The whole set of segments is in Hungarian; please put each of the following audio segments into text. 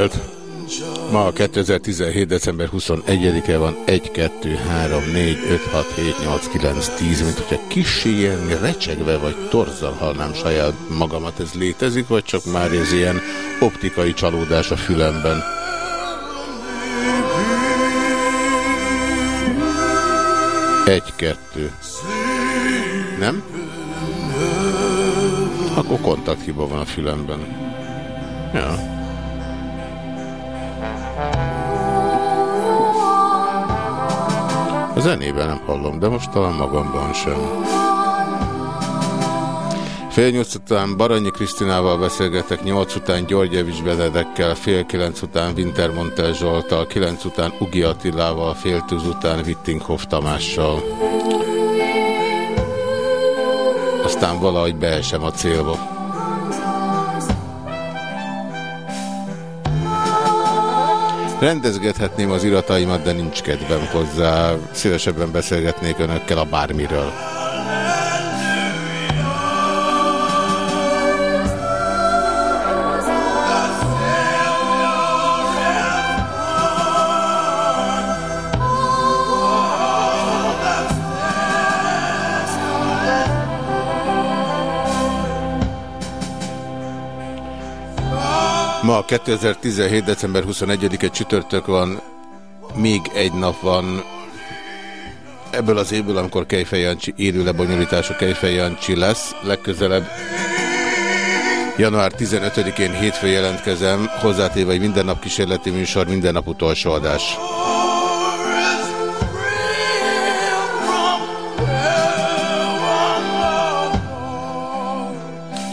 reggelt! Ma 2017. december 21-e van 1, 2, 3, 4, 5, 6, 7, 8, 9, 10, mint hogyha kis ilyen recsegve vagy torzal hallnám saját magamat. Ez létezik, vagy csak már ez ilyen optikai csalódás a fülemben? Egy, kettő. Nem? Akkor kontakthiba van a fülemben. Ja. A zenében nem hallom, de most talán magamban sem. Fél nyolc után Baranyi Krisztinával beszélgetek, nyolc után György Evics Benedekkel, fél kilenc után Wintermontel Zsoltal, kilenc után Ugi Attilával, fél tűz után Wittinghoff Tamással. Aztán valahogy beesem a célba. Rendezgethetném az irataimat, de nincs kedvem hozzá. Szívesebben beszélgetnék önökkel a bármiről. Ma 2017. december 21-e csütörtök van, még egy nap van ebből az évből, amikor Kejfej Jancsi élő lebonyolítású Kejfej Jancsi lesz. Legközelebb január 15-én hétfő jelentkezem, hozzátéve, hogy minden nap kísérleti műsor, minden nap utolsó adás.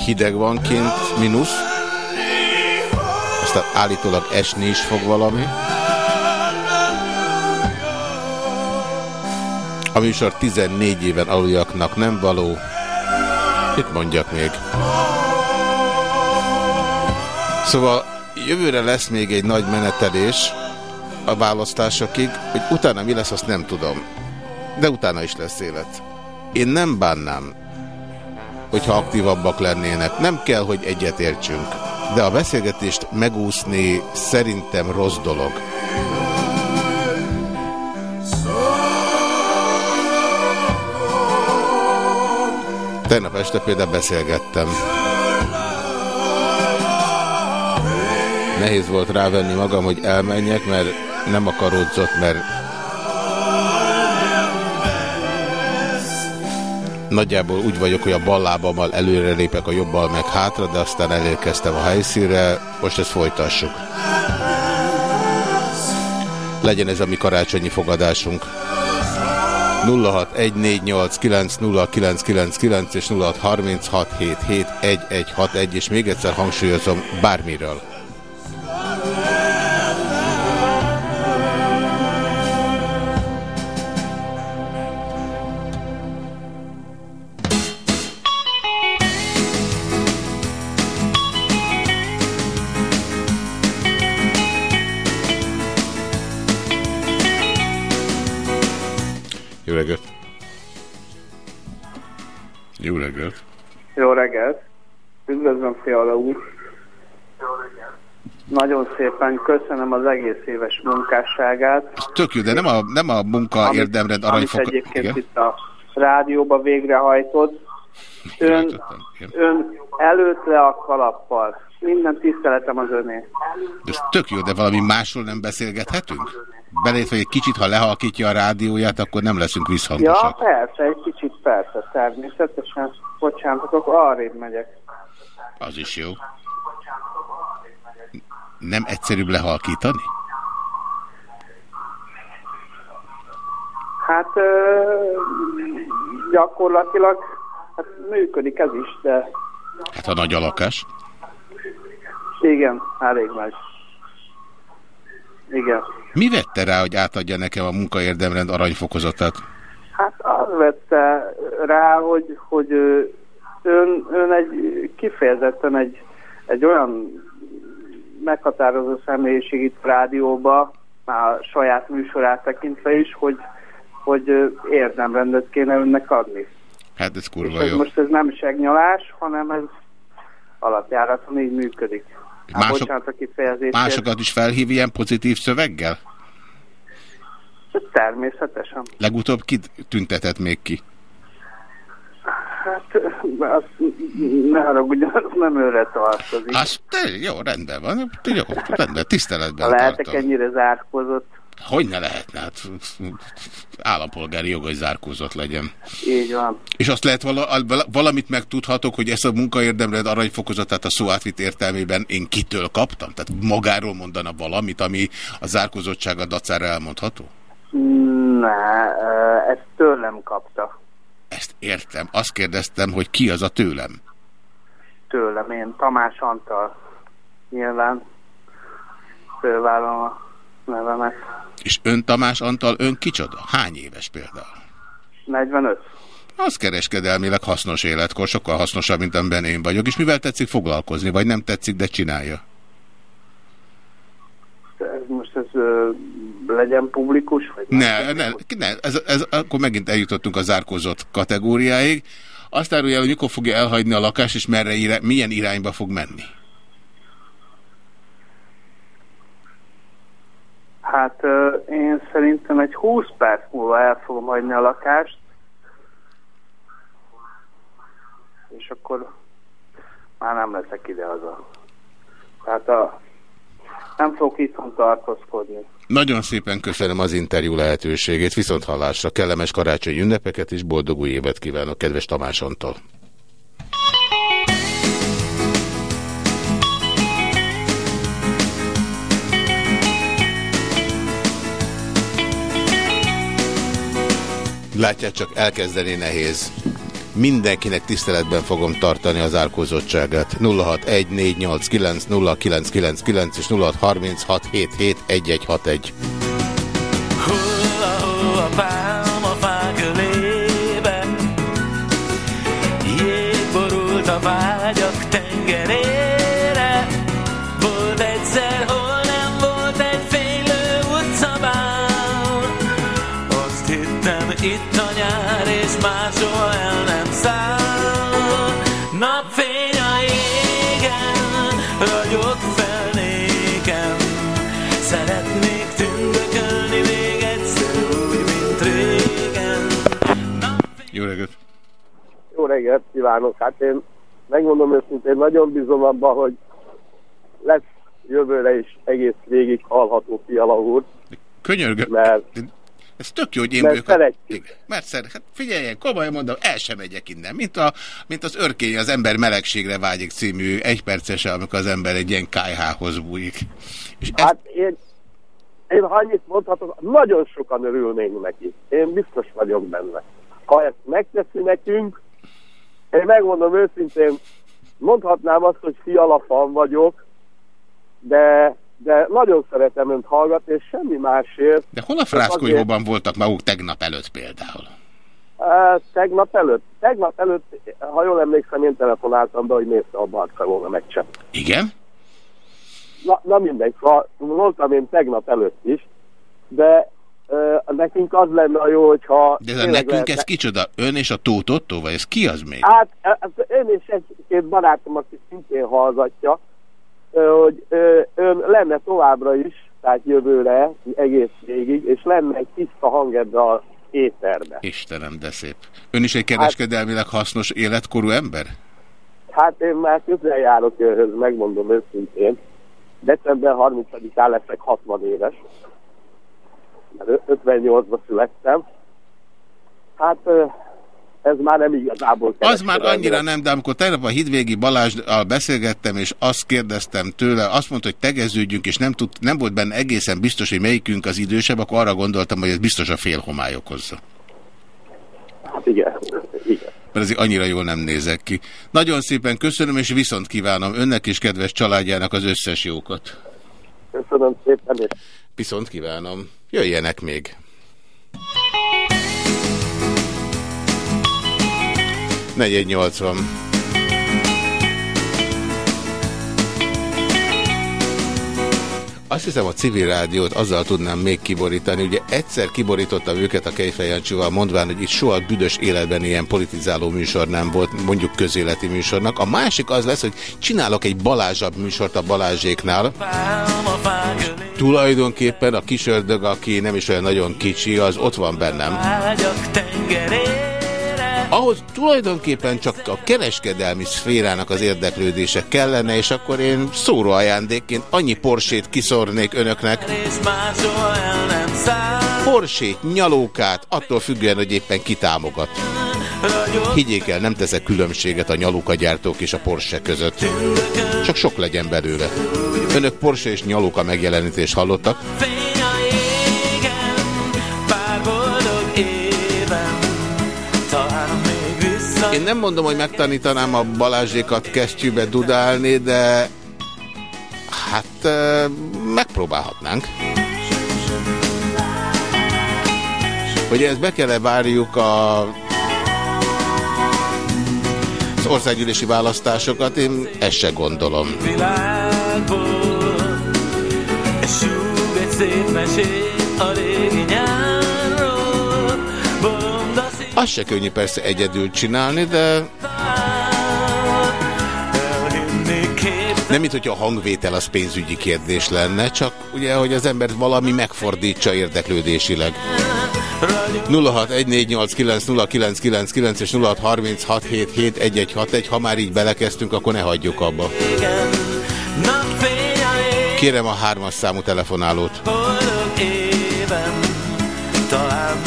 Hideg van kint, mínusz. Aztán állítólag esni is fog valami. A műsor 14 éven aluljaknak nem való. Mit mondjak még? Szóval jövőre lesz még egy nagy menetelés a választásokig, hogy utána mi lesz, azt nem tudom. De utána is lesz élet. Én nem bánnám, hogyha aktívabbak lennének. Nem kell, hogy egyetértsünk. De a beszélgetést megúszni szerintem rossz dolog. Tegnap este például beszélgettem. Nehéz volt rávenni magam, hogy elmenjek, mert nem akaródzott, mert nagyjából úgy vagyok, hogy a bal lábammal előre lépek, a jobbal meg hátra, de aztán elérkeztem a helyszínre, most ezt folytassuk. Legyen ez a mi karácsonyi fogadásunk. 0614890999 és 0636771161 és még egyszer hangsúlyozom bármiről. Reggelt! Jó reggelt! Jó reggelt! Üdvözlöm, Fiala úr! Nagyon szépen köszönöm az egész éves munkásságát. Ez tök jó, de nem a, nem a munka amit- érdemrend Amit aranyfok... egyébként Igen? itt a rádióba végrehajtott. Ön, ön előtt le a kalappal. Minden tiszteletem az öné. Ez tök jó, de valami másról nem beszélgethetünk? Belét, hogy egy kicsit, ha lehalkítja a rádióját, akkor nem leszünk Ja, visszhangosak. persze, egy kicsit persze, természetesen. Akkor arrébb megyek. Az is jó. Nem egyszerűbb lehalkítani? Hát gyakorlatilag hát működik ez is, de Hát a nagy a lakás. Igen, elég nagy. Igen. Mi vette rá, hogy átadja nekem a munkaérdemrend aranyfokozatát? Hát az vette rá, hogy, hogy ön, ön egy kifejezetten egy, egy olyan meghatározó személyiség itt rádióba, már a saját műsorát tekintve is, hogy, hogy érdemrendet kéne önnek adni. Hát ez És kurva ez jó. most ez nem segnyalás, hanem ez alapjáraton így működik. Hát, Mások- bocsánat a kifejezésért. Másokat is felhív ilyen pozitív szöveggel? Természetesen. Legutóbb kit tüntetett még ki? Hát, azt ne haragudjon, az nem őre tartozik. Azt, te, jó, rendben van. Jó, rendben, tiszteletben Lehetek tartom. ennyire zárkózott, Hogy ne lehetne? Hát, állampolgári jog, hogy zárkózott legyen. így van. És azt lehet vala, vala- valamit megtudhatok, hogy ezt a munkaérdemred aranyfokozatát a szó átvitt értelmében én kitől kaptam? Tehát magáról mondana valamit, ami a zárkózottsága dacára elmondható? Ne, ezt tőlem kapta. Ezt értem. Azt kérdeztem, hogy ki az a tőlem. Tőlem, én Tamás Antal. Nyilván fölvállom a nevemet. És ön Tamás Antal, ön kicsoda? Hány éves például? 45. Az kereskedelmileg hasznos életkor, sokkal hasznosabb, mint amiben én vagyok. És mivel tetszik foglalkozni, vagy nem tetszik, de csinálja? Ez most ez ö, legyen publikus? Vagy Ne, ne, ne ez, ez, akkor megint eljutottunk a zárkózott kategóriáig. Azt árulja hogy mikor fogja elhagyni a lakást, és merre milyen irányba fog menni. Hát én szerintem egy 20 perc múlva el fogom hagyni a lakást, és akkor már nem leszek idehaza. Tehát a, nem fogok itthon tartózkodni. Nagyon szépen köszönöm az interjú lehetőségét, viszont hallásra kellemes karácsonyi ünnepeket és boldog új évet kívánok, kedves Tamás. Látják, csak elkezdeni nehéz. Mindenkinek tiszteletben fogom tartani az árkózottságát. 0614890999 és 0636771161. Hol a Jó reggelt kívánok! Hát én megmondom őszintén, nagyon bízom abban, hogy lesz jövőre is egész végig hallható Fiala úr. Könyörgöm. Mert, Ez tök jó, hogy én mert vagyok. a- szeretjük. Igen. Mert szeret, hát figyeljen, komolyan mondom, el sem megyek innen. Mint, a, mint az örkény, az ember melegségre vágyik című egypercese, amikor az ember egy ilyen kájhához bújik. És ez, Hát én, én annyit mondhatok, nagyon sokan örülnénk neki. Én biztos vagyok benne. Ha ezt megteszi nekünk, én megmondom őszintén, mondhatnám azt, hogy fiala fan vagyok, de, de nagyon szeretem önt hallgatni, és semmi másért. de hol a azért- frászkonyhóban voltak maguk tegnap előtt például? Uh, tegnap előtt, tegnap előtt, ha jól emlékszem, én telefonáltam be, hogy nézte a Barcelona meccset. Igen? Na, na mindegy, szóval voltam én tegnap előtt is, de nekünk az lenne a jó, hogyha... De ez nekünk lehetne- ez kicsoda? Ön és a Tóth Otto, vagy ez ki az még? Hát ön és egy-két barátom, aki szintén hallgatja, hogy ön lenne továbbra is, tehát jövőre egész végig, és lenne egy tiszta hang ebbe a éterbe. Istenem, de szép. Ön is egy kereskedelmileg hasznos életkorú ember? Hát én már közel járok önhöz, megmondom őszintén. December 30-án leszek 60 éves. Mert ö- 58-ban születtem. Hát ez már nem igazából Az már annyira nem, de amikor tegnap a Hidvégi Balázsal beszélgettem, és azt kérdeztem tőle, azt mondta, hogy tegeződjünk, és nem, tud, nem volt benne egészen biztos, hogy melyikünk az idősebb, akkor arra gondoltam, hogy ez biztos a félhomály okozza. Hát igen, igen. Mert azért annyira jól nem nézek ki. Nagyon szépen köszönöm, és viszont kívánom önnek és kedves családjának az összes jókat. Köszönöm szépen, és Viszont kívánom. Jöjjenek még. Negyed nyolcvan. Azt hiszem a civil rádiót azzal tudnám még kiborítani. Ugye egyszer kiborítottam őket a Kejfejancsival, mondván, hogy itt soha büdös életben ilyen politizáló műsor nem volt, mondjuk közéleti műsornak. A másik az lesz, hogy csinálok egy Balázsabb műsort a Balázséknál. Tulajdonképpen a kis ördög, aki nem is olyan nagyon kicsi, az ott van bennem. Ahhoz tulajdonképpen csak a kereskedelmi szférának az érdeklődése kellene, és akkor én szóró ajándékként annyi porsét kiszornék önöknek. Porsét, nyalókát, attól függően, hogy éppen kitámogat. Higgyék el, nem teszek különbséget a nyalókagyártók és a Porsche között. Csak sok legyen belőle. Önök Porsche és nyalóka megjelenítést hallottak. Én nem mondom, hogy megtanítanám a Balázsékat kesztyűbe dudálni, de hát megpróbálhatnánk. Hogy ezt be kell -e várjuk a az országgyűlési választásokat, én ezt se gondolom. világból egy Azt se könnyű persze egyedül csinálni, de nem mint hogyha a hangvétel az pénzügyi kérdés lenne, csak ugye, hogy az embert valami megfordítsa érdeklődésileg. 0614890999 és 0636771161, ha már így belekezdtünk, akkor ne hagyjuk abba. Kérem a hármas számú telefonálót. Talán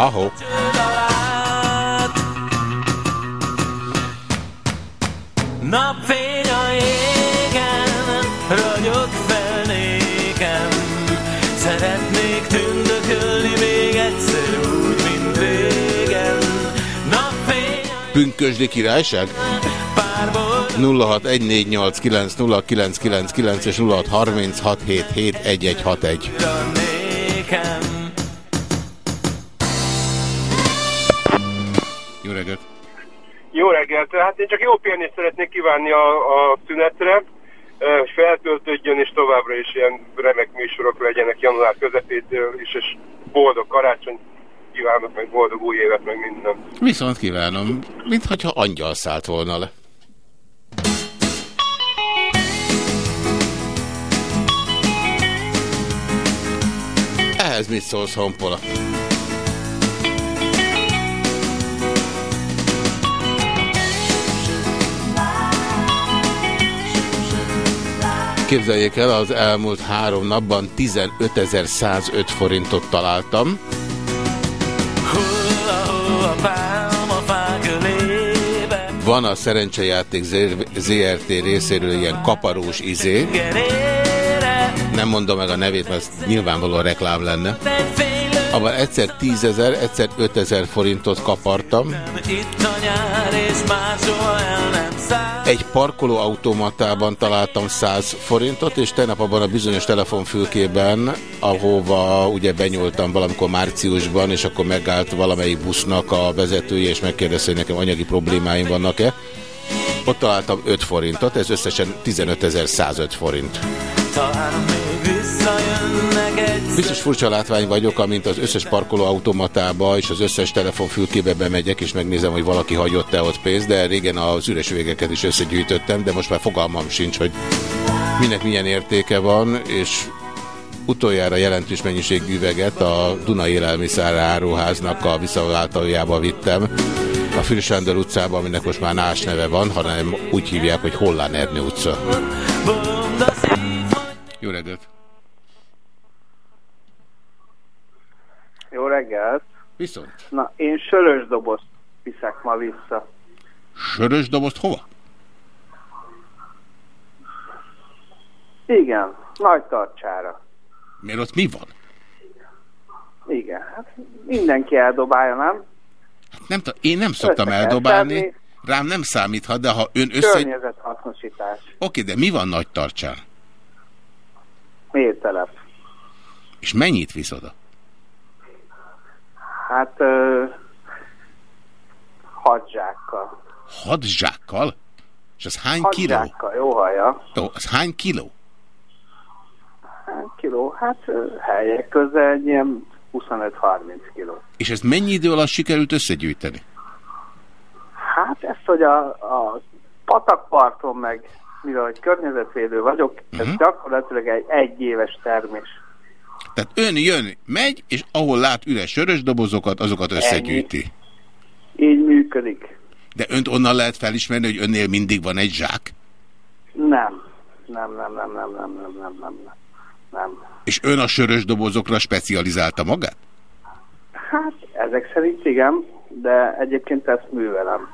Ha-ho. Napfény a jégen Ragyog fel nékem Szeretnék tündökölni még egyszer úgy, mint régen Napfény a Pünkösdi királyság? pár boldog 0614890999 és 0636771161. Jó reggelt! Hát én csak jó pihenést szeretnék kívánni a, a szünetre, hogy feltöltődjön, és továbbra is ilyen remek műsorok legyenek január közepétől is, és boldog karácsony kívánok, meg boldog új évet, meg minden. Viszont kívánom, mintha angyal szállt volna le. ez mit szólsz, Honpola? Képzeljék el, az elmúlt három napban 15.105 forintot találtam. Van a szerencsejáték ZRT részéről ilyen kaparós izé. Nem mondom meg a nevét, mert ez nyilvánvalóan reklám lenne. Abban egyszer 10 ezer, egyszer 5 ezer forintot kapartam. Egy parkolóautomatában találtam 100 forintot, és tegnap abban a bizonyos telefonfülkében, ahova ugye benyúltam valamikor márciusban, és akkor megállt valamelyik busznak a vezetője, és megkérdezte, hogy nekem anyagi problémáim vannak-e. Ott találtam 5 forintot, ez összesen 15.105 forint. Talán még Biztos furcsa látvány vagyok, amint az összes parkolóautomatába és az összes telefonfülkébe bemegyek, és megnézem, hogy valaki hagyott-e ott pénzt, de régen az üres végeket is összegyűjtöttem, de most már fogalmam sincs, hogy minek milyen értéke van, és utoljára jelentős mennyiségű üveget a Dunai Élelmiszer Áruháznak a visszaváltójába vittem. A Fürsándor utcában, aminek most már más neve van, hanem úgy hívják, hogy Hollán Ernő utca. Jó reggelt! Jó reggelt! Viszont? Na, én sörös dobozt viszek ma vissza. Sörös dobozt hova? Igen, nagy tartsára. Miért ott mi van? Igen, hát mindenki eldobálja, nem? Hát nem én nem szoktam Össze eldobálni, rám nem számíthat, de ha ön össze... Környezethasznosítás. Oké, de mi van nagy tartsán? Miért telep? És mennyit visz oda? Hát ö, hat zsákkal. Hat zsákkal? És az hány hat kiló? Zsákkal, jó hallja. Jó, az hány kiló? Hány kiló? Hát helyek közel egy ilyen 25-30 kiló. És ezt mennyi idő alatt sikerült összegyűjteni? Hát ezt, hogy a, a patakparton meg, mivel hogy környezetvédő vagyok, uh -huh. ez mhm. gyakorlatilag egy egyéves termés. Tehát ön jön, megy, és ahol lát üres sörös dobozokat, azokat összegyűjti. Így működik. De önt onnan lehet felismerni, hogy önnél mindig van egy zsák? Nem. Nem, nem, nem, nem, nem, nem, nem, nem. nem. És ön a sörös dobozokra specializálta magát? Hát, ezek szerint igen, de egyébként ezt művelem.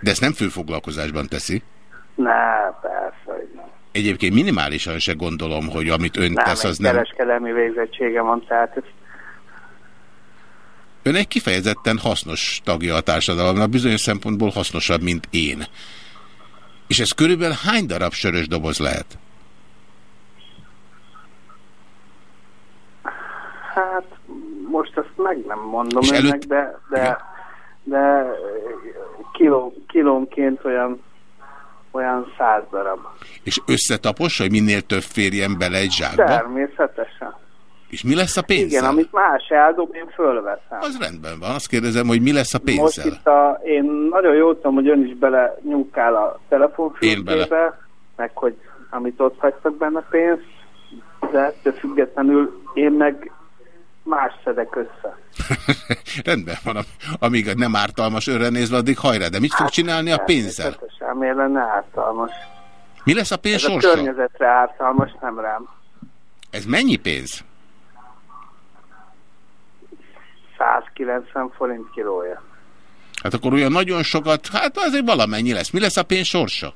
De ezt nem főfoglalkozásban teszi? Ne, persze, hogy nem. Egyébként minimálisan se gondolom, hogy amit ön nem, tesz, az nem... kereskedelmi végzettsége van, tehát. Ön egy kifejezetten hasznos tagja a társadalomnak, bizonyos szempontból hasznosabb, mint én. És ez körülbelül hány darab sörös doboz lehet? Hát, most ezt meg nem mondom És önnek, előtt... de, de, de kiló, kilónként olyan olyan száz darab. És összetapos, hogy minél több férjen bele egy zsákba? Természetesen. És mi lesz a pénzzel? Igen, amit más eldob, én fölveszem. Az rendben van. Azt kérdezem, hogy mi lesz a pénzzel? Most itt a, én nagyon jól tudom, hogy ön is bele nyúkál a telefonfülkébe, meg hogy amit ott hagytak benne pénzt, de ettől függetlenül én meg más szedek össze. Rendben van, amíg nem ártalmas önre nézve, addig hajrá. De mit hát, fog csinálni a pénzzel? Természetesen, miért lenne ártalmas? Mi lesz a pénz Ez sorsa? a környezetre ártalmas, nem rám. Ez mennyi pénz? 190 forint kilója. Hát akkor olyan nagyon sokat, hát azért valamennyi lesz. Mi lesz a pénz sorsa?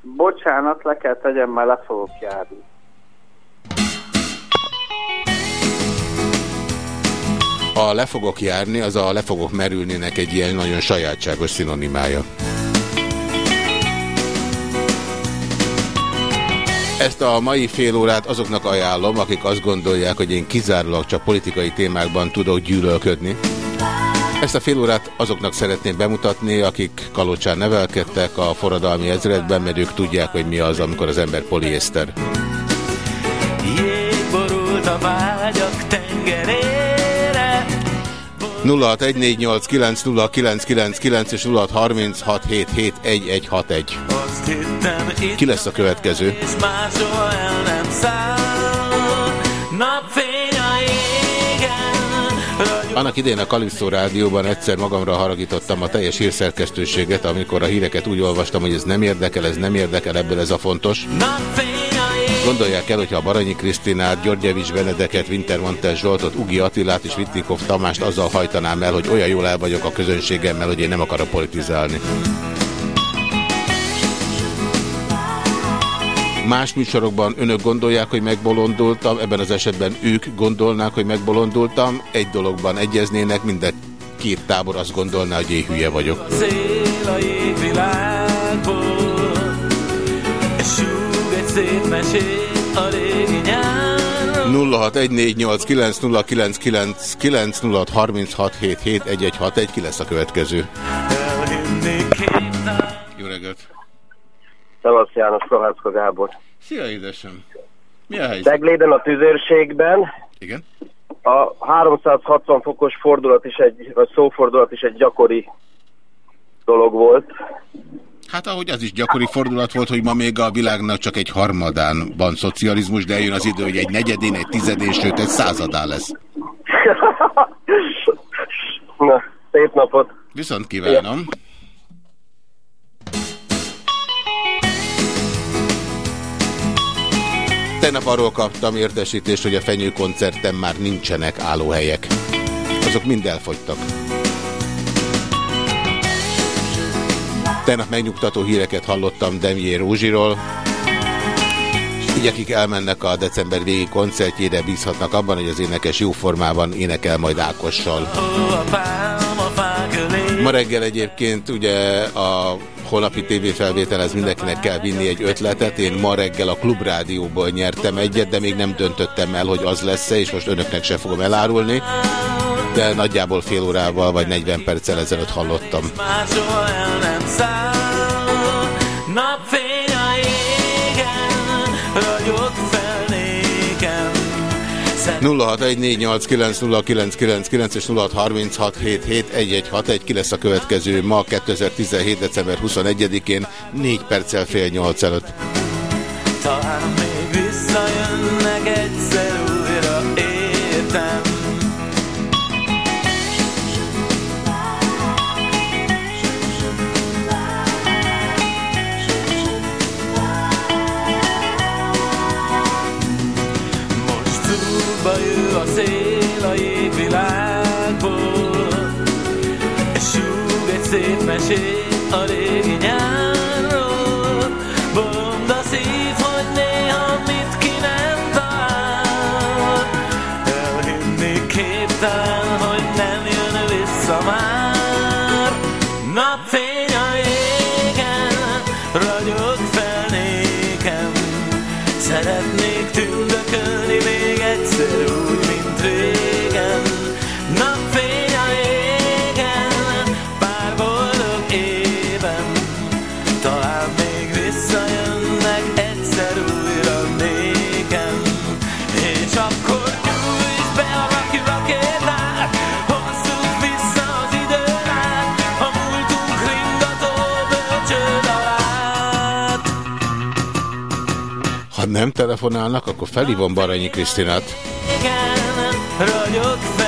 Bocsánat, le kell tegyem, mert le fogok járni. A le fogok járni, az a le fogok merülnének egy ilyen nagyon sajátságos szinonimája. Ezt a mai fél órát azoknak ajánlom, akik azt gondolják, hogy én kizárólag csak politikai témákban tudok gyűlölködni. Ezt a fél órát azoknak szeretném bemutatni, akik kalocsán nevelkedtek a forradalmi ezredben, mert ők tudják, hogy mi az, amikor az ember poliészter. Jégborult a vágyak tengerén 0614890999 és 0636771161. Ki lesz a következő? Annak idén a Kalipszó Rádióban egyszer magamra haragítottam a teljes hírszerkesztőséget, amikor a híreket úgy olvastam, hogy ez nem érdekel, ez nem érdekel, ebből ez a fontos. Nothing Gondolják el, hogyha a Baranyi Krisztinát, Györgyevics Benedeket, Wintermantel Zsoltot, Ugi Attilát és Vitnikov Tamást azzal hajtanám el, hogy olyan jól el vagyok a közönségemmel, hogy én nem akarok politizálni. Más műsorokban önök gondolják, hogy megbolondultam, ebben az esetben ők gondolnák, hogy megbolondultam. Egy dologban egyeznének, minden két tábor azt gondolná, hogy én hülye vagyok. Szél a szép mesét a régi nyárról 0614890999 ki lesz a következő. Jó reggelt! Szevasz János, Prohászka Gábor. Szia édesem! Mi a helyzet? Degléden a tüzérségben Igen? a 360 fokos fordulat is egy, vagy szófordulat is egy gyakori dolog volt. Hát ahogy az is gyakori fordulat volt, hogy ma még a világnak csak egy harmadán van szocializmus, de eljön az idő, hogy egy negyedén, egy tizedén, sőt egy századán lesz. Na, szép napot! Viszont kívánom! Tegnap arról kaptam értesítést, hogy a fenyőkoncerten már nincsenek állóhelyek. Azok mind elfogytak. Tegnap megnyugtató híreket hallottam Demié Rózsiról, így akik elmennek a december végi koncertjére, bízhatnak abban, hogy az énekes jó formában énekel majd Ákossal. Ma reggel egyébként ugye a holnapi tévéfelvételhez mindenkinek kell vinni egy ötletet. Én ma reggel a Klubrádióból nyertem egyet, de még nem döntöttem el, hogy az lesz-e, és most önöknek se fogom elárulni. De nagyjából fél órával vagy 40 perccel ezelőtt hallottam. Már soha el nem száll Napfény a jégen Ragyog fel nékem Szent 0614890999 és 0636771161 ki lesz a következő ma 2017. december 21-én 4 perccel fél 8 előtt. Talán még telefonálnak, akkor felhívom Baranyi Krisztinát. Igen, ragyog fel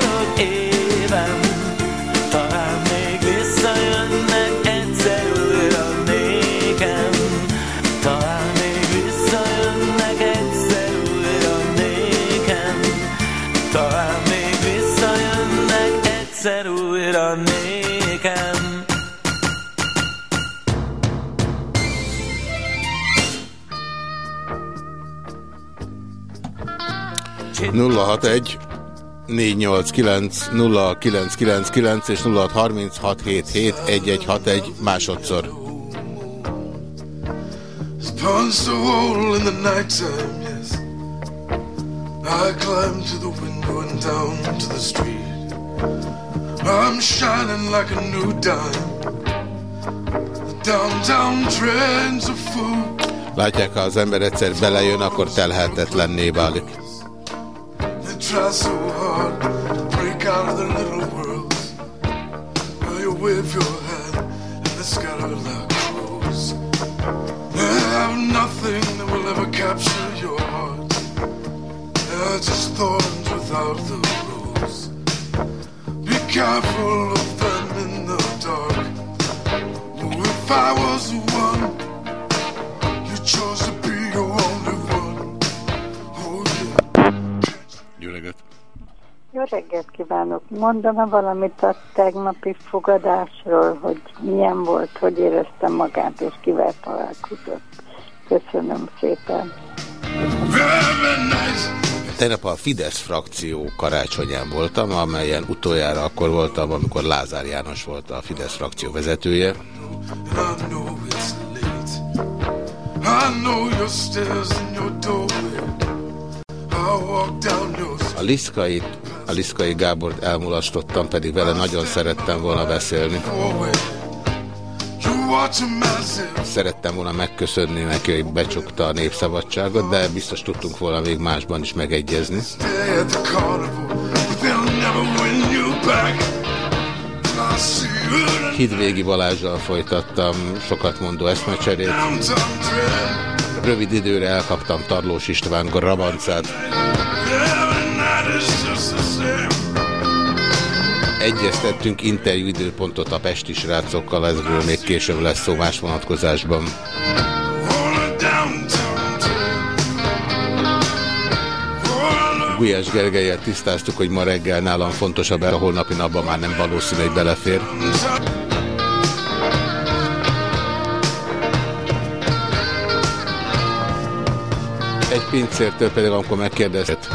489 0999 és 0636771161 másodszor. In the nighttime, yes. I climb to the window and down to the street. I'm shining like a new dime. The downtown trends are full. Látják, ha az ember egyszer belejön, akkor telhetetlenné válik. Try so hard to break out of their little worlds. Well, you wave your hand and they scatter like crows. They have nothing that will ever capture your heart. They're just thorns without the rose. Be careful of them in the dark. Oh, if I was one, Jó reggelt kívánok! Mondana valamit a tegnapi fogadásról, hogy milyen volt, hogy érezte magát, és kivel találkozott. Köszönöm szépen. Tegnap a Fidesz frakció karácsonyán voltam, amelyen utoljára akkor voltam, amikor Lázár János volt a Fidesz frakció vezetője. I know it's late. I know your stairs and your doorway. A Liszkai, a Liszkai Gábort elmulasztottam, pedig vele nagyon szerettem volna beszélni. Szerettem volna megköszönni neki, hogy becsukta a népszabadságot, de biztos tudtunk volna még másban is megegyezni. Hidvégi Balázsral folytattam sokat mondó eszmecserét. Rövid időre elkaptam Tarlós István same. Egyeztettünk interjú időpontot a pesti srácokkal, ezről még később lesz szó más vonatkozásban. Gulyás Gergelyel tisztáztuk, hogy ma reggel nálam fontosabb, a holnapi napban már nem valószínű, hogy belefér. Egy pincértől pedig, amikor megkérdezett,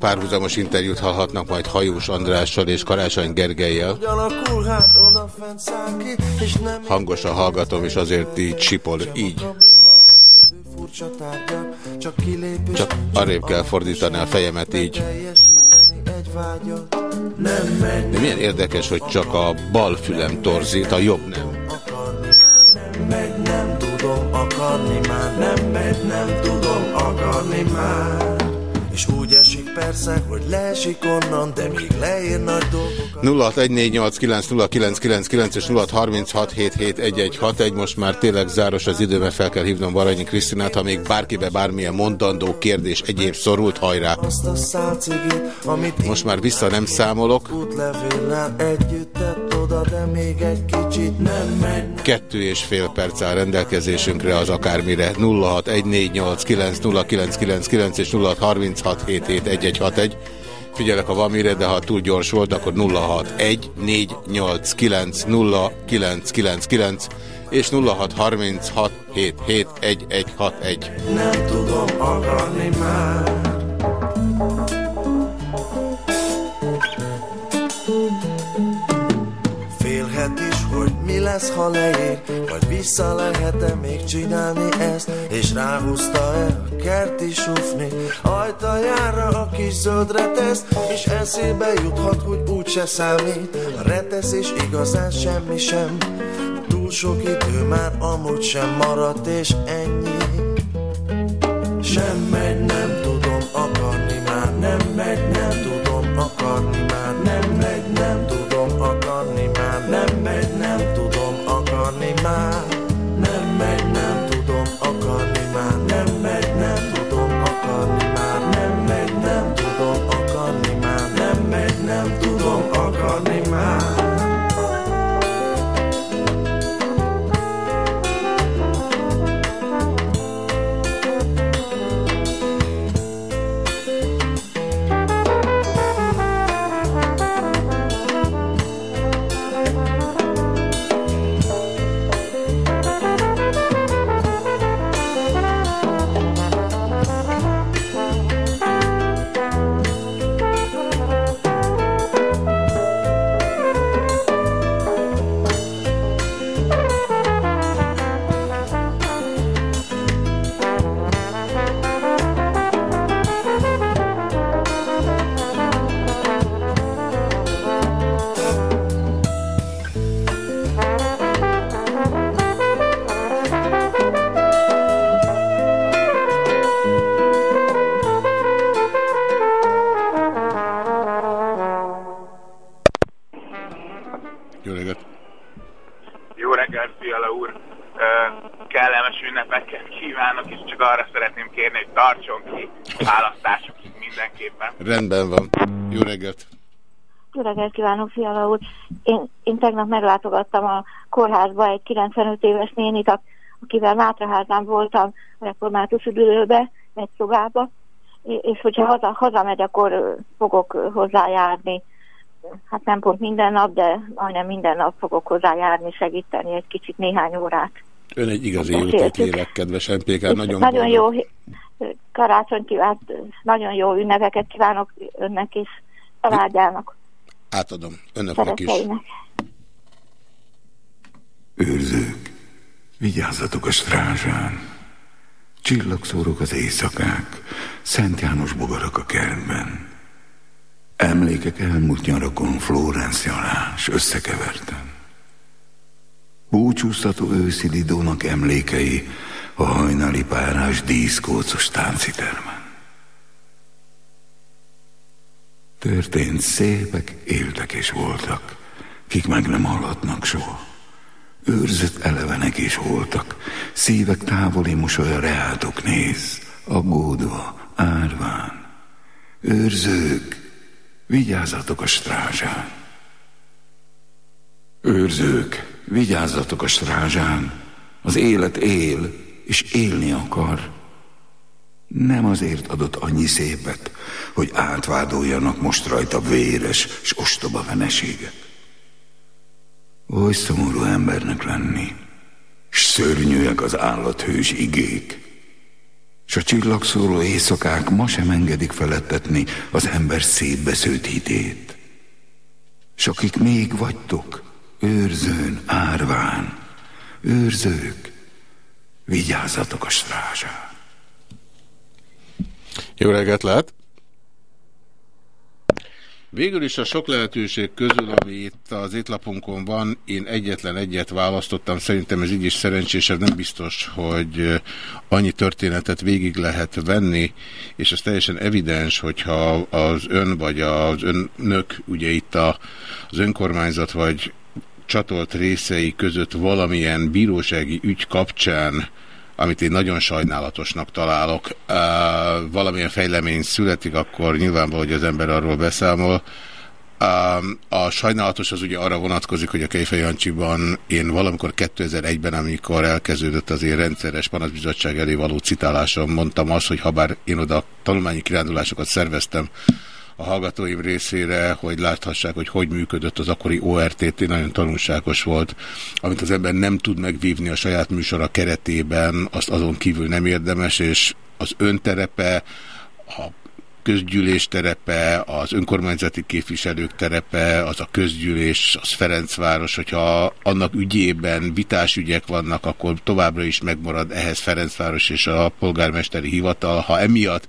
párhuzamos interjút hallhatnak majd Hajós Andrással és Karácsony Gergelyel. Hát Hangosan hallgatom, és azért így csipol, így. Csak arrébb kell fordítani a fejemet így. De milyen érdekes, hogy csak a bal fülem torzít, a jobb. Nem persze, hogy leesik onnan De még leér nagy dolgokat 0614890999 és 0636771161 most már tényleg záros az idő, mert fel kell hívnom Baranyi Krisztinát, ha még bárkibe bármilyen mondandó kérdés egyéb szorult hajrá. Most már vissza nem számolok. útlevéllel együtt tett oda De még egy Kettő és fél perc áll rendelkezésünkre az akármire. 0614890999 és 0636771161. Figyelek, ha van mire, de ha túl gyors volt, akkor 0614890999 és 0636771161. Nem tudom akarni már lesz, ha leér? Vagy vissza lehet-e még csinálni ezt? És ráhúzta-e a kerti sufni Ajtajára a kis zöld retesz És eszébe juthat, hogy úgyse számít. A retesz és igazán semmi sem Túl sok idő már amúgy sem maradt És ennyi. Nem megy, nem tudom akarni már Nem megy, nem tartson ki választásokig mindenképpen. Rendben van. Jó reggelt! Jó reggelt kívánok, Fiala úr! Én, én tegnap meglátogattam a kórházba egy 95 éves nénit, ak- akivel Mátraházán voltam a református üdülőbe, egy szobába, és, hogyha haza, hazamegy, akkor fogok hozzájárni. Hát nem pont minden nap, de majdnem minden nap fogok hozzájárni, segíteni egy kicsit néhány órát. Ön egy igazi jótét lélek, kedves MPK, nagyon, nagyon jó. Karácsony kívánt, nagyon jó ünnepeket kívánok önnek és családjának, Átadom önöknek is. Őrzők, vigyázzatok a strázsán. Csillagszórok az éjszakák, Szent János bogarak a kertben. Emlékek elmúlt nyarakon Florence Jalás összekeverten. Búcsúztató őszi Lidónak emlékei a hajnali párás díszkócos táncitermen. Történt szépek, éltek és voltak, kik meg nem hallhatnak soha. Őrzött elevenek is voltak, szívek távoli mosolya reátok néz, aggódva, árván. Őrzők, vigyázzatok a strázsán. Őrzők, vigyázzatok a strázsán, az élet él, és élni akar. Nem azért adott annyi szépet, hogy átvádoljanak most rajta véres és ostoba veneséget. Oly szomorú embernek lenni, s szörnyűek az állathős igék, s a csillagszóró éjszakák ma sem engedik felettetni az ember szétbesződt hitét. S akik még vagytok, őrzőn, árván, őrzők, vigyázzatok a strázsán. Jó reggelt lehet! Végül is a sok lehetőség közül, ami itt az étlapunkon van, én egyetlen egyet választottam. Szerintem ez így is szerencsésebb, nem biztos, hogy annyi történetet végig lehet venni, és ez teljesen evidens, hogyha az ön vagy az önök, ugye itt a, az önkormányzat vagy csatolt részei között valamilyen bírósági ügy kapcsán amit én nagyon sajnálatosnak találok, valamilyen fejlemény születik, akkor nyilvánvaló, hogy az ember arról beszámol. A sajnálatos az ugye arra vonatkozik, hogy a Kejfej Jancsiban én valamikor 2001-ben, amikor elkezdődött az én rendszeres panaszbizottság elé való citálásom, mondtam azt, hogy ha bár én oda tanulmányi kirándulásokat szerveztem, a hallgatóim részére, hogy láthassák, hogy hogy működött az akkori ORTT, nagyon tanulságos volt. Amit az ember nem tud megvívni a saját műsora keretében, azt azon kívül nem érdemes, és az önterepe, ha közgyűlés terepe, az önkormányzati képviselők terepe, az a közgyűlés, az Ferencváros, hogyha annak ügyében vitás ügyek vannak, akkor továbbra is megmarad ehhez Ferencváros és a polgármesteri hivatal. Ha emiatt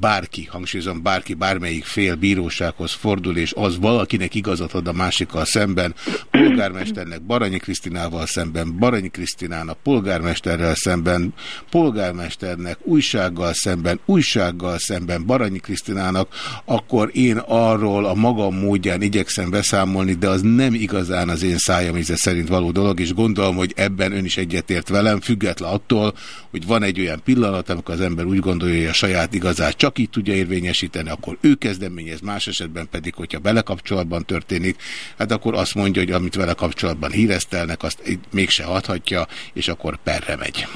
bárki, hangsúlyozom, bárki, bármelyik fél bírósághoz fordul, és az valakinek igazat ad a másikkal szemben, polgármesternek Baranyi Krisztinával szemben, Baranyi Krisztinának polgármesterrel szemben, polgármesternek újsággal szemben, újsággal szemben Baranyi Krisztinának, akkor én arról a magam módján igyekszem beszámolni, de az nem igazán az én szájam íze szerint való dolog, és gondolom, hogy ebben ön is egyetért velem, független attól, hogy van egy olyan pillanat, amikor az ember úgy gondolja, hogy a saját igazát csak így tudja érvényesíteni, akkor ő kezdeményez, más esetben pedig, hogyha bele kapcsolatban történik, hát akkor azt mondja, hogy amit vele kapcsolatban híreztelnek, azt mégse adhatja, és akkor perre megy.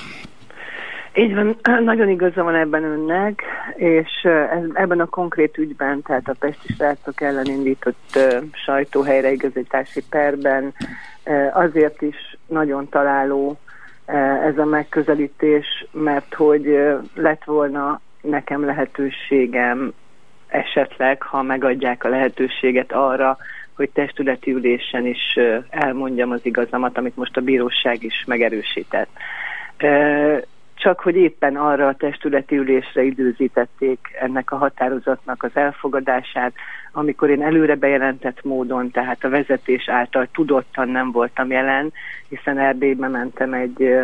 Így van, nagyon igaza van ebben önnek, és ebben a konkrét ügyben, tehát a Pesti srácok ellen indított sajtóhelyreigazítási perben azért is nagyon találó ez a megközelítés, mert hogy lett volna nekem lehetőségem esetleg, ha megadják a lehetőséget arra, hogy testületi ülésen is elmondjam az igazamat, amit most a bíróság is megerősített. Csak hogy éppen arra a testületi ülésre időzítették ennek a határozatnak az elfogadását, amikor én előre bejelentett módon, tehát a vezetés által tudottan nem voltam jelen, hiszen Erdélybe mentem egy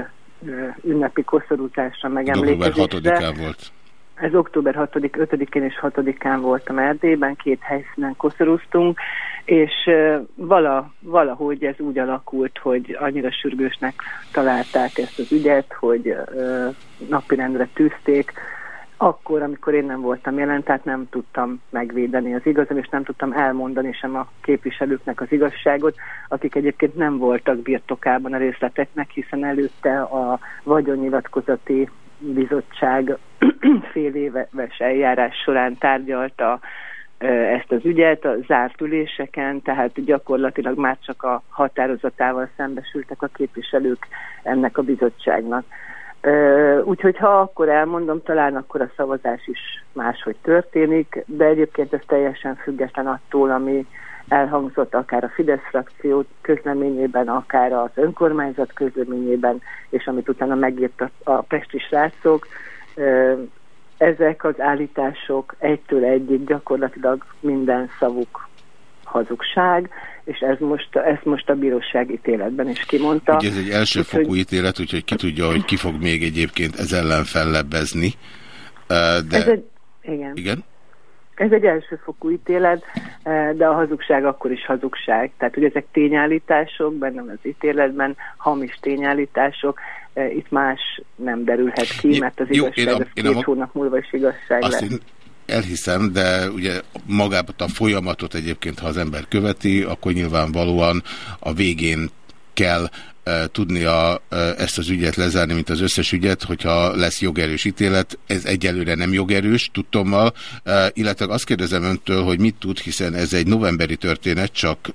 ünnepi koszorúzásra megemlékezésre. Október 6-án volt. Ez október 6 5-én és 6-án voltam Erdélyben, két helyszínen koszorúztunk, és vala, valahogy ez úgy alakult, hogy annyira sürgősnek találták ezt az ügyet, hogy napirendre tűzték, akkor, amikor én nem voltam jelen, tehát nem tudtam megvédeni az igazam, és nem tudtam elmondani sem a képviselőknek az igazságot, akik egyébként nem voltak birtokában a részleteknek, hiszen előtte a vagyonnyilatkozati bizottság fél éves eljárás során tárgyalta ezt az ügyet a zárt üléseken, tehát gyakorlatilag már csak a határozatával szembesültek a képviselők ennek a bizottságnak. Úgyhogy ha akkor elmondom, talán akkor a szavazás is máshogy történik, de egyébként ez teljesen független attól, ami elhangzott akár a Fidesz frakció közleményében, akár az önkormányzat közleményében, és amit utána megírt a, a Pesti srácok, ezek az állítások egytől egyig gyakorlatilag minden szavuk hazugság, és ez most, ezt most a bíróság ítéletben is kimondta. Ugye ez egy elsőfokú úgy, ítélet, úgyhogy ki tudja, hogy ki fog még egyébként ez ellen fellebbezni. De... Ez egy, igen. igen? Ez egy elsőfokú ítélet, eh, de a hazugság akkor is hazugság. Tehát, hogy ezek tényállítások, bennem az ítéletben hamis tényállítások, eh, itt más nem derülhet ki, mert az Jó, igazság én a, az két a, hónap múlva is igazság lesz. Én elhiszem, de ugye magát a folyamatot egyébként, ha az ember követi, akkor nyilvánvalóan a végén kell tudnia ezt az ügyet lezárni, mint az összes ügyet, hogyha lesz jogerős ítélet. Ez egyelőre nem jogerős, tudtommal, illetve azt kérdezem öntől, hogy mit tud, hiszen ez egy novemberi történet, csak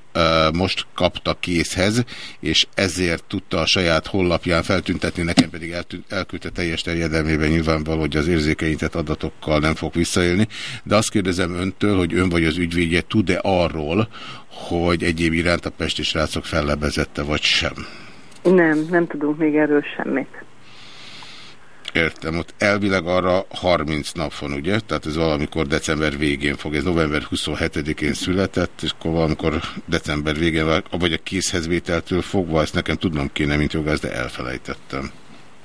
most kapta készhez, és ezért tudta a saját hollapján feltüntetni, nekem pedig elküldte teljes terjedelmében nyilvánvaló, hogy az érzékenyített adatokkal nem fog visszaélni, de azt kérdezem öntől, hogy ön vagy az ügyvédje tud-e arról, hogy egyéb iránt a pesti srácok fellebezette, vagy sem? Nem, nem tudunk még erről semmit. Értem, ott elvileg arra 30 nap van, ugye? Tehát ez valamikor december végén fog, ez november 27-én született, és akkor valamikor december végén, vagy a készhezvételtől fogva, ezt nekem tudnom kéne, mint jogász, de elfelejtettem.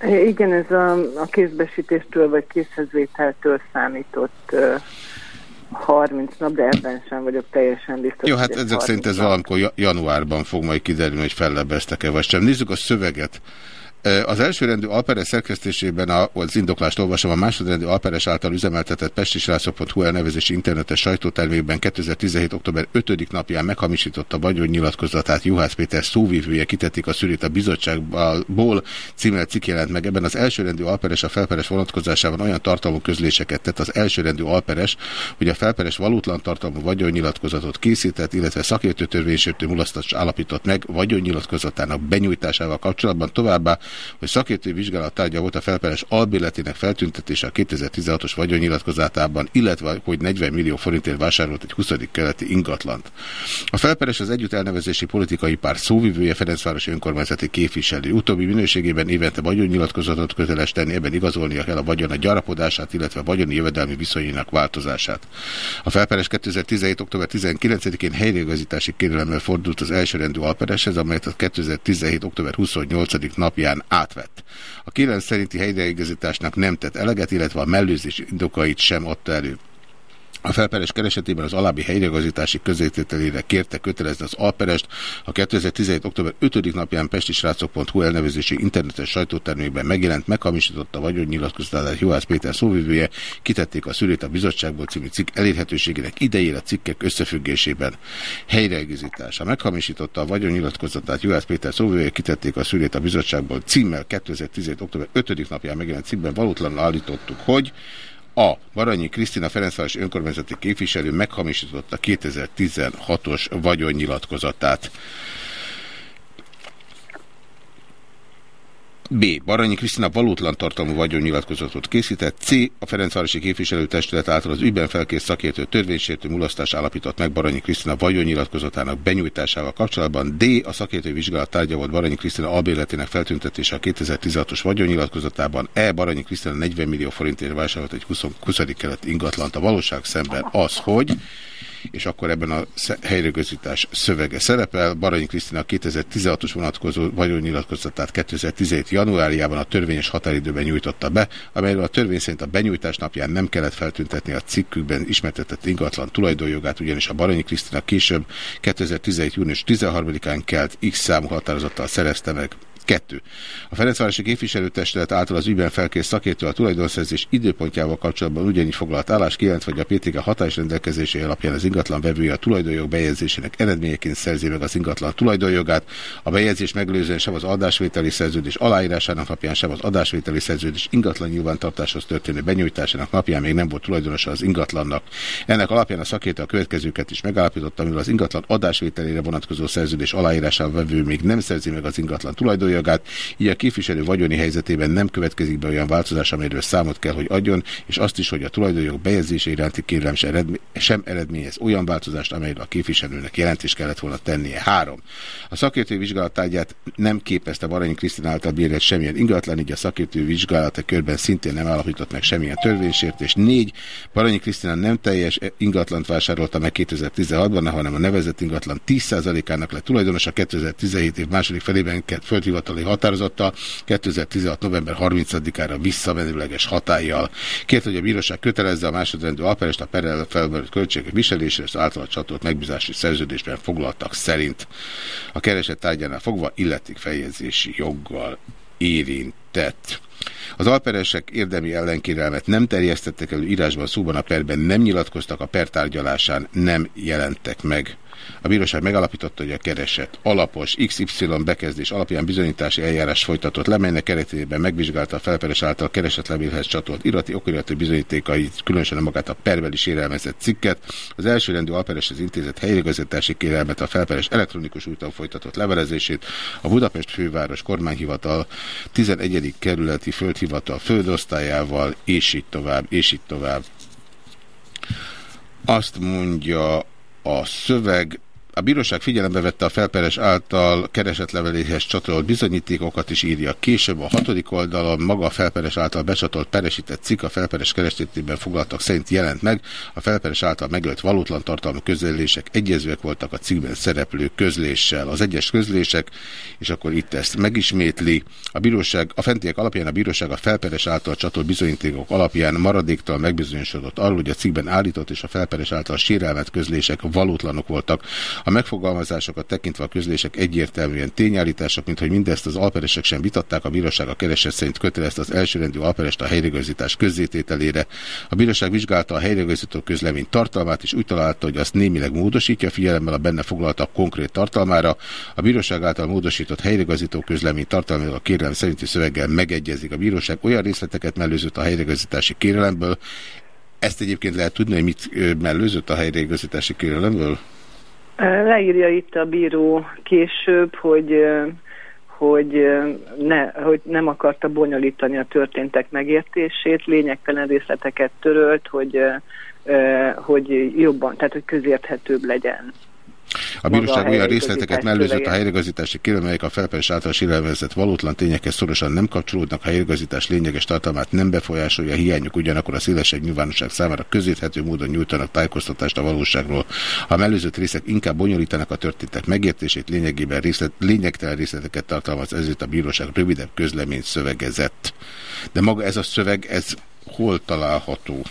Igen, ez a, a kézbesítéstől vagy készhezvételtől számított 30 nap, de ebben sem vagyok teljesen biztos. Jó, hát ezek szerint ez valamikor januárban fog majd kiderülni, hogy fellebeztek-e vagy sem. Nézzük a szöveget. Az elsőrendű Alperes szerkesztésében a, az indoklást olvasom, a másodrendű Alperes által üzemeltetett pestisrászok.hu elnevezési internetes sajtótermékben 2017. október 5. napján meghamisította vagyonnyilatkozatát Juhász Péter szóvívője kitetik a szűrét a bizottságból címelt cikk jelent meg. Ebben az elsőrendű Alperes a felperes vonatkozásában olyan tartalmú közléseket tett az elsőrendű Alperes, hogy a felperes valótlan tartalmú vagyonnyilatkozatot készített, illetve szakértő törvénysértő mulasztást állapított meg vagyonnyilatkozatának benyújtásával kapcsolatban továbbá hogy szakértői vizsgálat tárgya volt a felperes albérletének feltüntetése a 2016-os vagyonnyilatkozatában, illetve hogy 40 millió forintért vásárolt egy 20. keleti ingatlant. A felperes az együtt elnevezési politikai pár szóvivője Ferencvárosi önkormányzati képviselő. Utóbbi minőségében évente vagyonnyilatkozatot köteles tenni, ebben igazolnia kell a vagyon a gyarapodását, illetve a vagyoni jövedelmi viszonyainak változását. A felperes 2017. október 19-én helyreigazítási kérelemmel fordult az elsőrendű alpereshez, amelyet a 2017. október 28. napján átvett. A kérelem szerinti helyreigazításnak nem tett eleget, illetve a mellőzés indokait sem adta elő. A felperes keresetében az alábbi helyreigazítási közétételére kérte kötelezni az Alperest. A 2017. október 5. napján pestisrácok.hu elnevezési internetes sajtótermékben megjelent, meghamisította vagyonnyilatkozatát Juhász Péter szóvivője, kitették a szülét a bizottságból című cikk elérhetőségének idejére a cikkek összefüggésében. Helyreigazítás. A meghamisította a vagyonnyilatkozatát Juhász Péter szóvivője, kitették a szülét a bizottságból címmel 2017. október 5. napján megjelent cikkben valótlanul állítottuk, hogy a. Baranyi Krisztina Ferencváros önkormányzati képviselő meghamisította 2016-os vagyonnyilatkozatát. B. Baranyi Krisztina valótlan tartalmú vagyonnyilatkozatot készített. C. A Ferencvárosi Képviselőtestület által az ügyben felkész szakértő törvénysértő mulasztás állapított meg Baranyi Krisztina vagyonnyilatkozatának benyújtásával kapcsolatban. D. A szakértő vizsgálat tárgya volt Baranyi Krisztina albérletének feltüntetése a 2016-os vagyonnyilatkozatában. E. Baranyi Krisztina 40 millió forintért vásárolt egy 20. 20. kelet ingatlant. A valóság szemben az, hogy és akkor ebben a helyrögözítás szövege szerepel. Baranyi Krisztina 2016-os vonatkozó vagyonnyilatkozatát 2017. januárjában a törvényes határidőben nyújtotta be, amelyről a törvény szerint a benyújtás napján nem kellett feltüntetni a cikkükben ismertetett ingatlan tulajdonjogát, ugyanis a Baranyi Krisztina később 2017. június 13-án kelt X számú határozattal szerezte meg Kettő. A Ferencvárosi Képviselőtestület által az ügyben felkész szakértő a tulajdonszerzés időpontjával kapcsolatban ugyanígy foglalt állás kijelent, hogy a PTK hatás rendelkezésé alapján az ingatlan vevője a tulajdonjog bejegyzésének eredményeként szerzi meg az ingatlan tulajdonjogát. A bejegyzés megelőzően sem az adásvételi szerződés aláírásának napján, sem az adásvételi szerződés ingatlan nyilvántartáshoz történő benyújtásának napján még nem volt tulajdonosa az ingatlannak. Ennek alapján a szakértő a következőket is megállapította, mivel az ingatlan adásvételére vonatkozó szerződés aláírásával vevő még nem szerzi meg az ingatlan tulajdonjogát, jogát, így a képviselő vagyoni helyzetében nem következik be olyan változás, amelyről számot kell, hogy adjon, és azt is, hogy a tulajdonjog bejegyzése iránti kérelem sem eredményez olyan változást, amelyről a képviselőnek jelentést kellett volna tennie. Három. A szakértő vizsgálatágyát nem képezte Baranyi Krisztin által bérelt semmilyen ingatlan, így a szakértő vizsgálata körben szintén nem állapított meg semmilyen törvénysértés. Négy. Baranyi Krisztina nem teljes ingatlant vásárolta meg 2016-ban, hanem a nevezett ingatlan 10%-ának lett tulajdonosa 2017 év második felében földhivat hivatali határozata 2016. november 30-ára visszamenőleges hatállyal. Kért, hogy a bíróság kötelezze a másodrendű alperest a perrel felmerült költségek viselésre és az által csatolt megbízási szerződésben foglaltak szerint. A kereset tárgyánál fogva illetik feljegyzési joggal érintett. Az alperesek érdemi ellenkérelmet nem terjesztettek elő írásban, szóban a perben nem nyilatkoztak, a pertárgyalásán nem jelentek meg. A bíróság megalapította, hogy a kereset alapos XY bekezdés alapján bizonyítási eljárás folytatott le, keretében megvizsgálta a felperes által keresetlevélhez csatolt irati okiratú bizonyítékai, különösen magát a perbeli sérelmezett cikket. Az elsőrendű alpereshez intézett helyigazgatási kérelmet a felperes elektronikus úton folytatott levelezését, a Budapest főváros kormányhivatal 11. kerületi földhivatal földosztályával, és így tovább, és így tovább. Azt mondja a szöveg a bíróság figyelembe vette a felperes által keresett leveléhez csatolt bizonyítékokat is írja. Később a hatodik oldalon maga a felperes által becsatolt peresített cikk a felperes kerestétében foglaltak szerint jelent meg. A felperes által megölt valótlan tartalmú közlések egyezőek voltak a cikkben szereplő közléssel. Az egyes közlések, és akkor itt ezt megismétli. A bíróság, a fentiek alapján a bíróság a felperes által csatolt bizonyítékok alapján maradéktal megbizonyosodott arról, hogy a cikkben állított és a felperes által sérelmet közlések valótlanok voltak. A megfogalmazásokat tekintve a közlések egyértelműen tényállítások, mint hogy mindezt az alperesek sem vitatták, a bíróság a kereset szerint kötelezte az elsőrendű alperest a helyrégőzítás közzétételére. A bíróság vizsgálta a helyrégőzítő közlemény tartalmát, és úgy találta, hogy azt némileg módosítja figyelemmel a benne foglaltak konkrét tartalmára. A bíróság által módosított helyrégőzítő közlemény tartalmára a kérelem szerinti szöveggel megegyezik. A bíróság olyan részleteket mellőzött a helyrégőzítási kérelemből, ezt egyébként lehet tudni, hogy mit mellőzött a helyreigazítási kérelemből? Leírja itt a bíró később, hogy hogy, ne, hogy nem akarta bonyolítani a történtek megértését, lényegtelen részleteket törölt, hogy, hogy jobban, tehát hogy közérthetőbb legyen. A Maga a bíróság olyan részleteket mellőzött a helyreigazítási kérelem, melyek a felperes által sérelmezett valótlan tényekhez szorosan nem kapcsolódnak, a helyreigazítás lényeges tartalmát nem befolyásolja, hiányuk ugyanakkor a szélesebb nyilvánosság számára közérthető módon nyújtanak tájékoztatást a valóságról. A mellőzött részek inkább bonyolítanak a történtek megértését, lényegében részlet, lényegtelen részleteket tartalmaz, ezért a bíróság rövidebb közleményt szövegezett. De maga ez a szöveg, ez hol található?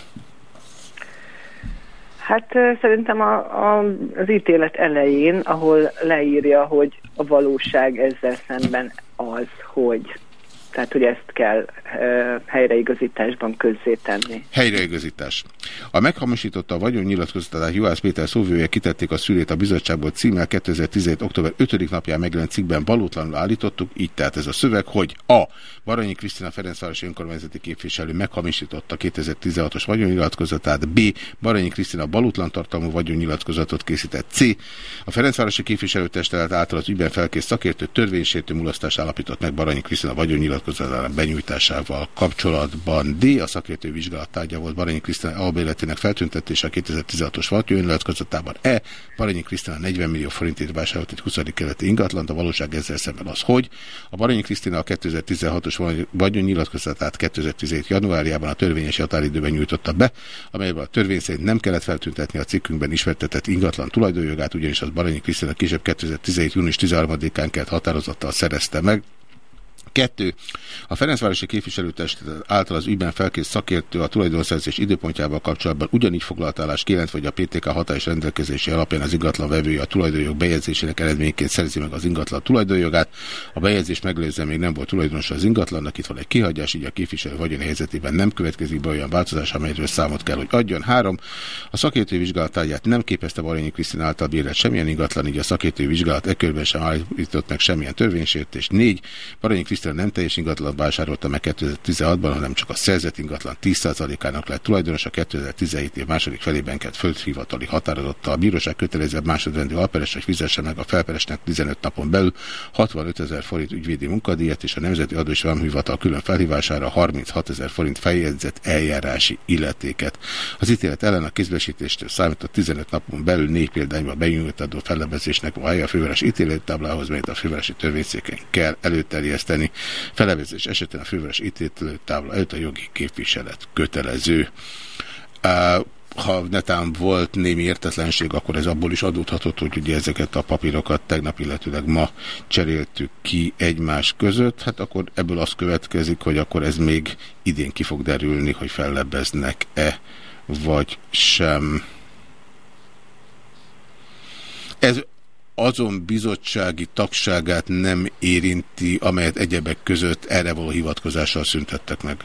Hát szerintem a, a, az ítélet elején, ahol leírja, hogy a valóság ezzel szemben az, hogy tehát, hogy ezt kell ö, helyreigazításban közzétenni. Helyreigazítás. A meghamisította a vagyon nyilatkoztatát Juhász Péter szóvője kitették a szülét a bizottságból címmel 2017. október 5. napján megjelent cikkben valótlanul állítottuk, így tehát ez a szöveg, hogy a. Baranyi Krisztina Ferencvárosi önkormányzati képviselő meghamisította 2016-os vagyonnyilatkozatát, B. Baranyi Krisztina valótlan tartalmú vagyonnyilatkozatot készített, C. A Ferencvárosi képviselőtestület által az ügyben felkész szakértő törvénysértő mulasztás állapított meg Baranyi Krisztina vagyonnyilatkozatának benyújtásával kapcsolatban. D. A szakértő vizsgálat tárgya volt Baranyi Krisztina albéletének feltüntetése a 2016-os vagyonnyilatkozatában. E. Baranyi Krisztina 40 millió forintért vásárolt egy 20. keleti ingatlant, a valóság ezzel szemben az, hogy a Baranyi Krisztina a 2016-os vagyonnyilatkozatát 2017. januárjában a törvényes határidőben nyújtotta be, amelyben a törvény szerint nem kellett feltüntetni a cikkünkben ismertetett ingatlan tulajdonjogát, ugyanis az Baranyi Krisztina később 2017. június 13-án kelt határozattal szerezte meg, Kettő. A Ferencvárosi képviselőtestület által az ügyben felkész szakértő a tulajdonszerzés időpontjával kapcsolatban ugyanígy foglalt állást kijelent, hogy a PTK hatályos rendelkezési alapján az ingatlan vevője a tulajdonjog bejegyzésének eredményként szerzi meg az ingatlan tulajdonjogát. A bejegyzés megelőzően még nem volt tulajdonosa az ingatlannak, itt van egy kihagyás, így a képviselő vagyon helyzetében nem következik be olyan változás, amelyről számot kell, hogy adjon. Három. A szakértő vizsgálatáját nem képezte Baranyi Krisztina által bérelt semmilyen ingatlan, így a szakértő vizsgálat e körben sem állított meg semmilyen törvénysértést. Négy. Baranyi Krisztina nem teljes ingatlan vásárolta meg 2016-ban, hanem csak a szerzett ingatlan 10%-ának lett tulajdonos a 2017 év második felében kelt földhivatali határozottal. A bíróság kötelező másodrendű alperes, hogy fizesse meg a felperesnek 15 napon belül 65 ezer forint ügyvédi munkadíjat, és a Nemzeti Adó és Vámhivatal külön felhívására 36 ezer forint feljegyzett eljárási illetéket. Az ítélet ellen a kézbesítéstől számított 15 napon belül négy példányban benyújtandó fellebezésnek várja a főváros ítélettáblához, melyet a fővárosi törvényszéken kell előterjeszteni. Felebezés esetén a főváros ítélettábla előtt a jogi képviselet kötelező. Ha netán volt némi értetlenség, akkor ez abból is adódhatott, hogy ugye ezeket a papírokat tegnap, illetőleg ma cseréltük ki egymás között, hát akkor ebből az következik, hogy akkor ez még idén ki fog derülni, hogy fellebbeznek-e, vagy sem. Ez azon bizottsági tagságát nem érinti, amelyet egyebek között erre való hivatkozással szüntettek meg.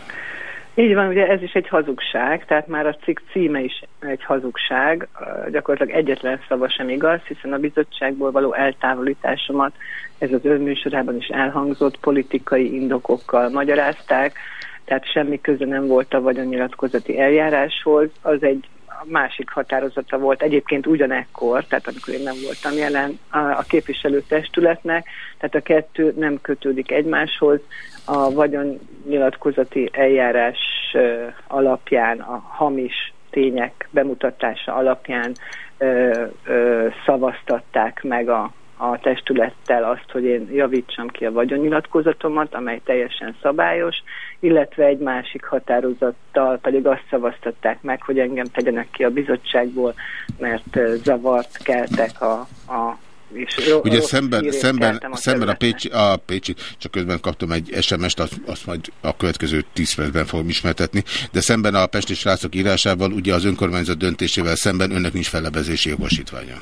Így van, ugye ez is egy hazugság, tehát már a cikk címe is egy hazugság, gyakorlatilag egyetlen szava sem igaz, hiszen a bizottságból való eltávolításomat, ez az önműsorában is elhangzott, politikai indokokkal magyarázták, tehát semmi köze nem volt a vagyonnyilatkozati eljáráshoz, az egy másik határozata volt egyébként ugyanekkor, tehát amikor én nem voltam jelen a, a képviselőtestületnek, tehát a kettő nem kötődik egymáshoz, a vagyonnyilatkozati eljárás ö, alapján, a hamis tények bemutatása alapján ö, ö, szavaztatták meg a, a testülettel azt, hogy én javítsam ki a vagyonnyilatkozatomat, amely teljesen szabályos, illetve egy másik határozattal pedig azt szavaztatták meg, hogy engem tegyenek ki a bizottságból, mert zavart keltek a, a és Ugye szemben, szemben, a szemben a. Pécsi, a Pécsi, csak közben kaptam egy SMS-t, azt, azt majd a következő 10 percben fogom ismertetni, de szemben a Pesti srácok írásával, ugye az önkormányzat döntésével szemben önnek nincs fellebezési jogosítványa.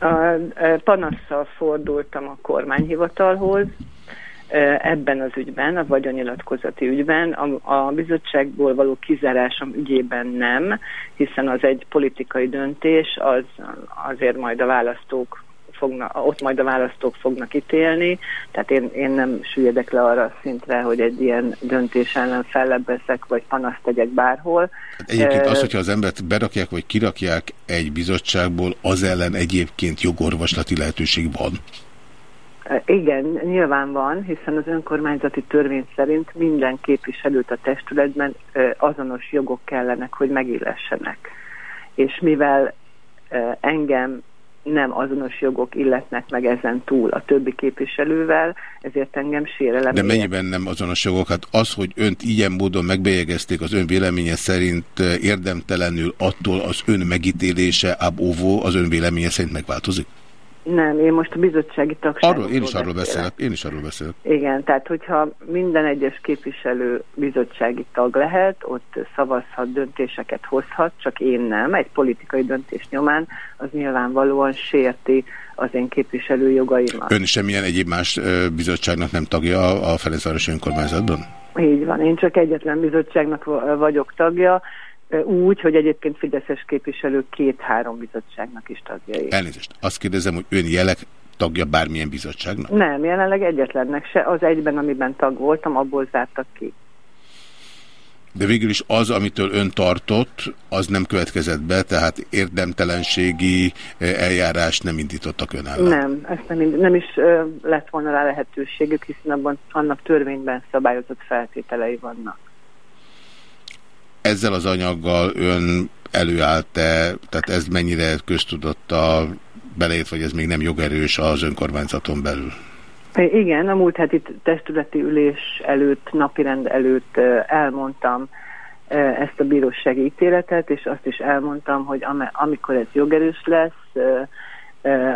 A, Panasszal fordultam a kormányhivatalhoz, ebben az ügyben, a vagyonnyilatkozati ügyben, a, a bizottságból való kizárásom ügyében nem, hiszen az egy politikai döntés, az azért majd a választók fognak, ott majd a választók fognak ítélni, tehát én, én nem süllyedek le arra a szintre, hogy egy ilyen döntés ellen fellebbezek, vagy panaszt tegyek bárhol. Egyébként E, az, hogyha az embert berakják, vagy kirakják egy bizottságból, az ellen egyébként jogorvoslati lehetőség van. Igen, nyilván van, hiszen az önkormányzati törvény szerint minden képviselőt a testületben azonos jogok kellenek, hogy megillessenek. És mivel engem nem azonos jogok illetnek meg ezen túl a többi képviselővel, ezért engem sérelem. De mennyiben nem azonos jogok? Hát az, hogy önt ilyen módon megbélyegezték az ön véleménye szerint eh, érdemtelenül attól az ön megítélése ab óvó az ön véleménye szerint megváltozik? Nem, én most a bizottsági tagságról Arról, én is arról beszélek. Én is arról beszélek. Igen, tehát hogyha minden egyes képviselő bizottsági tag lehet, ott szavazhat, döntéseket hozhat, csak én nem, egy politikai döntés nyomán, az nyilvánvalóan sérti az én képviselő jogaimat. Ön semmilyen egyéb más bizottságnak nem tagja a Ferencvárosi önkormányzatban? Így van, én csak egyetlen bizottságnak va- vagyok tagja, úgy, hogy egyébként Fideszes képviselők két-három bizottságnak is tagjai. Elnézést. Azt kérdezem, hogy ön jelek tagja bármilyen bizottságnak? Nem, jelenleg egyetlennek se. Az egyben, amiben tag voltam, abból zártak ki. De végül is az, amitől ön tartott, az nem következett be, tehát érdemtelenségi eh, eljárást nem indítottak ön ellen. Nem, ezt nem, nem is ö, lett volna rá lehetőségük, hiszen abban annak törvényben szabályozott feltételei vannak. Ezzel az anyaggal ön előállt-e, tehát ez mennyire köztudott a belét, vagy ez még nem jogerős az önkormányzaton belül? Igen, a múlt heti testületi ülés előtt, napirend előtt elmondtam ezt a bírósági ítéletet, és azt is elmondtam, hogy am- amikor ez jogerős lesz,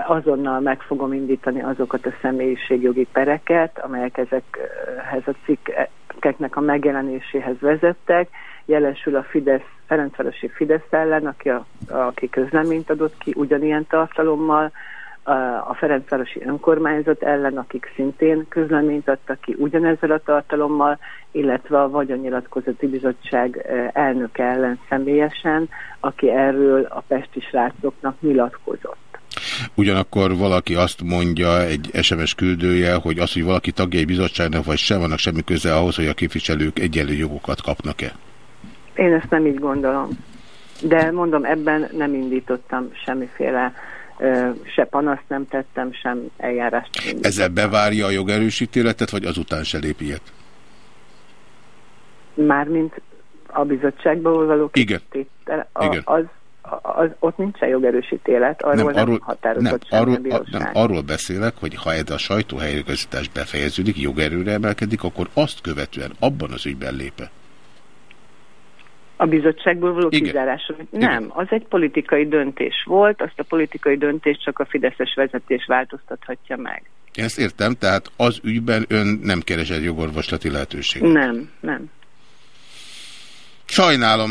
azonnal meg fogom indítani azokat a személyiségjogi pereket, amelyek ezekhez a cikkeknek a megjelenéséhez vezettek, jelesül a Fidesz, Ferencvárosi Fidesz ellen, aki, a, aki közleményt adott ki ugyanilyen tartalommal, a Ferencvárosi önkormányzat ellen, akik szintén közleményt adtak ki ugyanezzel a tartalommal, illetve a Vagyonnyilatkozati Bizottság eh, elnöke ellen személyesen, aki erről a pesti srácoknak nyilatkozott. Ugyanakkor valaki azt mondja, egy SMS küldője, hogy az, hogy valaki tagja egy bizottságnak, vagy sem, vannak semmi köze ahhoz, hogy a képviselők egyenlő jogokat kapnak-e. Én ezt nem így gondolom. De mondom, ebben nem indítottam semmiféle se panaszt nem tettem, sem eljárást. nem. Ezzel bevárja a jogerősítéletet, vagy azután se lép ilyet? Mármint a bizottságból való Igen. a, Igen. Az, az, ott nincs arról ítélet, arról nem, nem arról, határozott nem, arról, a, nem, arról beszélek, hogy ha ez a sajtóhelyreigazítás befejeződik, jogerőre emelkedik, akkor azt követően abban az ügyben lépe. A bizottságból való Igen. kizárásra. Nem, az egy politikai döntés volt, azt a politikai döntést csak a Fideszes vezetés változtathatja meg. Én ezt értem, tehát az ügyben ön nem keresett jogorvoslati lehetőséget. Nem, nem. Sajnálom.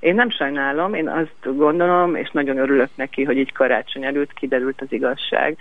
Én nem sajnálom, én azt gondolom, és nagyon örülök neki, hogy így karácsony előtt kiderült az igazság.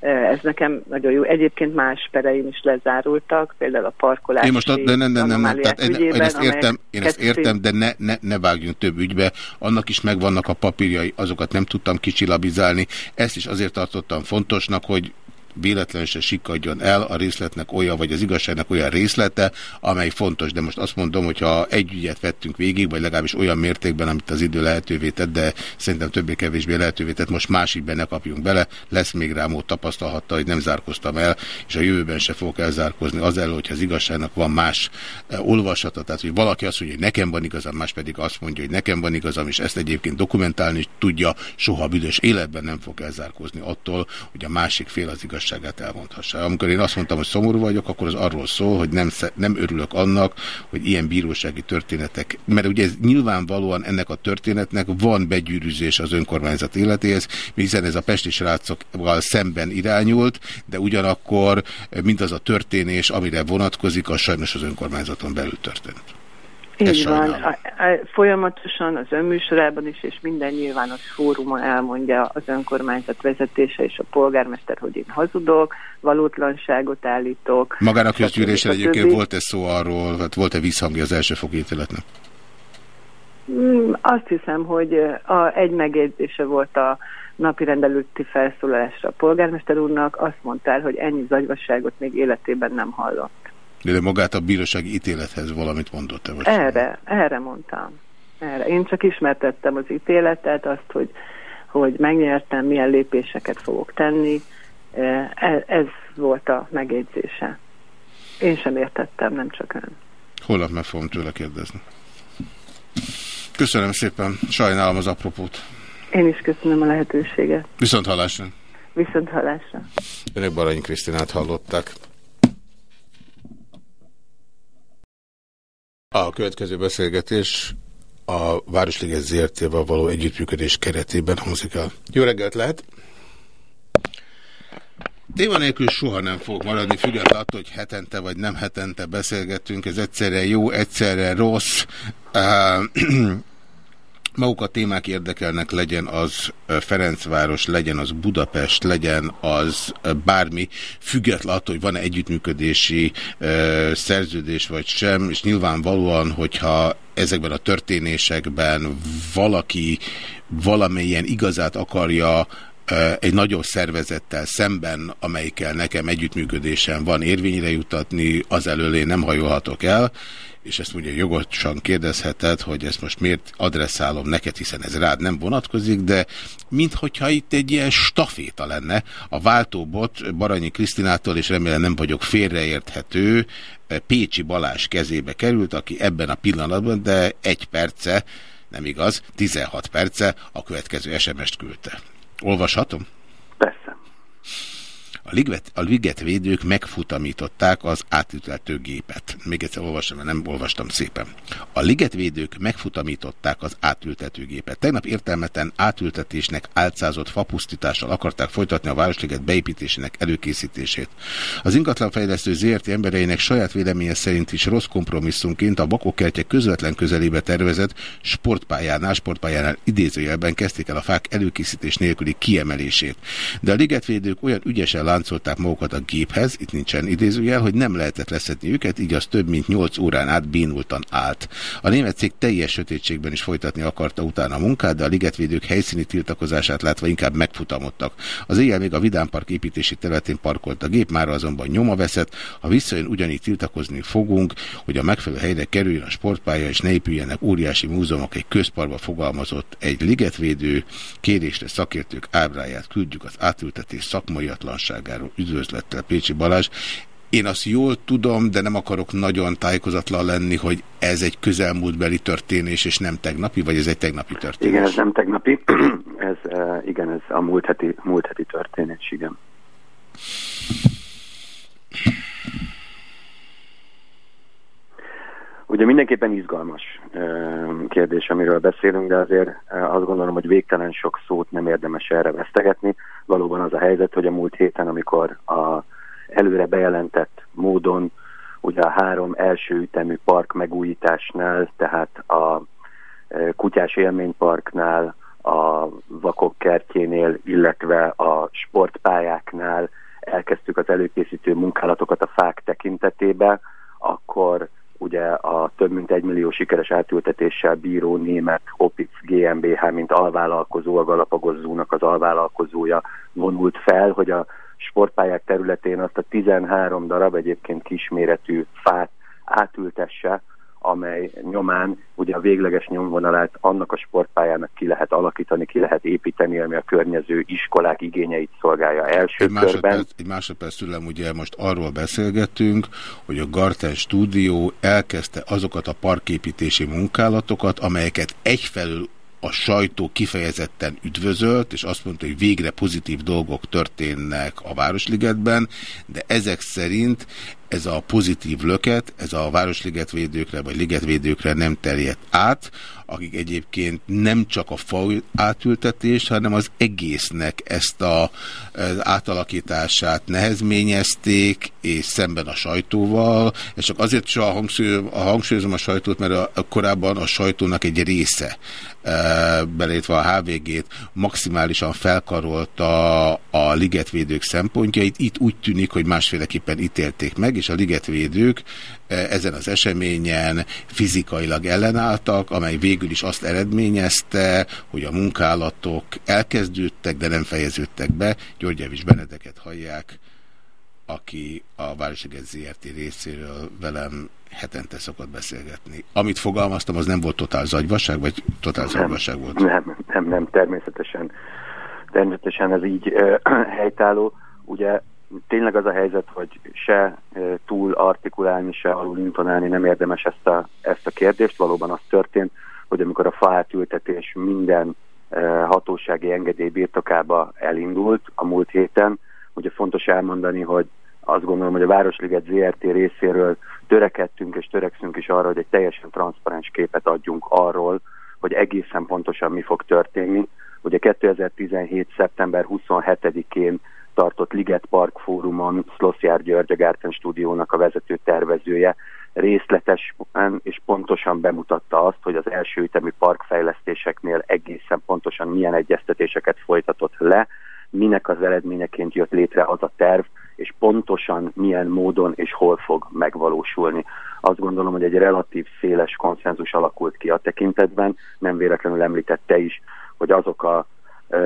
Ez nekem nagyon jó. Egyébként más pereim is lezárultak, például a parkolási Én most, de nem, nem, nem, nem, tehát én, ügyében, én ezt értem, én ezt értem, de ne, ne, ne vágjunk több ügybe. Annak is megvannak a papírjai, azokat nem tudtam kicsilabizálni. Ezt is azért tartottam fontosnak, hogy véletlenül se sikadjon el a részletnek olyan, vagy az igazságnak olyan részlete, amely fontos. De most azt mondom, hogy ha egy ügyet vettünk végig, vagy legalábbis olyan mértékben, amit az idő lehetővé tett, de szerintem többé-kevésbé lehetővé tett, most másikben ne kapjunk bele, lesz még rám ott tapasztalhatta, hogy nem zárkoztam el, és a jövőben se fogok elzárkozni az elő, hogyha az igazságnak van más eh, olvasata, tehát hogy valaki azt mondja, hogy nekem van igazam, más pedig azt mondja, hogy nekem van igazam, és ezt egyébként dokumentálni tudja, soha büdös életben nem fog elzárkozni attól, hogy a másik fél az igazságát elmondhassa. Amikor én azt mondtam, hogy szomorú vagyok, akkor az arról szól, hogy nem, nem örülök annak, hogy ilyen bírósági történetek, mert ugye ez nyilvánvalóan ennek a történetnek van begyűrűzés az önkormányzat életéhez, hiszen ez a pesti srácokkal szemben irányult, de ugyanakkor mindaz a történés, amire vonatkozik, az sajnos az önkormányzaton belül történt. Így van. A, a, folyamatosan az önműsorában is, és minden nyilvános fórumon elmondja az önkormányzat vezetése és a polgármester, hogy én hazudok, valótlanságot állítok. Magán a stb. közgyűlésen egyébként volt-e szó arról, hát volt-e visszhangja az első ítéletnek? Mm, Azt hiszem, hogy a, egy megjegyzése volt a napi rendelőtti felszólalásra a polgármester úrnak, azt mondtál, hogy ennyi zagyvasságot még életében nem hallott. De magát a bírósági ítélethez valamit mondott-e? Vagy Erre, erre mondtam. Erre. Én csak ismertettem az ítéletet, azt, hogy, hogy megnyertem, milyen lépéseket fogok tenni, E- Ez volt a megjegyzése. Én sem értettem, nem csak ön. Holnap meg fogom tőle kérdezni. Köszönöm szépen, sajnálom az apropót. Én is köszönöm a lehetőséget. Viszont hallásra. Viszont hallásra. Önök Baranyi Krisztinát hallották. A következő beszélgetés a Városliget ZRT-vel való együttműködés keretében hangzik el. Jó reggelt lehet! Téma nélkül soha nem fog maradni, függetlenül attól, hogy hetente vagy nem hetente beszélgetünk, ez egyszerre jó, egyszerre rossz. Uh, maguk a témák érdekelnek, legyen az Ferencváros, legyen az Budapest, legyen az bármi, független attól, hogy van-e együttműködési uh, szerződés vagy sem, és nyilvánvalóan, hogyha ezekben a történésekben valaki valamilyen igazát akarja egy nagyobb szervezettel szemben, amelyikkel nekem együttműködésem van érvényre jutatni, az elől én nem hajolhatok el, és ezt ugye jogosan kérdezheted, hogy ezt most miért adresszálom neked, hiszen ez rád nem vonatkozik, de minthogyha itt egy ilyen staféta lenne, a váltóbot Baranyi Krisztinától, és remélem nem vagyok félreérthető, Pécsi Balás kezébe került, aki ebben a pillanatban, de egy perce, nem igaz, 16 perce a következő SMS-t küldte. Olvashatom? Persze. A, liget, a ligetvédők megfutamították az átültetőgépet. Még egyszer olvasom, mert nem olvastam szépen. A ligetvédők megfutamították az átültetőgépet. Tegnap értelmeten átültetésnek álcázott fapusztítással akarták folytatni a Városliget beépítésének előkészítését. Az ingatlanfejlesztő ZRT embereinek saját véleménye szerint is rossz kompromisszumként a Bakókertje közvetlen közelébe tervezett sportpályánál, sportpályánál idézőjelben kezdték el a fák előkészítés nélküli kiemelését. De a ligetvédők olyan ügyesen láncolták magukat a géphez, itt nincsen idézőjel, hogy nem lehetett leszedni őket, így az több mint 8 órán át bénultan állt. A német cég teljes sötétségben is folytatni akarta utána a munkát, de a ligetvédők helyszíni tiltakozását látva inkább megfutamodtak. Az éjjel még a Vidámpark építési területén parkolt a gép, már azonban nyoma veszett, ha visszajön ugyanígy tiltakozni fogunk, hogy a megfelelő helyre kerüljön a sportpálya és ne épüljenek óriási múzeumok egy közparba fogalmazott egy ligetvédő, kérésre szakértők ábráját küldjük az átültetés szakmaiatlanság Bizottságáról. Üdvözlettel Pécsi Balázs. Én azt jól tudom, de nem akarok nagyon tájékozatlan lenni, hogy ez egy közelmúltbeli történés, és nem tegnapi, vagy ez egy tegnapi történés? Igen, ez nem tegnapi. ez, uh, igen, ez a múlt heti, múlt heti történés, igen. Ugye mindenképpen izgalmas kérdés, amiről beszélünk, de azért azt gondolom, hogy végtelen sok szót nem érdemes erre vesztegetni. Valóban az a helyzet, hogy a múlt héten, amikor a előre bejelentett módon ugye a három első ütemű park megújításnál, tehát a Kutyás Élményparknál, a Vakok kertjénél, illetve a sportpályáknál elkezdtük az előkészítő munkálatokat a fák tekintetében, akkor ugye a több mint egy millió sikeres átültetéssel bíró német Opitz GmbH, mint alvállalkozó, a Galapagos az alvállalkozója vonult fel, hogy a sportpályák területén azt a 13 darab egyébként kisméretű fát átültesse, amely nyomán ugye a végleges nyomvonalát annak a sportpályának ki lehet alakítani, ki lehet építeni, ami a környező iskolák igényeit szolgálja első egy körben. Másodperc, egy másodperc tőlem, ugye most arról beszélgetünk, hogy a Garten stúdió elkezdte azokat a parképítési munkálatokat, amelyeket egyfelől a sajtó kifejezetten üdvözölt, és azt mondta, hogy végre pozitív dolgok történnek a Városligetben, de ezek szerint ez a pozitív löket, ez a Városligetvédőkre vagy ligetvédőkre nem terjedt át, akik egyébként nem csak a fa átültetés, hanem az egésznek ezt a, az átalakítását nehezményezték, és szemben a sajtóval, és csak azért is a hangsúlyozom a, hangsúlyozom a sajtót, mert a, a korábban a sajtónak egy része, e, belétve a HVG-t, maximálisan felkarolta a ligetvédők szempontjait. Itt úgy tűnik, hogy másféleképpen ítélték meg, és a ligetvédők ezen az eseményen fizikailag ellenálltak, amely végül is azt eredményezte, hogy a munkálatok elkezdődtek, de nem fejeződtek be. György Benedeket hallják, aki a Városliget ZRT részéről velem hetente szokott beszélgetni. Amit fogalmaztam, az nem volt totál zagyvaság, vagy totál zagyvaság volt? Nem, nem, nem, természetesen. Természetesen ez így helytálló. ugye tényleg az a helyzet, hogy se túl artikulálni, se alul intonálni nem érdemes ezt a, ezt a kérdést. Valóban az történt, hogy amikor a faátültetés minden hatósági engedély birtokába elindult a múlt héten, ugye fontos elmondani, hogy azt gondolom, hogy a Városliget ZRT részéről törekedtünk és törekszünk is arra, hogy egy teljesen transzparens képet adjunk arról, hogy egészen pontosan mi fog történni. Ugye 2017. szeptember 27-én tartott Liget Park fórumon Szloszjár György, a Gárten stúdiónak a vezető tervezője részletesen és pontosan bemutatta azt, hogy az első ütemű parkfejlesztéseknél egészen pontosan milyen egyeztetéseket folytatott le, minek az eredményeként jött létre az a terv, és pontosan milyen módon és hol fog megvalósulni. Azt gondolom, hogy egy relatív széles konszenzus alakult ki a tekintetben, nem véletlenül említette is, hogy azok a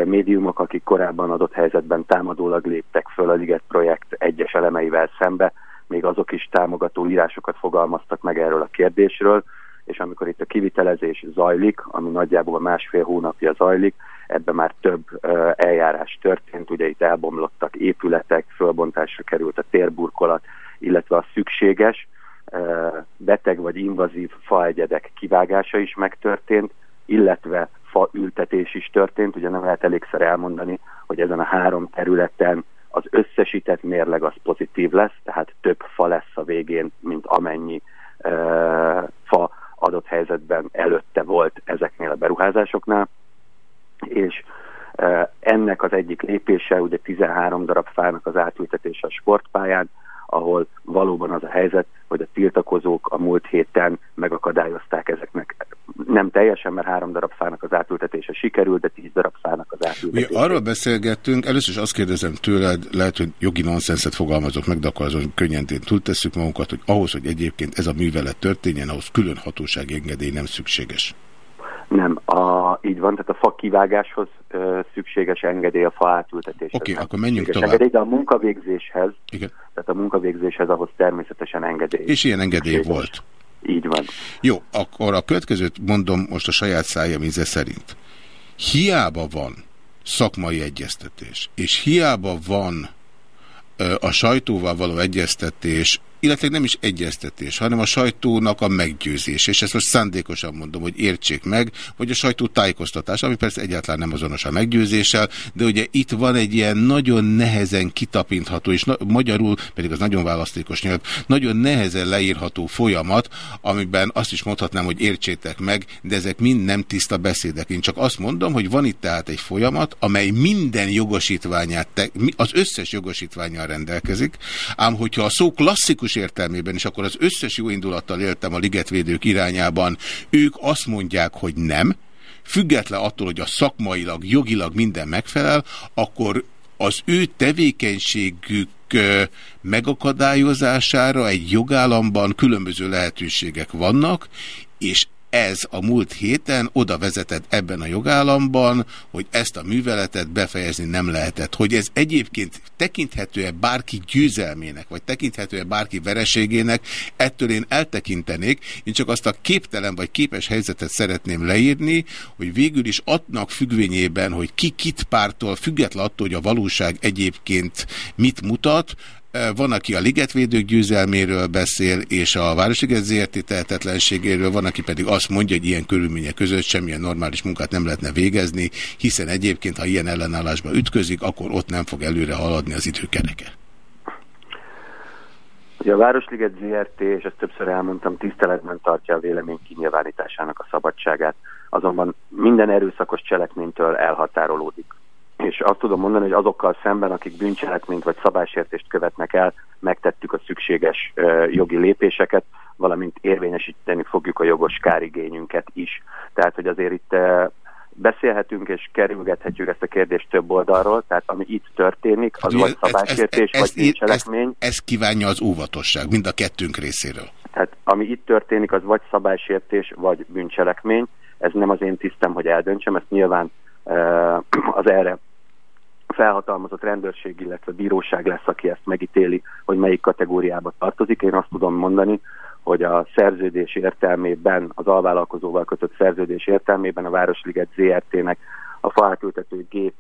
médiumok, akik korábban adott helyzetben támadólag léptek föl a Liget projekt egyes elemeivel szembe, még azok is támogató írásokat fogalmaztak meg erről a kérdésről, és amikor itt a kivitelezés zajlik, ami nagyjából másfél hónapja zajlik, ebben már több eljárás történt, ugye itt elbomlottak épületek, fölbontásra került a térburkolat, illetve a szükséges beteg vagy invazív faegyedek kivágása is megtörtént, illetve faültetés is történt, ugye nem lehet elégszer elmondani, hogy ezen a három területen az összesített mérleg az pozitív lesz, tehát több fa lesz a végén, mint amennyi uh, fa adott helyzetben előtte volt ezeknél a beruházásoknál, és uh, ennek az egyik lépése, ugye 13 darab fának az átültetése a sportpályán, ahol valóban az a helyzet, hogy a tiltakozók a múlt héten megakadályozták ezeknek. Nem teljesen, mert három darab fának az átültetése sikerült, de tíz darab fának az átültetése. Mi arról beszélgettünk, először is azt kérdezem tőled, lehet, hogy jogi nonszenszet fogalmazok meg, de akkor azon könnyen túltesszük magunkat, hogy ahhoz, hogy egyébként ez a művelet történjen, ahhoz külön hatósági engedély nem szükséges. Nem, a, így van, tehát a fa kivágáshoz ö, szükséges engedély a fa átültetéshez. Oké, okay, akkor menjünk tovább. Engedély, de a munkavégzéshez, Igen. tehát a munkavégzéshez ahhoz természetesen engedély. És ilyen engedély szükséges. volt. Így van. Jó, akkor a következőt mondom most a saját szájam íze szerint. Hiába van szakmai egyeztetés, és hiába van a sajtóval való egyeztetés illetve nem is egyeztetés, hanem a sajtónak a meggyőzés. És ezt most szándékosan mondom, hogy értsék meg, vagy a sajtó tájékoztatás, ami persze egyáltalán nem azonos a meggyőzéssel, de ugye itt van egy ilyen nagyon nehezen kitapintható, és na magyarul pedig az nagyon választékos nyelv, nagyon nehezen leírható folyamat, amiben azt is mondhatnám, hogy értsétek meg, de ezek mind nem tiszta beszédek. Én csak azt mondom, hogy van itt tehát egy folyamat, amely minden jogosítványát, az összes jogosítványal rendelkezik, ám hogyha a szó klasszikus klasszikus értelmében, és akkor az összes jó indulattal éltem a ligetvédők irányában, ők azt mondják, hogy nem, független attól, hogy a szakmailag, jogilag minden megfelel, akkor az ő tevékenységük megakadályozására egy jogállamban különböző lehetőségek vannak, és ez a múlt héten oda vezetett ebben a jogállamban, hogy ezt a műveletet befejezni nem lehetett. Hogy ez egyébként tekinthető-e bárki győzelmének, vagy tekinthető-e bárki vereségének, ettől én eltekintenék. Én csak azt a képtelen vagy képes helyzetet szeretném leírni, hogy végül is adnak függvényében, hogy ki kit pártól, független attól, hogy a valóság egyébként mit mutat, van, aki a ligetvédők győzelméről beszél, és a Városliget ZRT. tehetetlenségéről, van, aki pedig azt mondja, hogy ilyen körülmények között semmilyen normális munkát nem lehetne végezni, hiszen egyébként, ha ilyen ellenállásba ütközik, akkor ott nem fog előre haladni az időkereke. Ugye a Városliget ZRT, és ezt többször elmondtam, tiszteletben tartja a vélemény kinyilvánításának a szabadságát, azonban minden erőszakos cselekménytől elhatárolódik és azt tudom mondani, hogy azokkal szemben, akik bűncselekményt vagy szabálysértést követnek el, megtettük a szükséges jogi lépéseket, valamint érvényesíteni fogjuk a jogos kárigényünket is. Tehát, hogy azért itt beszélhetünk és kerülgethetjük ezt a kérdést több oldalról, tehát ami itt történik, az vagy szabálysértés, vagy bűncselekmény. Ez, ez kívánja az óvatosság, mind a kettőnk részéről. Tehát ami itt történik, az vagy szabálysértés, vagy bűncselekmény. Ez nem az én tisztem, hogy eldöntsem, ezt nyilván az erre felhatalmazott rendőrség, illetve bíróság lesz, aki ezt megítéli, hogy melyik kategóriába tartozik. Én azt tudom mondani, hogy a szerződés értelmében, az alvállalkozóval kötött szerződés értelmében a Városliget ZRT-nek a faátültető gép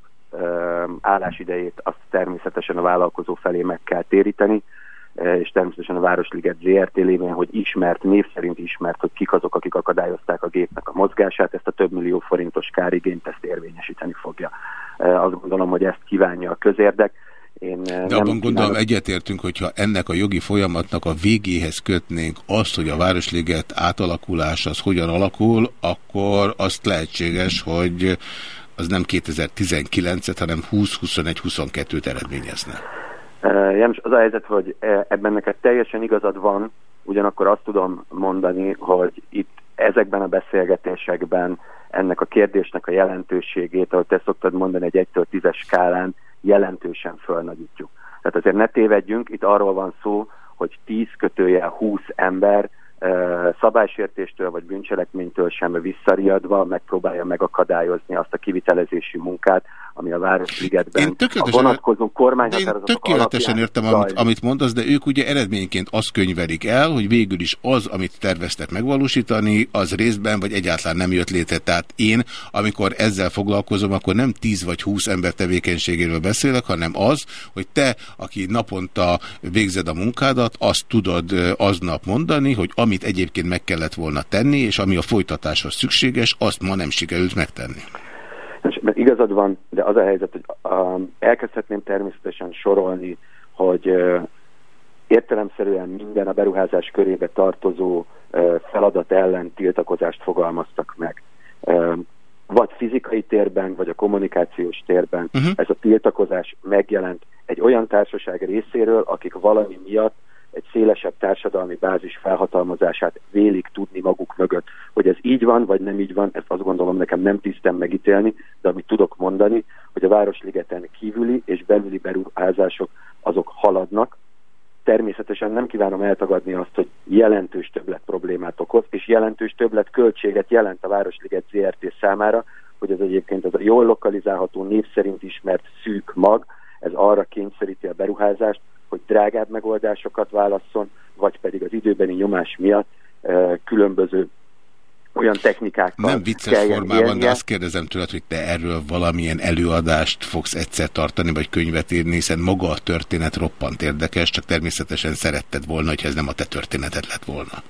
állásidejét azt természetesen a vállalkozó felé meg kell téríteni, és természetesen a Városliget ZRT lévén, hogy ismert, név szerint ismert, hogy kik azok, akik akadályozták a gépnek a mozgását, ezt a több millió forintos kárigényt ezt érvényesíteni fogja. Ö, azt gondolom, hogy ezt kívánja a közérdek. Én De nem abban gondolom egyetértünk, hogyha ennek a jogi folyamatnak a végéhez kötnénk azt, hogy a Városliget átalakulás az hogyan alakul, akkor azt lehetséges, hogy az nem 2019-et, hanem 20-21-22-t eredményezne. János, az a helyzet, hogy ebben neked teljesen igazad van, ugyanakkor azt tudom mondani, hogy itt ezekben a beszélgetésekben ennek a kérdésnek a jelentőségét, ahogy te szoktad mondani, egy 1-től 10-es skálán jelentősen fölnagyítjuk. Tehát azért ne tévedjünk, itt arról van szó, hogy 10 kötője 20 ember szabálysértéstől vagy bűncselekménytől sem visszariadva megpróbálja megakadályozni azt a kivitelezési munkát, ami a Városligetben a tökéletesen- vonatkozó Én kormányhatározatok tökéletesen alapján értem, amit, amit mondasz, de ők ugye eredményként azt könyvelik el, hogy végül is az, amit terveztek megvalósítani, az részben vagy egyáltalán nem jött létre. Tehát én, amikor ezzel foglalkozom, akkor nem 10 vagy 20 ember tevékenységéről beszélek, hanem az, hogy te, aki naponta végzed a munkádat, azt tudod aznap mondani, hogy amit egyébként meg kellett volna tenni, és ami a folytatáshoz szükséges, azt ma nem sikerült megtenni. És mert igazad van, de az a helyzet, hogy um, elkezdhetném természetesen sorolni, hogy uh, értelemszerűen minden a beruházás körébe tartozó uh, feladat ellen tiltakozást fogalmaztak meg. Uh, vagy fizikai térben, vagy a kommunikációs térben uh-huh. ez a tiltakozás megjelent egy olyan társaság részéről, akik valami miatt egy szélesebb társadalmi bázis felhatalmazását vélik tudni maguk mögött. Hogy ez így van, vagy nem így van, ezt azt gondolom nekem nem tisztem megítélni, de amit tudok mondani, hogy a Városligeten kívüli és belüli beruházások azok haladnak. Természetesen nem kívánom eltagadni azt, hogy jelentős többlet problémát okoz, és jelentős többlet költséget jelent a Városliget ZRT számára, hogy ez egyébként az a jól lokalizálható, név szerint ismert szűk mag, ez arra kényszeríti a beruházást, hogy drágább megoldásokat válasszon, vagy pedig az időbeni nyomás miatt különböző olyan technikákkal Nem vicces formában, de élnie. azt kérdezem tőled, hogy te erről valamilyen előadást fogsz egyszer tartani, vagy könyvet írni, hiszen maga a történet roppant érdekes, csak természetesen szeretted volna, hogy ez nem a te történeted lett volna.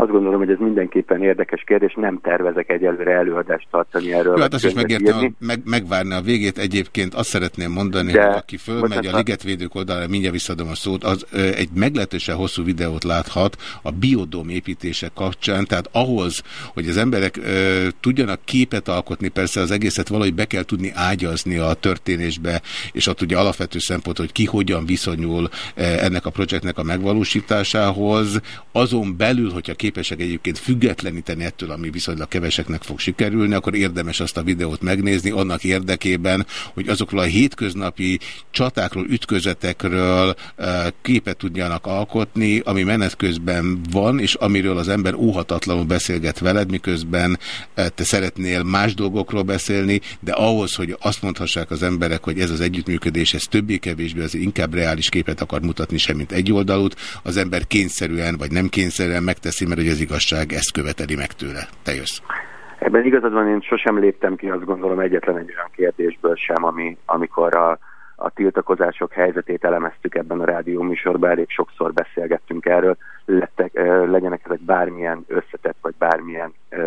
Azt gondolom, hogy ez mindenképpen érdekes kérdés, nem tervezek egyelőre előadást tartani erről. Jó, hát azt is megértem, írni. meg, megvárni a végét. Egyébként azt szeretném mondani, De- hogy aki fölmegy a ligetvédők oldalára, mindjárt visszadom a szót, az ö, egy meglehetősen hosszú videót láthat a biodóm építése kapcsán, tehát ahhoz, hogy az emberek ö, tudjanak képet alkotni, persze az egészet valahogy be kell tudni ágyazni a történésbe, és ott ugye alapvető szempont, hogy ki hogyan viszonyul ennek a projektnek a megvalósításához, azon belül, hogyha képesek egyébként függetleníteni ettől, ami viszonylag keveseknek fog sikerülni, akkor érdemes azt a videót megnézni annak érdekében, hogy azokról a hétköznapi csatákról, ütközetekről eh, képet tudjanak alkotni, ami menet közben van, és amiről az ember óhatatlanul beszélget veled, miközben eh, te szeretnél más dolgokról beszélni, de ahhoz, hogy azt mondhassák az emberek, hogy ez az együttműködés, ez többé-kevésbé azért inkább reális képet akar mutatni, semmint egyoldalút, az ember kényszerűen vagy nem kényszerűen megteszi, mert hogy az igazság ezt követeli meg tőle. Te jössz. Ebben igazad van, én sosem léptem ki, azt gondolom egyetlen egy olyan kérdésből sem, ami, amikor a, a tiltakozások helyzetét elemeztük ebben a rádió műsorban, elég sokszor beszélgettünk erről, lettek, legyenek ezek bármilyen összetett, vagy bármilyen ö,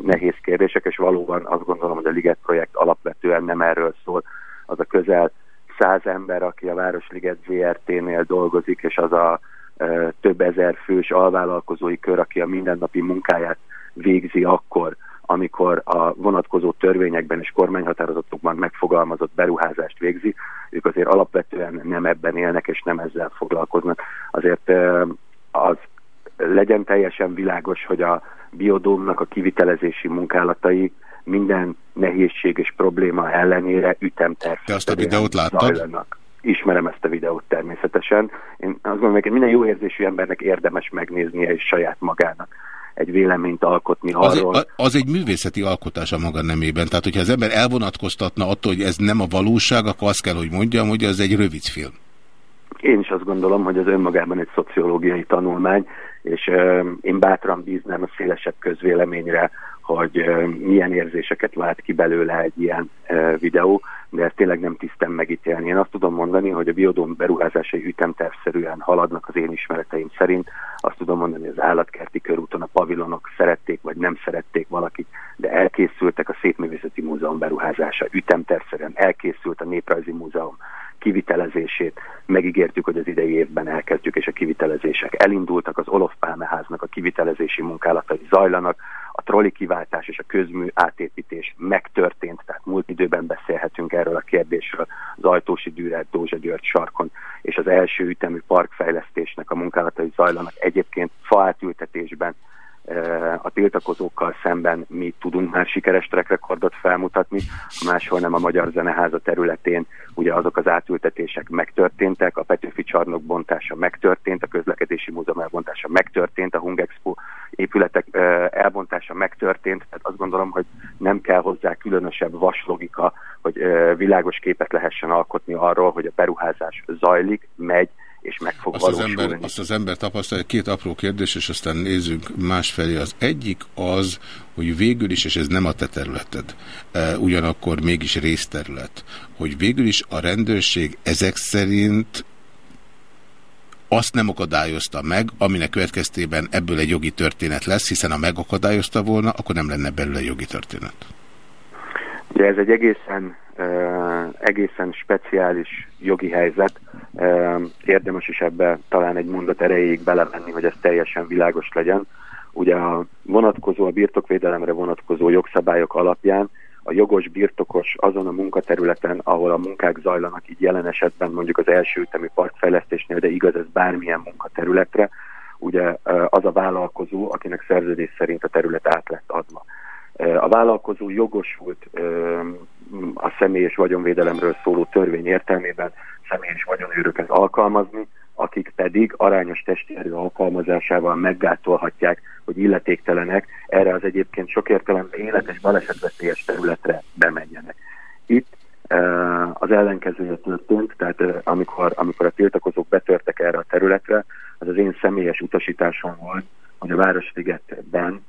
nehéz kérdések, és valóban azt gondolom, hogy a Liget projekt alapvetően nem erről szól, az a közel száz ember, aki a Városliget ZRT-nél dolgozik, és az a több ezer fős alvállalkozói kör, aki a mindennapi munkáját végzi akkor, amikor a vonatkozó törvényekben és kormányhatározatokban megfogalmazott beruházást végzi, ők azért alapvetően nem ebben élnek és nem ezzel foglalkoznak. Azért az legyen teljesen világos, hogy a biodómnak a kivitelezési munkálatai minden nehézség és probléma ellenére ütemterv. Te azt a videót láttad? zajlanak. Ismerem ezt a videót természetesen. Én azt gondolom, hogy minden jó érzésű embernek érdemes megnéznie és saját magának egy véleményt alkotni Az, arról. egy, az egy művészeti alkotás a maga nemében. Tehát, hogyha az ember elvonatkoztatna attól, hogy ez nem a valóság, akkor azt kell, hogy mondjam, hogy ez egy rövid film. Én is azt gondolom, hogy az önmagában egy szociológiai tanulmány, és euh, én bátran bíznám a szélesebb közvéleményre, hogy ö, milyen érzéseket vált ki belőle egy ilyen ö, videó, de ezt tényleg nem tisztem megítélni. Én azt tudom mondani, hogy a biodóm beruházásai ütemtervszerűen haladnak az én ismereteim szerint. Azt tudom mondani, hogy az állatkerti körúton a pavilonok szerették vagy nem szerették valakit, de elkészültek a Szépművészeti Múzeum beruházása ütemtervszerűen, elkészült a Néprajzi Múzeum kivitelezését, megígértük, hogy az idei évben elkezdjük, és a kivitelezések elindultak, az Olof Pálmeháznak a kivitelezési munkálatai zajlanak, a trolli kiváltás és a közmű átépítés megtörtént, tehát múlt időben beszélhetünk erről a kérdésről, az Ajtósi Dűrer, Dózsa György sarkon, és az első ütemű parkfejlesztésnek a munkálatai zajlanak egyébként faátültetésben, a tiltakozókkal szemben mi tudunk már sikeres track rekordot felmutatni, máshol nem a Magyar Zeneháza területén. Ugye azok az átültetések megtörténtek, a Petőfi csarnok bontása megtörtént, a közlekedési múzeum elbontása megtörtént, a Hungexpo épületek elbontása megtörtént, tehát azt gondolom, hogy nem kell hozzá különösebb vaslogika, hogy világos képet lehessen alkotni arról, hogy a beruházás zajlik, megy, és meg fog azt az, ember, azt az ember tapasztalja, két apró kérdés, és aztán nézzünk másfelé. Az egyik az, hogy végül is, és ez nem a te területed, e, ugyanakkor mégis részterület, hogy végül is a rendőrség ezek szerint azt nem akadályozta meg, aminek következtében ebből egy jogi történet lesz, hiszen ha megakadályozta volna, akkor nem lenne belőle jogi történet. Ugye ez egy egészen, uh, egészen speciális jogi helyzet. Érdemes is ebbe talán egy mondat erejéig belemenni, hogy ez teljesen világos legyen. Ugye a vonatkozó, a birtokvédelemre vonatkozó jogszabályok alapján a jogos birtokos azon a munkaterületen, ahol a munkák zajlanak, így jelen esetben mondjuk az első ütemű parkfejlesztésnél, de igaz ez bármilyen munkaterületre, ugye az a vállalkozó, akinek szerződés szerint a terület át lett adva. A vállalkozó jogosult a személyes vagyonvédelemről szóló törvény értelmében személyes vagyonőröket alkalmazni, akik pedig arányos testi erő alkalmazásával meggátolhatják, hogy illetéktelenek erre az egyébként sok értelemben életes balesetveszélyes területre bemenjenek. Itt az ellenkezője történt, tehát amikor, amikor a tiltakozók betörtek erre a területre, az az én személyes utasításom volt, hogy a Városligetben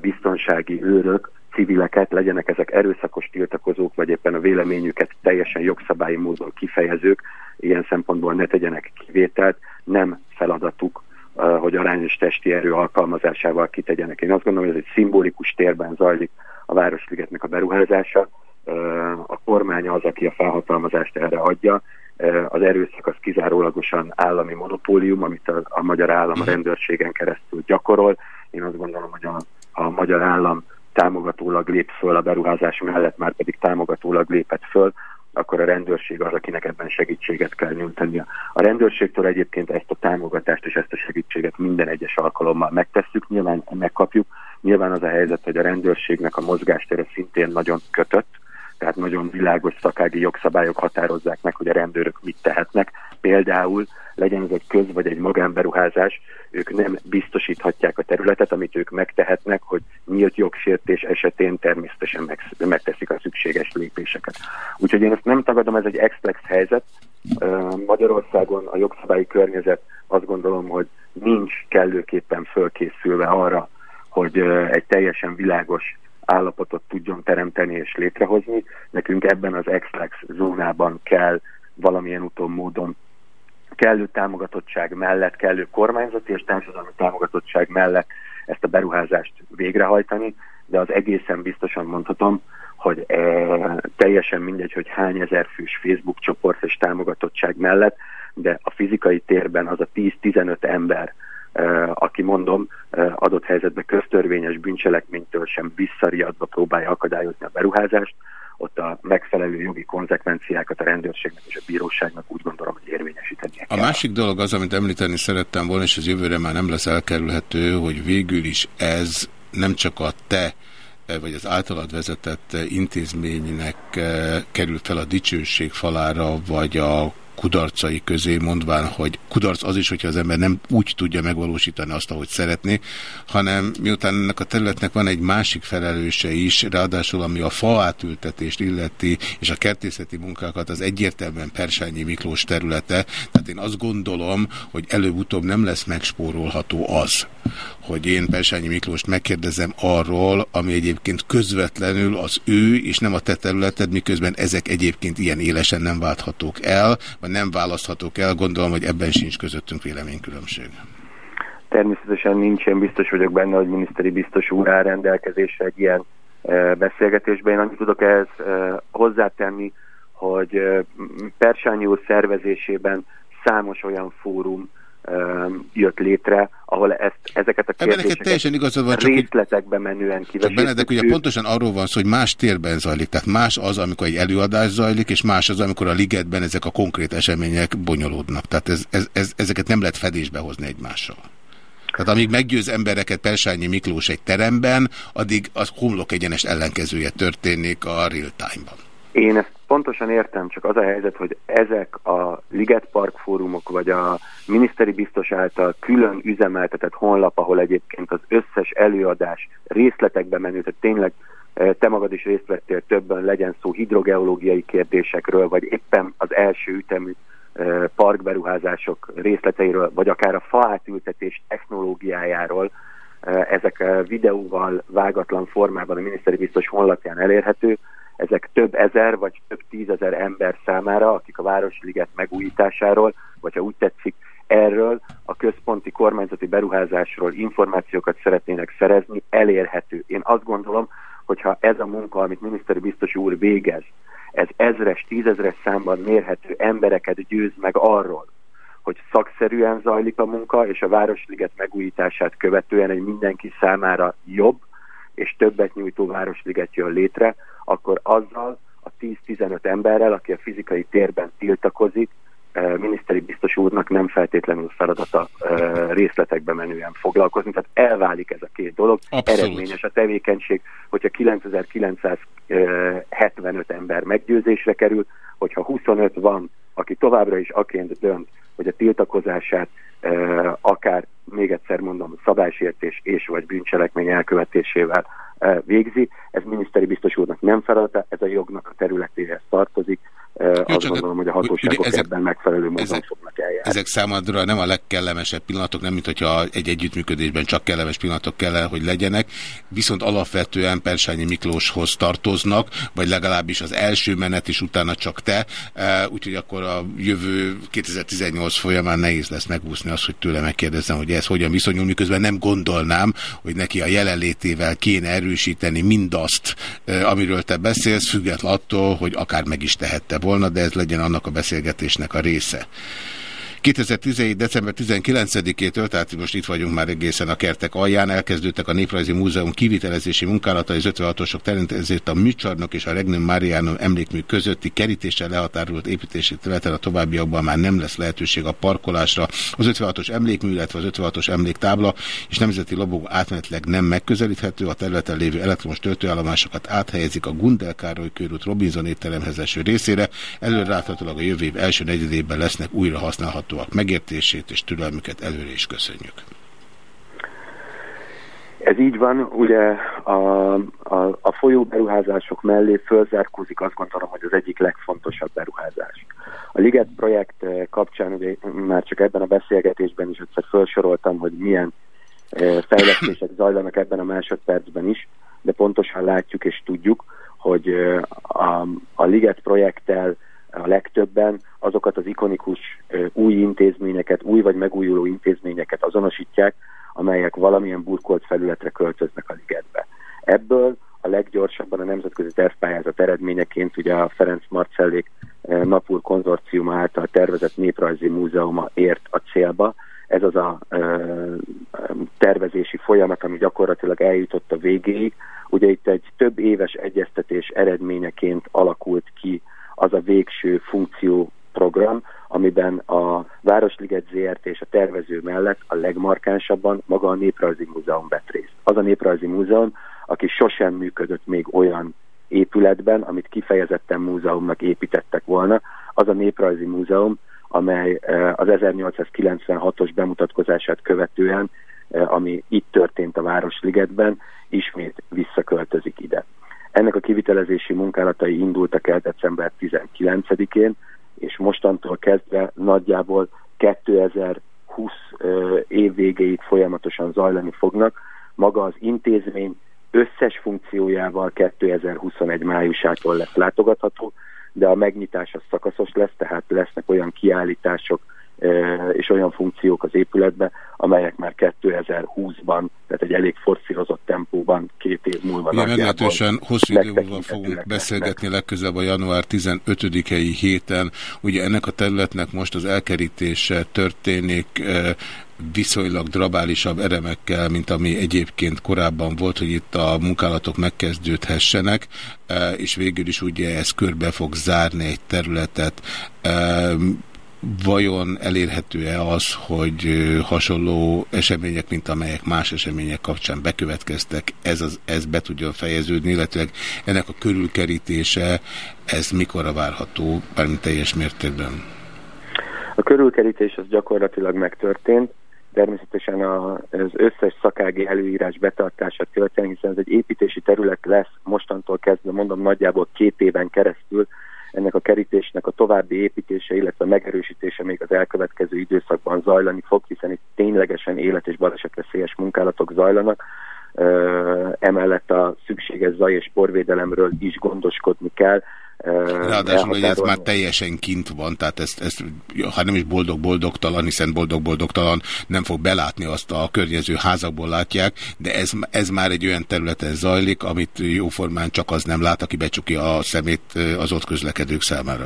biztonsági őrök, civileket, legyenek ezek erőszakos tiltakozók, vagy éppen a véleményüket teljesen jogszabályi módon kifejezők, ilyen szempontból ne tegyenek kivételt, nem feladatuk, hogy arányos testi erő alkalmazásával kitegyenek. Én azt gondolom, hogy ez egy szimbolikus térben zajlik a Városligetnek a beruházása. A kormány az, aki a felhatalmazást erre adja. Az erőszak az kizárólagosan állami monopólium, amit a, magyar állam a rendőrségen keresztül gyakorol. Én azt gondolom, hogy a, a magyar állam támogatólag lép föl a beruházás mellett, már pedig támogatólag lépett föl, akkor a rendőrség az, akinek ebben segítséget kell nyújtania. A rendőrségtől egyébként ezt a támogatást és ezt a segítséget minden egyes alkalommal megtesszük, nyilván megkapjuk. Nyilván az a helyzet, hogy a rendőrségnek a mozgástere szintén nagyon kötött, tehát nagyon világos szakági jogszabályok határozzák meg, hogy a rendőrök mit tehetnek. Például legyen ez egy köz vagy egy magánberuházás, ők nem biztosíthatják a területet, amit ők megtehetnek, hogy nyílt jogsértés esetén természetesen megteszik a szükséges lépéseket. Úgyhogy én ezt nem tagadom, ez egy explex helyzet. Magyarországon a jogszabályi környezet azt gondolom, hogy nincs kellőképpen fölkészülve arra, hogy egy teljesen világos állapotot tudjon teremteni és létrehozni. Nekünk ebben az explex zónában kell valamilyen úton módon kellő támogatottság mellett, kellő kormányzati és társadalmi támogatottság mellett ezt a beruházást végrehajtani, de az egészen biztosan mondhatom, hogy e, teljesen mindegy, hogy hány ezer fős Facebook csoport és támogatottság mellett, de a fizikai térben az a 10-15 ember, e, aki mondom, e, adott helyzetben köztörvényes bűncselekménytől sem visszariadva próbálja akadályozni a beruházást, ott a megfelelő jogi konzekvenciákat a rendőrségnek és a bíróságnak úgy gondolom, hogy érvényesíteni kell. A másik dolog az, amit említeni szerettem volna, és ez jövőre már nem lesz elkerülhető, hogy végül is ez nem csak a te vagy az általad vezetett intézménynek eh, kerül fel a dicsőség falára, vagy a kudarcai közé, mondván, hogy kudarc az is, hogyha az ember nem úgy tudja megvalósítani azt, ahogy szeretné, hanem miután ennek a területnek van egy másik felelőse is, ráadásul ami a faátültetést illeti, és a kertészeti munkákat, az egyértelműen Persányi Miklós területe, tehát én azt gondolom, hogy előbb-utóbb nem lesz megspórolható az, hogy én Persányi Miklóst megkérdezem arról, ami egyébként közvetlenül az ő, és nem a te területed, miközben ezek egyébként ilyen élesen nem válthatók el, vagy nem választhatók el. Gondolom, hogy ebben sincs közöttünk véleménykülönbség. Természetesen nincsen, biztos vagyok benne, hogy miniszteri biztos úr áll rendelkezésre egy ilyen e, beszélgetésben. Én annyit tudok ehhez e, hozzátenni, hogy e, Persányi úr szervezésében számos olyan fórum jött létre, ahol ezt, ezeket a kérdéseket teljesen igazad van, csak részletekbe menően Csak Benedek, ugye pontosan arról van szó, hogy más térben zajlik, tehát más az, amikor egy előadás zajlik, és más az, amikor a ligetben ezek a konkrét események bonyolódnak. Tehát ez, ez, ez, ezeket nem lehet fedésbe hozni egymással. Tehát amíg meggyőz embereket Persányi Miklós egy teremben, addig az homlok egyenes ellenkezője történik a real time-ban. Én ezt pontosan értem, csak az a helyzet, hogy ezek a Liget Park fórumok, vagy a miniszteri biztos által külön üzemeltetett honlap, ahol egyébként az összes előadás részletekbe menő, tehát tényleg eh, te magad is részt vettél többen, legyen szó hidrogeológiai kérdésekről, vagy éppen az első ütemű eh, parkberuházások részleteiről, vagy akár a faátültetés technológiájáról, eh, ezek videóval vágatlan formában a miniszteri biztos honlapján elérhető, ezek több ezer vagy több tízezer ember számára, akik a Városliget megújításáról, vagy ha úgy tetszik, erről a központi kormányzati beruházásról információkat szeretnének szerezni, elérhető. Én azt gondolom, hogyha ez a munka, amit miniszteri biztos úr végez, ez ezres, tízezres számban mérhető embereket győz meg arról, hogy szakszerűen zajlik a munka, és a Városliget megújítását követően egy mindenki számára jobb és többet nyújtó Városliget jön létre, akkor azzal a 10-15 emberrel, aki a fizikai térben tiltakozik, miniszteri biztos úrnak nem feltétlenül feladata részletekbe menően foglalkozni. Tehát elválik ez a két dolog. Abszolút. Eredményes a tevékenység, hogyha 9975 ember meggyőzésre kerül, hogyha 25 van, aki továbbra is aként dönt, hogy a tiltakozását akár, még egyszer mondom, szabálysértés és vagy bűncselekmény elkövetésével végzi. Ez miniszteri biztos úrnak nem feladata, ez a jognak a területéhez tartozik. Jó, Azt gondolom, hogy a hatóságok ezek, ebben megfelelő módon ezek, fognak eljárni. Ezek számodra nem a legkellemesebb pillanatok, nem mint hogyha egy együttműködésben csak kellemes pillanatok kell, hogy legyenek, viszont alapvetően Persányi Miklóshoz tartoznak, vagy legalábbis az első menet is utána csak te, úgyhogy akkor a jövő 2018 folyamán nehéz lesz megúszni azt, hogy tőle megkérdezem, hogy ez hogyan viszonyul, miközben nem gondolnám, hogy neki a jelenlétével kéne erősíteni mindazt, amiről te beszélsz, független attól, hogy akár meg is tehette volna, de ez legyen annak a beszélgetésnek a része. 2017. december 19-től, tehát most itt vagyunk már egészen a kertek alján, elkezdődtek a Néprajzi Múzeum kivitelezési munkálatai, az 56-osok terint ezért a Műcsarnok és a Regnum Marianum emlékmű közötti kerítéssel lehatárolt építési területen a továbbiakban már nem lesz lehetőség a parkolásra. Az 56-os emlékmű, illetve az 56-os emléktábla és nemzeti lobogó átmenetleg nem megközelíthető, a területen lévő elektromos töltőállomásokat áthelyezik a Gundel Károly körút Robinson étteremhez eső részére, előreláthatólag a jövő év első negyedében lesznek újra használható hallgatóak megértését és türelmüket előre is köszönjük. Ez így van, ugye a, a, a folyó beruházások mellé fölzárkózik azt gondolom, hogy az egyik legfontosabb beruházás. A Liget projekt eh, kapcsán ugye már csak ebben a beszélgetésben is egyszer felsoroltam, hogy milyen eh, fejlesztések zajlanak ebben a másodpercben is, de pontosan látjuk és tudjuk, hogy eh, a, a Liget projekttel a legtöbben azokat az ikonikus új intézményeket, új vagy megújuló intézményeket azonosítják, amelyek valamilyen burkolt felületre költöznek a ligetbe. Ebből a leggyorsabban a nemzetközi tervpályázat eredményeként ugye a Ferenc Marcellék Napur konzorciuma által tervezett néprajzi múzeuma ért a célba. Ez az a ö, tervezési folyamat, ami gyakorlatilag eljutott a végéig. Ugye itt egy több éves egyeztetés eredményeként alakult ki az a végső funkció program, amiben a Városliget ZRT és a tervező mellett a legmarkánsabban maga a Néprajzi Múzeum vett részt. Az a Néprajzi Múzeum, aki sosem működött még olyan épületben, amit kifejezetten múzeumnak építettek volna, az a Néprajzi Múzeum amely az 1896-os bemutatkozását követően, ami itt történt a Városligetben, ismét visszaköltözik ide. Ennek a kivitelezési munkálatai indultak el december 19-én, és mostantól kezdve nagyjából 2020 év végéig folyamatosan zajlani fognak. Maga az intézmény összes funkciójával 2021 májusától lesz látogatható, de a megnyitás az szakaszos lesz, tehát lesznek olyan kiállítások és olyan funkciók az épületbe, amelyek már 2020-ban, tehát egy elég tempóban két év múlva. Ugye meglehetősen hosszú idő múlva fogunk beszélgetni legközelebb a január 15-i héten. Ugye ennek a területnek most az elkerítése történik viszonylag drabálisabb eremekkel, mint ami egyébként korábban volt, hogy itt a munkálatok megkezdődhessenek, és végül is ugye ez körbe fog zárni egy területet vajon elérhető-e az, hogy hasonló események, mint amelyek más események kapcsán bekövetkeztek, ez, az, ez be tudjon fejeződni, illetve ennek a körülkerítése, ez mikorra várható, bármint teljes mértékben? A körülkerítés az gyakorlatilag megtörtént, természetesen az összes szakági előírás betartása történik, hiszen ez egy építési terület lesz mostantól kezdve, mondom nagyjából két éven keresztül, ennek a kerítésnek a további építése, illetve megerősítése még az elkövetkező időszakban zajlani fog, hiszen itt ténylegesen élet- és balesetveszélyes munkálatok zajlanak. Emellett a szükséges zaj- és porvédelemről is gondoskodni kell, Ráadásul, hogy ez már teljesen kint van, tehát ezt, ezt ha nem is boldog-boldogtalan, hiszen boldog-boldogtalan nem fog belátni azt a környező házakból látják, de ez, ez már egy olyan területen zajlik, amit jóformán csak az nem lát, aki becsukja a szemét az ott közlekedők számára.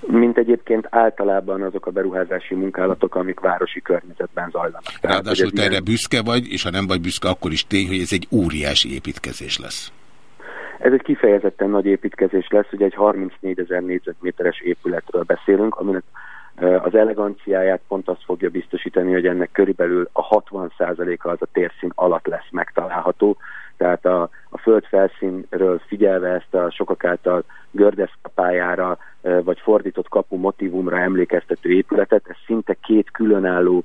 Mint egyébként általában azok a beruházási munkálatok, amik városi környezetben zajlanak. Ráadásul te erre büszke vagy, és ha nem vagy büszke, akkor is tény, hogy ez egy óriási építkezés lesz. Ez egy kifejezetten nagy építkezés lesz, ugye egy 34 ezer négyzetméteres épületről beszélünk, aminek az eleganciáját pont azt fogja biztosítani, hogy ennek körülbelül a 60%-a az a térszín alatt lesz megtalálható, tehát a, a föld felszínről figyelve ezt a sokak által gördeszkapájára vagy fordított kapu motivumra emlékeztető épületet, ez szinte két különálló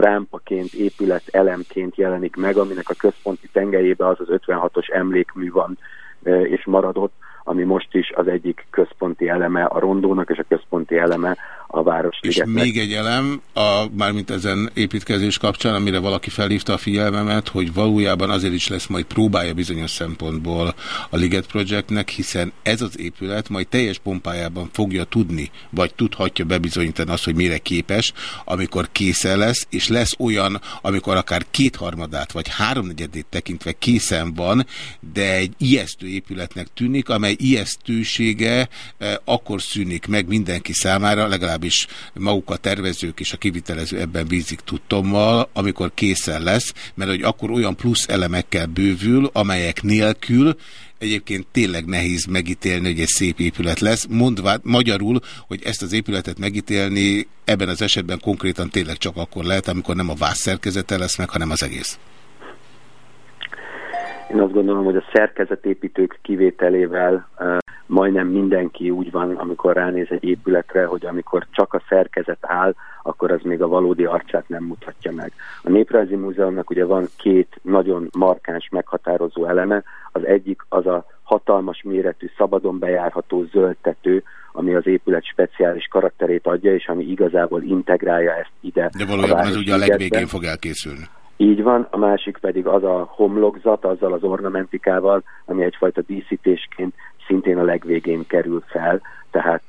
rámpaként, épület elemként jelenik meg, aminek a központi tengelyébe az az 56-os emlékmű van és maradott, ami most is az egyik központi eleme a rondónak, és a központi eleme a város. És még egy elem, a, mármint ezen építkezés kapcsán, amire valaki felhívta a figyelmemet, hogy valójában azért is lesz majd próbája bizonyos szempontból a Liget Projectnek, hiszen ez az épület majd teljes pompájában fogja tudni, vagy tudhatja bebizonyítani azt, hogy mire képes, amikor készen lesz, és lesz olyan, amikor akár kétharmadát, vagy háromnegyedét tekintve készen van, de egy ijesztő épületnek tűnik, amely ijesztősége eh, akkor szűnik meg mindenki számára, legalább legalábbis maguk a tervezők és a kivitelező ebben vízik tudtommal, amikor készen lesz, mert hogy akkor olyan plusz elemekkel bővül, amelyek nélkül egyébként tényleg nehéz megítélni, hogy egy szép épület lesz. Mondva magyarul, hogy ezt az épületet megítélni ebben az esetben konkrétan tényleg csak akkor lehet, amikor nem a vász szerkezete lesz meg, hanem az egész. Én azt gondolom, hogy a szerkezetépítők kivételével majdnem mindenki úgy van, amikor ránéz egy épületre, hogy amikor csak a szerkezet áll, akkor az még a valódi arcát nem mutatja meg. A Néprajzi Múzeumnak ugye van két nagyon markáns, meghatározó eleme. Az egyik az a hatalmas méretű, szabadon bejárható zöldtető, ami az épület speciális karakterét adja, és ami igazából integrálja ezt ide. De valójában ez ugye a legvégén fog elkészülni. Így van, a másik pedig az a homlokzat, azzal az ornamentikával, ami egyfajta díszítésként szintén a legvégén kerül fel, tehát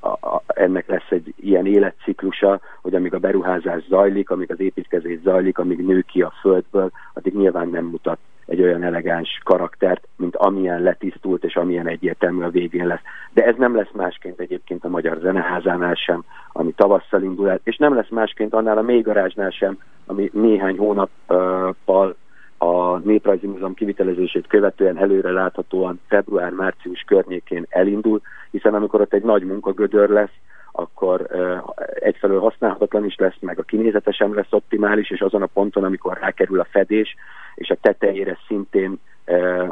a, a, ennek lesz egy ilyen életciklusa, hogy amíg a beruházás zajlik, amíg az építkezés zajlik, amíg nő ki a földből, addig nyilván nem mutat egy olyan elegáns karaktert, mint amilyen letisztult és amilyen egyértelmű a végén lesz. De ez nem lesz másként egyébként a Magyar Zeneházánál sem, ami tavasszal indul el, és nem lesz másként annál a mélygarázsnál sem, ami néhány hónappal a Néprajzi Múzeum kivitelezését követően előre láthatóan február-március környékén elindul, hiszen amikor ott egy nagy munkagödör lesz, akkor egyfelől használhatatlan is lesz, meg a kinézete sem lesz optimális, és azon a ponton, amikor rákerül a fedés, és a tetejére szintén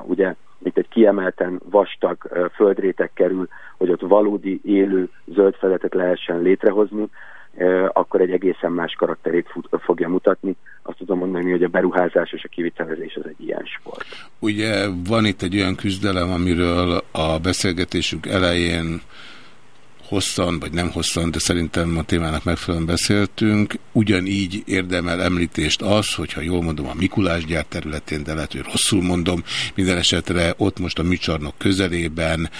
ugye mint egy kiemelten vastag földrétek kerül, hogy ott valódi élő zöld felületet lehessen létrehozni, akkor egy egészen más karakterét fogja mutatni. Azt tudom mondani, hogy a beruházás és a kivitelezés az egy ilyen sport. Ugye van itt egy olyan küzdelem, amiről a beszélgetésünk elején hosszan, vagy nem hosszan, de szerintem a témának megfelelően beszéltünk. Ugyanígy érdemel említést az, hogyha jól mondom, a Mikulás gyár területén, de lehet, hogy rosszul mondom, minden esetre ott most a műcsarnok közelében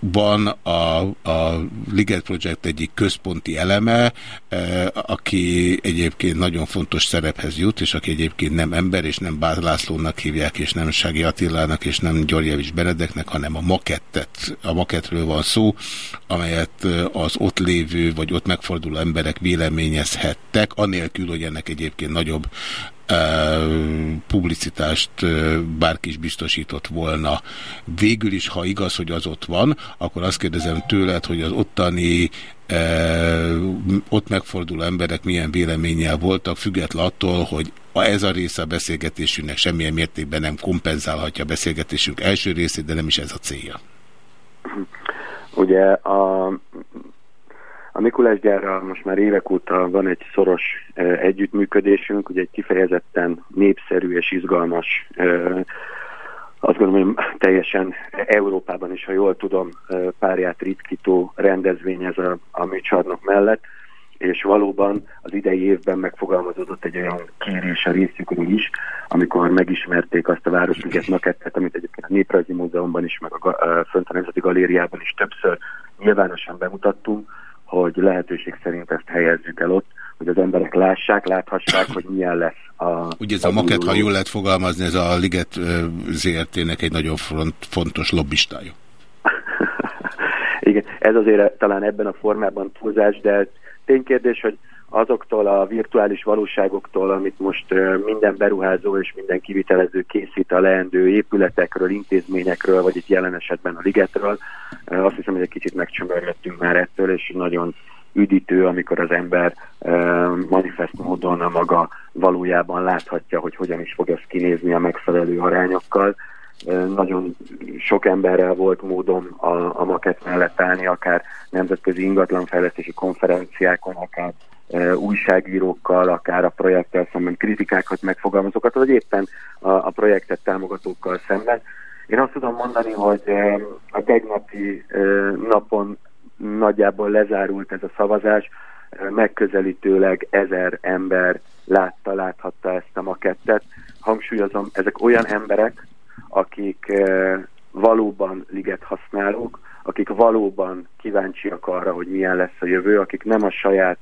van a, a Liget Project egyik központi eleme, e, aki egyébként nagyon fontos szerephez jut, és aki egyébként nem ember, és nem Báz Lászlónak hívják, és nem Sági Attilának, és nem Györgyevics Benedeknek, hanem a makettet, a makettről van szó, amelyet az ott lévő, vagy ott megforduló emberek véleményezhettek, anélkül, hogy ennek egyébként nagyobb publicitást bárki is biztosított volna. Végül is, ha igaz, hogy az ott van, akkor azt kérdezem tőled, hogy az ottani ott megforduló emberek milyen véleménnyel voltak, független attól, hogy ez a része a beszélgetésünknek semmilyen mértékben nem kompenzálhatja a beszélgetésünk első részét, de nem is ez a célja. Ugye a a Mikulás gyárral most már évek óta van egy szoros együttműködésünk, ugye egy kifejezetten népszerű és izgalmas, azt gondolom, teljesen Európában is, ha jól tudom, párját ritkító rendezvény ez a, a műcsarnok mellett, és valóban az idei évben megfogalmazódott egy olyan kérés a részükről is, amikor megismerték azt a Városliget makettet, amit egyébként a Néprajzi Múzeumban is, meg a, a Fönt a Nemzeti Galériában is többször nyilvánosan bemutattunk, hogy lehetőség szerint ezt helyezzük el ott, hogy az emberek lássák, láthassák, hogy milyen lesz a... Ugye ez a, a maket, ha jól lehet fogalmazni, ez a Liget ZRT-nek egy nagyon front, fontos lobbistája. Igen, ez azért talán ebben a formában túlzás, de ténykérdés, hogy azoktól a virtuális valóságoktól, amit most minden beruházó és minden kivitelező készít a leendő épületekről, intézményekről, vagy itt jelen esetben a ligetről, azt hiszem, hogy egy kicsit megcsömörjöttünk már ettől, és nagyon üdítő, amikor az ember manifest módon a maga valójában láthatja, hogy hogyan is fog ez kinézni a megfelelő arányokkal. Nagyon sok emberrel volt módom a, a maket mellett állni, akár nemzetközi ingatlanfejlesztési konferenciákon, akár újságírókkal, akár a projekttel szemben kritikákat megfogalmazókat, vagy éppen a, a projektet támogatókkal szemben. Én azt tudom mondani, hogy a tegnapi napon nagyjából lezárult ez a szavazás, megközelítőleg ezer ember látta, láthatta ezt a makettet. Hangsúlyozom, ezek olyan emberek, akik valóban liget használók, akik valóban kíváncsiak arra, hogy milyen lesz a jövő, akik nem a saját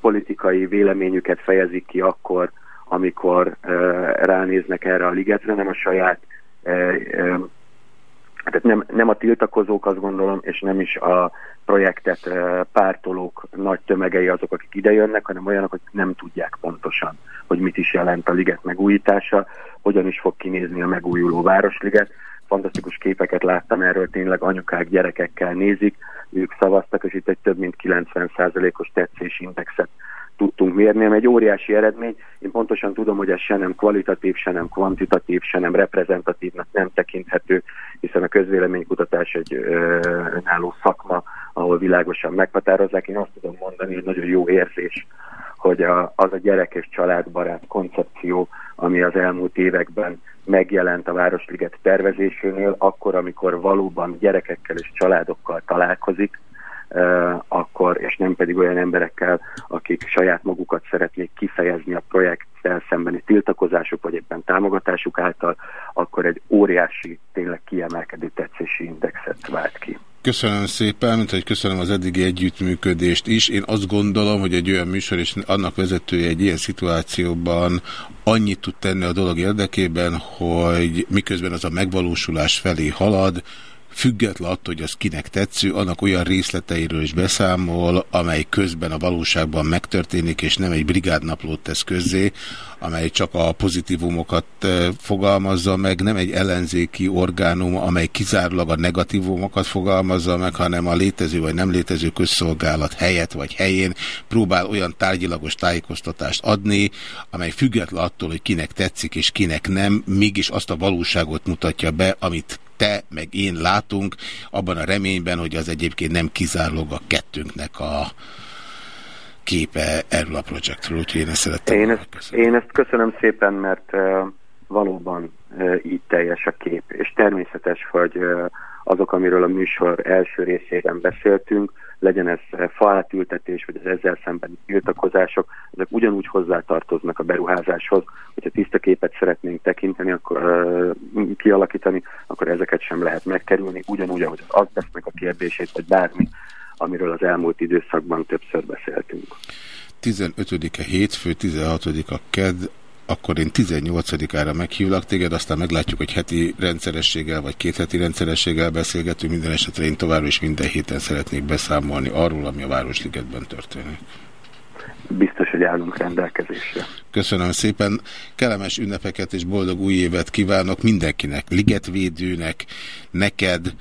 politikai véleményüket fejezik ki akkor, amikor ránéznek erre a ligetre, nem a saját tehát nem, nem a tiltakozók, azt gondolom, és nem is a projektet pártolók nagy tömegei azok, akik idejönnek, hanem olyanok, hogy nem tudják pontosan, hogy mit is jelent a liget megújítása, hogyan is fog kinézni a megújuló Városliget. Fantasztikus képeket láttam erről, tényleg anyukák gyerekekkel nézik, ők szavaztak, és itt egy több mint 90%-os tetszési indexet tudtunk mérni, ami egy óriási eredmény. Én pontosan tudom, hogy ez se nem kvalitatív, se nem kvantitatív, se nem reprezentatívnak nem tekinthető, hiszen a közvéleménykutatás egy önálló szakma, ahol világosan meghatározzák. Én azt tudom mondani, hogy nagyon jó érzés, hogy a, az a gyerek és családbarát koncepció, ami az elmúlt években megjelent a Városliget tervezésénél, akkor, amikor valóban gyerekekkel és családokkal találkozik, akkor, és nem pedig olyan emberekkel, akik saját magukat szeretnék kifejezni a projekttel szembeni tiltakozásuk, vagy éppen támogatásuk által, akkor egy óriási, tényleg kiemelkedő tetszési indexet vált ki. Köszönöm szépen, mint hogy köszönöm az eddigi együttműködést is. Én azt gondolom, hogy egy olyan műsor és annak vezetője egy ilyen szituációban annyit tud tenni a dolog érdekében, hogy miközben az a megvalósulás felé halad, független attól, hogy az kinek tetsző, annak olyan részleteiről is beszámol, amely közben a valóságban megtörténik, és nem egy brigádnaplót tesz közzé, amely csak a pozitívumokat eh, fogalmazza meg, nem egy ellenzéki orgánum, amely kizárólag a negatívumokat fogalmazza meg, hanem a létező vagy nem létező közszolgálat helyett vagy helyén próbál olyan tárgyilagos tájékoztatást adni, amely független attól, hogy kinek tetszik és kinek nem, mégis azt a valóságot mutatja be, amit te meg én látunk, abban a reményben, hogy az egyébként nem kizárólag a kettőnknek a képe erről a projektről, úgyhogy én ezt szerettem. Én ezt, én ezt köszönöm szépen, mert uh, valóban így teljes a kép, és természetes, hogy azok, amiről a műsor első részében beszéltünk, legyen ez faátültetés, vagy az ezzel szemben tiltakozások, ezek ugyanúgy hozzátartoznak a beruházáshoz, hogyha tiszta képet szeretnénk tekinteni, akkor uh, kialakítani, akkor ezeket sem lehet megkerülni, ugyanúgy, ahogy az azbesznek a kérdését, vagy bármi, amiről az elmúlt időszakban többször beszéltünk. 15-e hétfő, 16-a ked, akkor én 18-ára meghívlak téged, aztán meglátjuk, hogy heti rendszerességgel vagy két heti rendszerességgel beszélgetünk. Minden esetre én továbbra is minden héten szeretnék beszámolni arról, ami a Városligetben történik. Biztos, hogy állunk rendelkezésre. Köszönöm szépen. Kellemes ünnepeket és boldog új évet kívánok mindenkinek, ligetvédőnek, neked,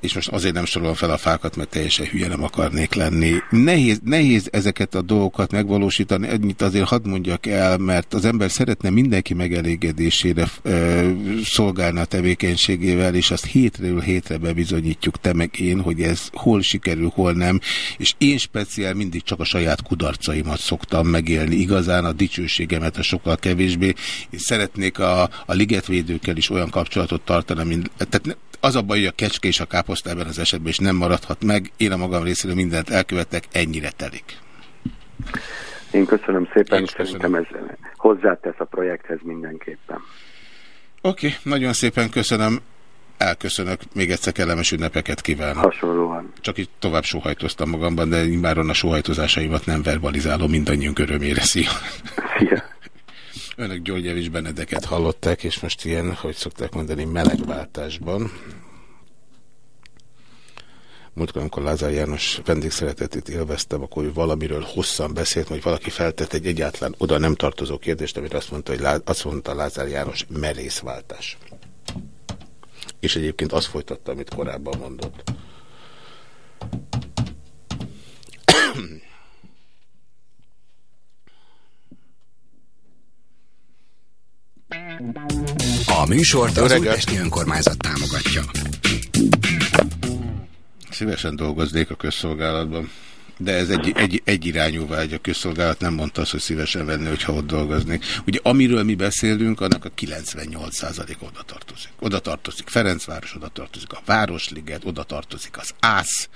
és most azért nem sorolom fel a fákat, mert teljesen hülye nem akarnék lenni. Nehéz, nehéz ezeket a dolgokat megvalósítani, ennyit azért hadd mondjak el, mert az ember szeretne mindenki megelégedésére uh, szolgálni a tevékenységével, és azt hétről hétre bebizonyítjuk te meg én, hogy ez hol sikerül, hol nem, és én speciál mindig csak a saját kudarcaimat szoktam megélni, igazán a dicsőségemet a sokkal kevésbé, és szeretnék a, a ligetvédőkkel is olyan kapcsolatot tartani, mint, tehát az a baj, hogy a kecske és a káposzta ebben az esetben is nem maradhat meg. Én a magam részéről mindent elkövetek, ennyire telik. Én köszönöm szépen, Én szerintem ez hozzátesz a projekthez mindenképpen. Oké, okay, nagyon szépen köszönöm. Elköszönök, még egyszer kellemes ünnepeket kívánok. Hasonlóan. Csak így tovább sóhajtoztam magamban, de már a sóhajtozásaimat nem verbalizálom mindannyiunk örömére. Szia! Szia! Önök György Javis Benedeket hallották, és most ilyen, hogy szokták mondani, melegváltásban. Múltkor, amikor Lázár János vendégszeretetét élveztem, akkor ő valamiről hosszan beszélt, hogy valaki feltett egy egyáltalán oda nem tartozó kérdést, amit azt mondta, hogy azt mondta Lázár János, merészváltás. És egyébként azt folytatta, amit korábban mondott. A műsort az Újpesti Önkormányzat támogatja. Szívesen dolgoznék a közszolgálatban. De ez egy, egy, egyirányú vágy. A közszolgálat nem mondta azt, hogy szívesen venni, hogyha ott dolgoznék. Ugye amiről mi beszélünk, annak a 98% oda tartozik. Oda tartozik Ferencváros, oda tartozik a Városliget, oda tartozik az ÁSZ,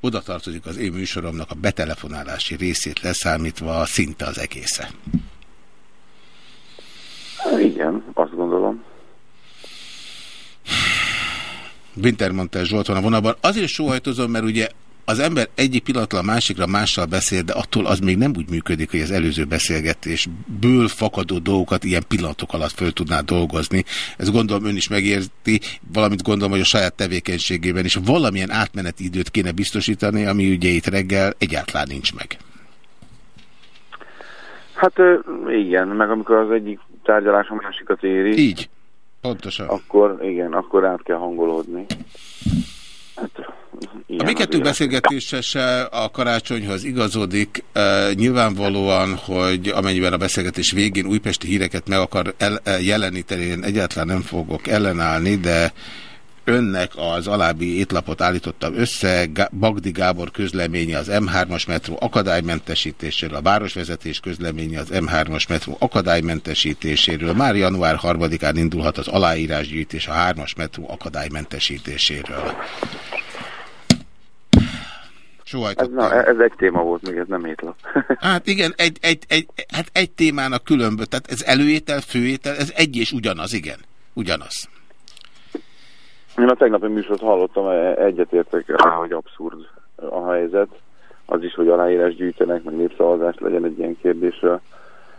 oda tartozik az én műsoromnak a betelefonálási részét leszámítva szinte az egésze. Igen, azt gondolom. Wintermantel Zsolt van a vonalban. Azért sóhajtozom, mert ugye az ember egyik pillanatlan a másikra mással beszél, de attól az még nem úgy működik, hogy az előző beszélgetésből fakadó dolgokat ilyen pillanatok alatt föl tudná dolgozni. Ez gondolom ön is megérti, valamit gondolom, hogy a saját tevékenységében is valamilyen átmeneti időt kéne biztosítani, ami ugye itt reggel egyáltalán nincs meg. Hát igen, meg amikor az egyik tárgyalás a másikat éri. Így, pontosan. Akkor igen, akkor át kell hangolódni. Hát, a mi kettő beszélgetése se a karácsonyhoz igazodik. E, nyilvánvalóan, hogy amennyiben a beszélgetés végén újpesti híreket meg akar el, jeleníteni, én egyáltalán nem fogok ellenállni, de önnek az alábbi étlapot állítottam össze, Bagdi Gábor közleménye az M3-as metró akadálymentesítéséről, a városvezetés közleménye az M3-as metró akadálymentesítéséről. Már január 3-án indulhat az aláírásgyűjtés a 3-as metró akadálymentesítéséről. Ez, na, ez egy téma volt, még ez nem étlap. hát igen, egy, egy, egy, hát egy témának különböző, tehát ez előétel, főétel, ez egy és ugyanaz, igen, ugyanaz. Én a tegnapi műsort hallottam, e- egyetértek rá, hogy abszurd a helyzet. Az is, hogy aláírás gyűjtenek, meg népszavazást legyen egy ilyen kérdésre.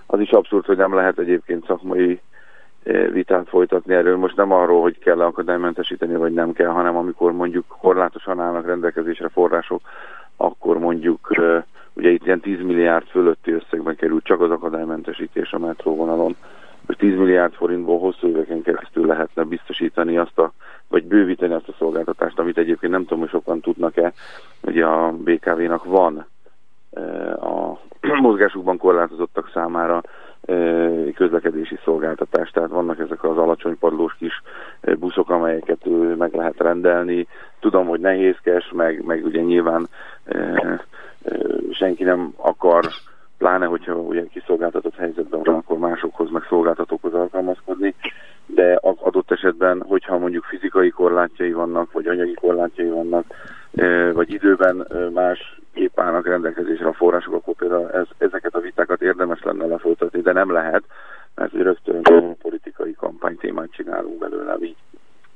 Az is abszurd, hogy nem lehet egyébként szakmai e, vitát folytatni erről. Most nem arról, hogy kell akadálymentesíteni, vagy nem kell, hanem amikor mondjuk korlátosan állnak rendelkezésre források, akkor mondjuk, ugye itt ilyen 10 milliárd fölötti összegben kerül csak az akadálymentesítés a metróvonalon. Most 10 milliárd forintból hosszú éveken keresztül lehetne biztosítani azt a vagy bővíteni azt a szolgáltatást, amit egyébként nem tudom, hogy sokan tudnak-e, hogy a BKV-nak van e, a mozgásukban korlátozottak számára közlekedési szolgáltatást, tehát vannak ezek az alacsony padlós kis buszok, amelyeket meg lehet rendelni. Tudom, hogy nehézkes, meg, meg ugye nyilván senki nem akar, pláne hogyha ugye kiszolgáltatott helyzetben van, akkor másokhoz, meg szolgáltatókhoz alkalmazkodni, de adott esetben, hogyha mondjuk fizikai korlátjai vannak, vagy anyagi korlátjai vannak, vagy időben más épp állnak rendelkezésre a források, akkor például ez, ezeket a vitákat érdemes lenne lefolytatni, de nem lehet, mert hogy rögtön politikai kampánytémát csinálunk belőle, így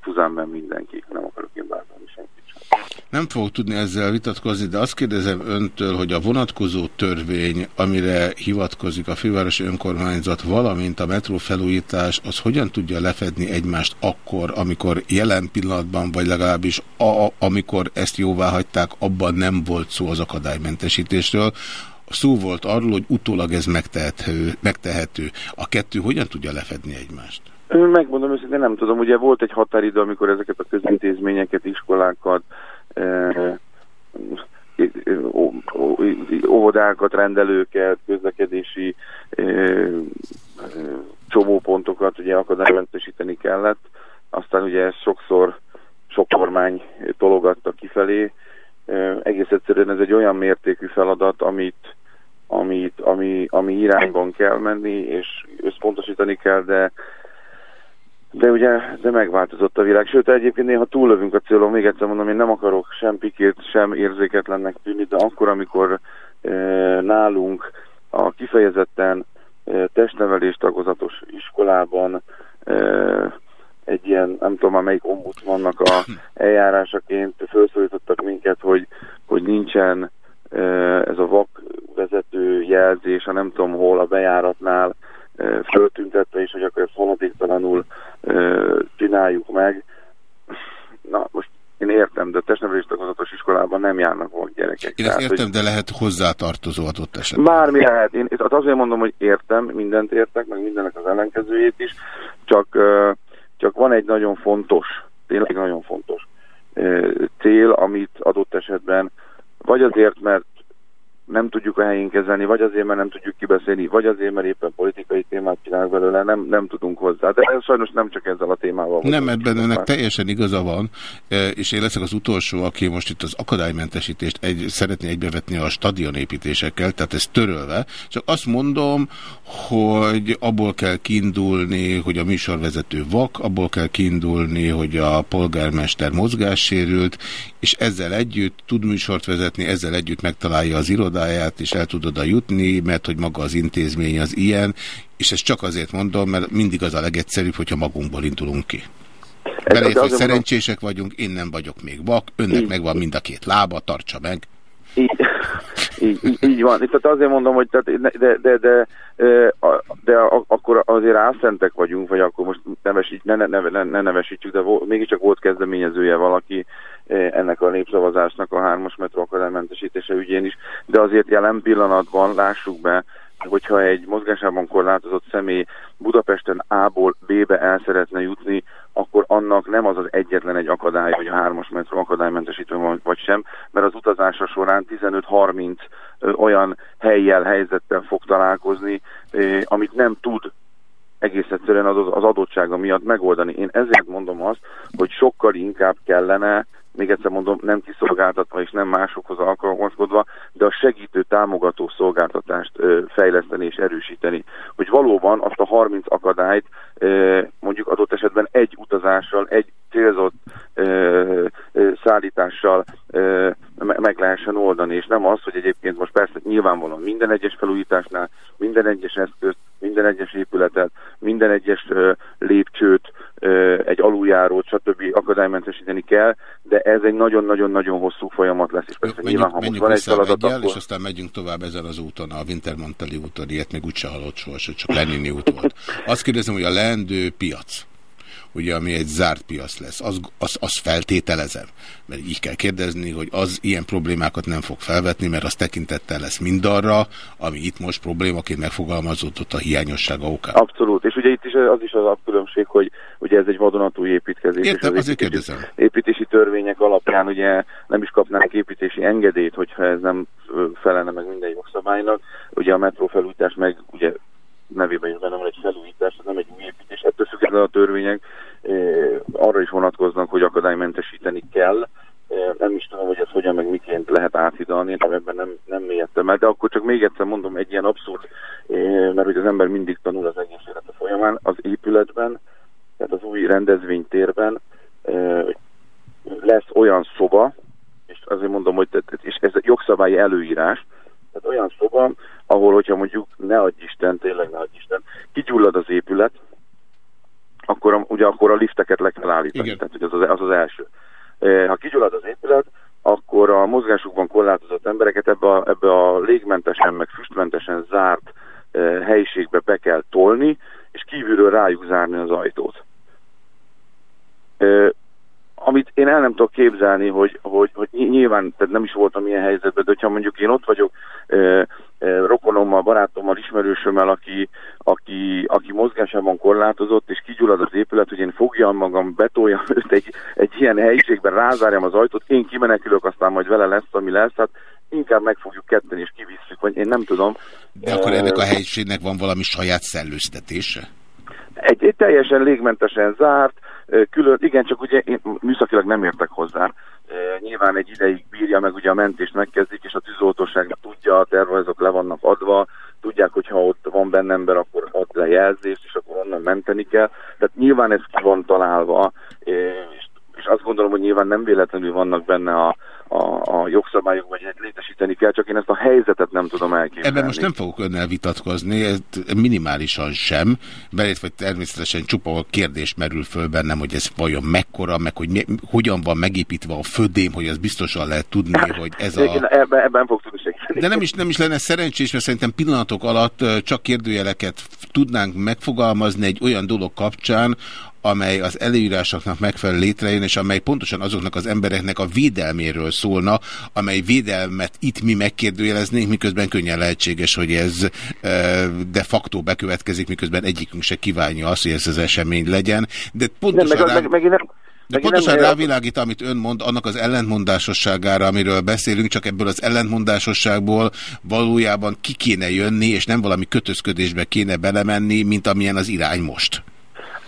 fuzánben mindenki, nem akarok én bármilyen senkit sem. Nem fogok tudni ezzel vitatkozni, de azt kérdezem öntől, hogy a vonatkozó törvény, amire hivatkozik a fővárosi önkormányzat, valamint a metró felújítás, az hogyan tudja lefedni egymást akkor, amikor jelen pillanatban, vagy legalábbis a, amikor ezt jóvá hagyták, abban nem volt szó az akadálymentesítésről. Szó volt arról, hogy utólag ez megtehető. megtehető. A kettő hogyan tudja lefedni egymást? Megmondom őszintén, nem tudom. Ugye volt egy határidő, amikor ezeket a közintézményeket, iskolákat, eh, óvodákat, rendelőket, közlekedési eh, csomópontokat ugye akadálymentesíteni kellett. Aztán ugye ez sokszor sok kormány tologatta kifelé. Eh, egész egyszerűen ez egy olyan mértékű feladat, amit, amit, ami, ami irányban kell menni, és összpontosítani kell, de de ugye, de megváltozott a világ. Sőt, egyébként néha túllövünk a célon, még egyszer mondom, én nem akarok sem pikét, sem érzéketlennek tűnni, de akkor, amikor e, nálunk a kifejezetten e, testnevelés tagozatos iskolában e, egy ilyen, nem tudom már melyik ombudsmannak a eljárásaként felszólítottak minket, hogy, hogy nincsen e, ez a vak vezető jelzés, a nem tudom hol a bejáratnál, föltüntetve, és hogy akkor ezt haladéktalanul csináljuk meg. Na, most én értem, de testnevelés tagozatos iskolában nem járnak volt gyerekek. Én ezt Tehát, értem, hogy de lehet hozzátartozó adott esetben. Bármi lehet. Én azért mondom, hogy értem, mindent értek, meg mindennek az ellenkezőjét is, csak, csak van egy nagyon fontos, tényleg nagyon fontos cél, amit adott esetben vagy azért, mert nem tudjuk a helyén kezelni, vagy azért, mert nem tudjuk kibeszélni, vagy azért, mert éppen politikai témát csinálunk belőle, nem, nem tudunk hozzá. De ez sajnos nem csak ezzel a témával. Nem, ebben önnek teljesen igaza van, e, és én leszek az utolsó, aki most itt az akadálymentesítést egy, szeretné egybevetni a stadionépítésekkel, tehát ez törölve. Csak azt mondom, hogy abból kell kiindulni, hogy a műsorvezető vak, abból kell kiindulni, hogy a polgármester mozgássérült, és ezzel együtt tud műsort vezetni, ezzel együtt megtalálja az irodáját, és el tud oda jutni, mert hogy maga az intézmény az ilyen, és ezt csak azért mondom, mert mindig az a legegyszerűbb, hogyha magunkból indulunk ki. Belét, hogy szerencsések vagyunk, én nem vagyok még vak, önnek megvan mind a két lába, tartsa meg. Így, így, így, így van. Tehát azért mondom, hogy tehát, de, de, de, de, de akkor azért álszentek vagyunk, vagy akkor most nevesít, ne, ne, ne, ne nevesítsük, de mégiscsak volt kezdeményezője valaki ennek a népszavazásnak a hármas metró akadálymentesítése ügyén is, de azért jelen pillanatban lássuk be, hogyha egy mozgásában korlátozott személy Budapesten A-ból B-be el szeretne jutni, akkor annak nem az az egyetlen egy akadály, hogy a hármas metró akadálymentesítő van, vagy sem, mert az utazása során 15-30 olyan helyjel, helyzettel fog találkozni, amit nem tud egész egyszerűen az, az adottsága miatt megoldani. Én ezért mondom azt, hogy sokkal inkább kellene még egyszer mondom, nem kiszolgáltatva és nem másokhoz alkalmazkodva, de a segítő támogató szolgáltatást fejleszteni és erősíteni. Hogy valóban azt a 30 akadályt mondjuk adott esetben egy utazással, egy célzott ö, ö, szállítással ö, meg lehessen oldani, és nem az, hogy egyébként most persze nyilvánvalóan minden egyes felújításnál, minden egyes eszközt, minden egyes épületet, minden egyes ö, lépcsőt, ö, egy aluljárót, stb. akadálymentesíteni kell, de ez egy nagyon-nagyon-nagyon hosszú folyamat lesz, és persze menjünk, nyilván, ha most van egy feladat, egyel, akkor... és aztán megyünk tovább ezen az úton, a Wintermanteli úton, ilyet még úgyse hallott soha, csak Lenini út volt. Azt kérdezem, hogy a leendő piac, ugye, ami egy zárt piac lesz, az, az, az feltételezem. Mert így kell kérdezni, hogy az ilyen problémákat nem fog felvetni, mert az tekintettel lesz mindarra, ami itt most problémaként megfogalmazódott a hiányossága okán. Abszolút, és ugye itt is az is az a különbség, hogy ugye ez egy vadonatúj építkezés. Értem, az azért építési, kérdezem. építési törvények alapján ugye nem is kapnánk építési engedélyt, hogyha ez nem felelne meg minden jogszabálynak. Ugye a metrófelújítás meg ugye nevében is benne van egy felújítás, nem egy új építés. Ettől függetlenül a törvények arra is vonatkoznak, hogy akadálymentesíteni kell. Nem is tudom, hogy ez hogyan meg miként lehet áthidalni, de ebben nem, nem mélyedtem el. De akkor csak még egyszer mondom, egy ilyen abszurd, mert hogy az ember mindig tanul az egész élete folyamán, az épületben, tehát az új rendezvénytérben lesz olyan szoba, és azért mondom, hogy és ez egy jogszabályi előírás, tehát olyan szoba, ahol, hogyha mondjuk ne adj Isten, tényleg ne adj Isten, kigyullad az épület, akkor a, ugye akkor a lifteket le kell állítani, Igen. tehát hogy az, az az az első. Ha kigyullad az épület, akkor a mozgásukban korlátozott embereket ebbe a, ebbe a légmentesen, meg füstmentesen zárt helyiségbe be kell tolni, és kívülről rájuk zárni az ajtót amit én el nem tudok képzelni, hogy, hogy, hogy nyilván tehát nem is voltam ilyen helyzetben, de hogyha mondjuk én ott vagyok e, e, rokonommal, barátommal, ismerősömmel, aki, aki, aki mozgásában korlátozott, és kigyullad az épület, hogy én fogjam magam, betoljam őt egy, egy ilyen helyiségben, rázárjam az ajtót, én kimenekülök, aztán majd vele lesz, ami lesz, hát inkább megfogjuk ketten és kivisszük, vagy én nem tudom. De akkor ennek a helyiségnek van valami saját szellőztetése? Egy, egy teljesen légmentesen zárt, külön, igen, csak ugye én műszakilag nem értek hozzá. Nyilván egy ideig bírja meg, ugye a mentést megkezdik, és a tűzoltóság tudja, a tervezők le vannak adva, tudják, hogy ha ott van benne ember, akkor ad le és akkor onnan menteni kell. Tehát nyilván ez ki van találva, és azt gondolom, hogy nyilván nem véletlenül vannak benne a, a, a jogszabályok, vagy létesíteni kell, csak én ezt a helyzetet nem tudom elképzelni. Ebben most nem fogok önnel vitatkozni, ez minimálisan sem, belét vagy természetesen csupa kérdés merül föl bennem, hogy ez vajon mekkora, meg hogy mi, hogyan van megépítve a födém, hogy az biztosan lehet tudni, hogy ez a... Ebben, ebben fog tudni segíteni. De nem is, nem is lenne szerencsés, mert szerintem pillanatok alatt csak kérdőjeleket tudnánk megfogalmazni egy olyan dolog kapcsán, amely az előírásoknak megfelelő létrejön, és amely pontosan azoknak az embereknek a védelméről szólna, amely védelmet itt mi megkérdőjeleznénk, miközben könnyen lehetséges, hogy ez de facto bekövetkezik, miközben egyikünk se kívánja azt, hogy ez az esemény legyen. De pontosan nem, meg, rá... meg, meg, nem... De pontosan nem rávilágít, amit ön mond, annak az ellentmondásosságára, amiről beszélünk, csak ebből az ellentmondásosságból valójában ki kéne jönni, és nem valami kötözködésbe kéne belemenni, mint amilyen az irány most.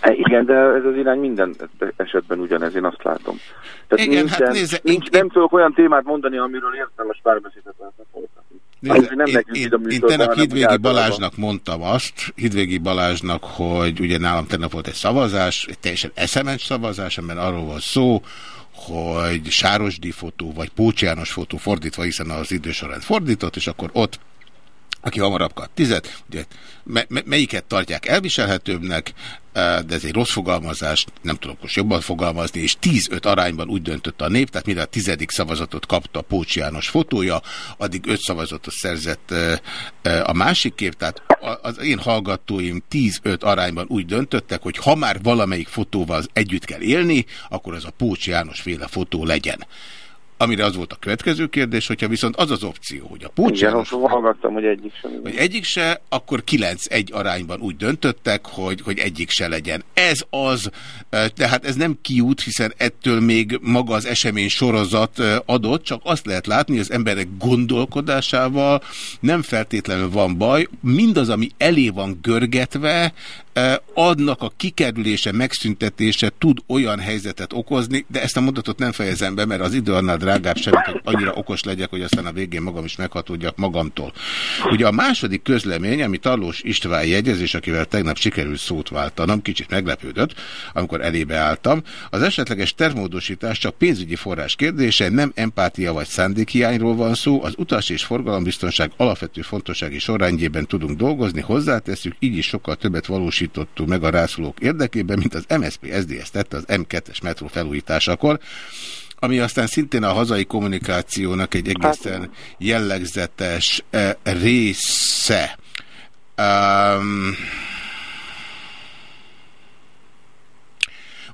E, igen, de ez az irány minden esetben ugyanez, én azt látom. Tehát Igen, nincsen, hát nézze, nincs, én, nem tudok olyan témát mondani, amiről értelmes párbeszédet lehetne Nézze, nem én, én, én tegnap Hidvégi Balázsnak mondtam azt, Hidvégi Balázsnak, hogy ugye nálam tegnap volt egy szavazás, egy teljesen eszemes szavazás, amiben arról van szó, hogy Sárosdi fotó, vagy Pócs János fotó fordítva, hiszen az idősorrend fordított, és akkor ott aki hamarabb kap tizet, ugye, me melyiket tartják elviselhetőbbnek, de ez egy rossz fogalmazás, nem tudok most jobban fogalmazni, és 10-5 arányban úgy döntött a nép, tehát mire a tizedik szavazatot kapta Pócs János fotója, addig 5 szavazatot szerzett a másik kép, tehát az én hallgatóim 10-5 arányban úgy döntöttek, hogy ha már valamelyik fotóval együtt kell élni, akkor az a Pócs János féle fotó legyen. Amire az volt a következő kérdés, hogyha viszont az az opció, hogy a Pócsáros... Igen, hallgattam, hogy egyik se. Hogy egyik se, akkor 9-1 arányban úgy döntöttek, hogy, hogy egyik se legyen. Ez az, tehát ez nem kiút, hiszen ettől még maga az esemény sorozat adott, csak azt lehet látni, hogy az emberek gondolkodásával nem feltétlenül van baj. Mindaz, ami elé van görgetve, adnak a kikerülése, megszüntetése tud olyan helyzetet okozni, de ezt a mondatot nem fejezem be, mert az idő annál drágább semmit, hogy annyira okos legyek, hogy aztán a végén magam is meghatódjak magamtól. Ugye a második közlemény, ami Talós István jegyezés, akivel tegnap sikerült szót váltanom, kicsit meglepődött, amikor elébe álltam, az esetleges termódosítás csak pénzügyi forrás kérdése, nem empátia vagy szándékhiányról van szó, az utas és forgalombiztonság alapvető fontossági sorrendjében tudunk dolgozni, hozzáteszünk, így is sokkal többet valósít valósítottuk meg a rászulók érdekében, mint az MSP SDS tette az M2-es metró felújításakor, ami aztán szintén a hazai kommunikációnak egy egészen jellegzetes eh, része. Um,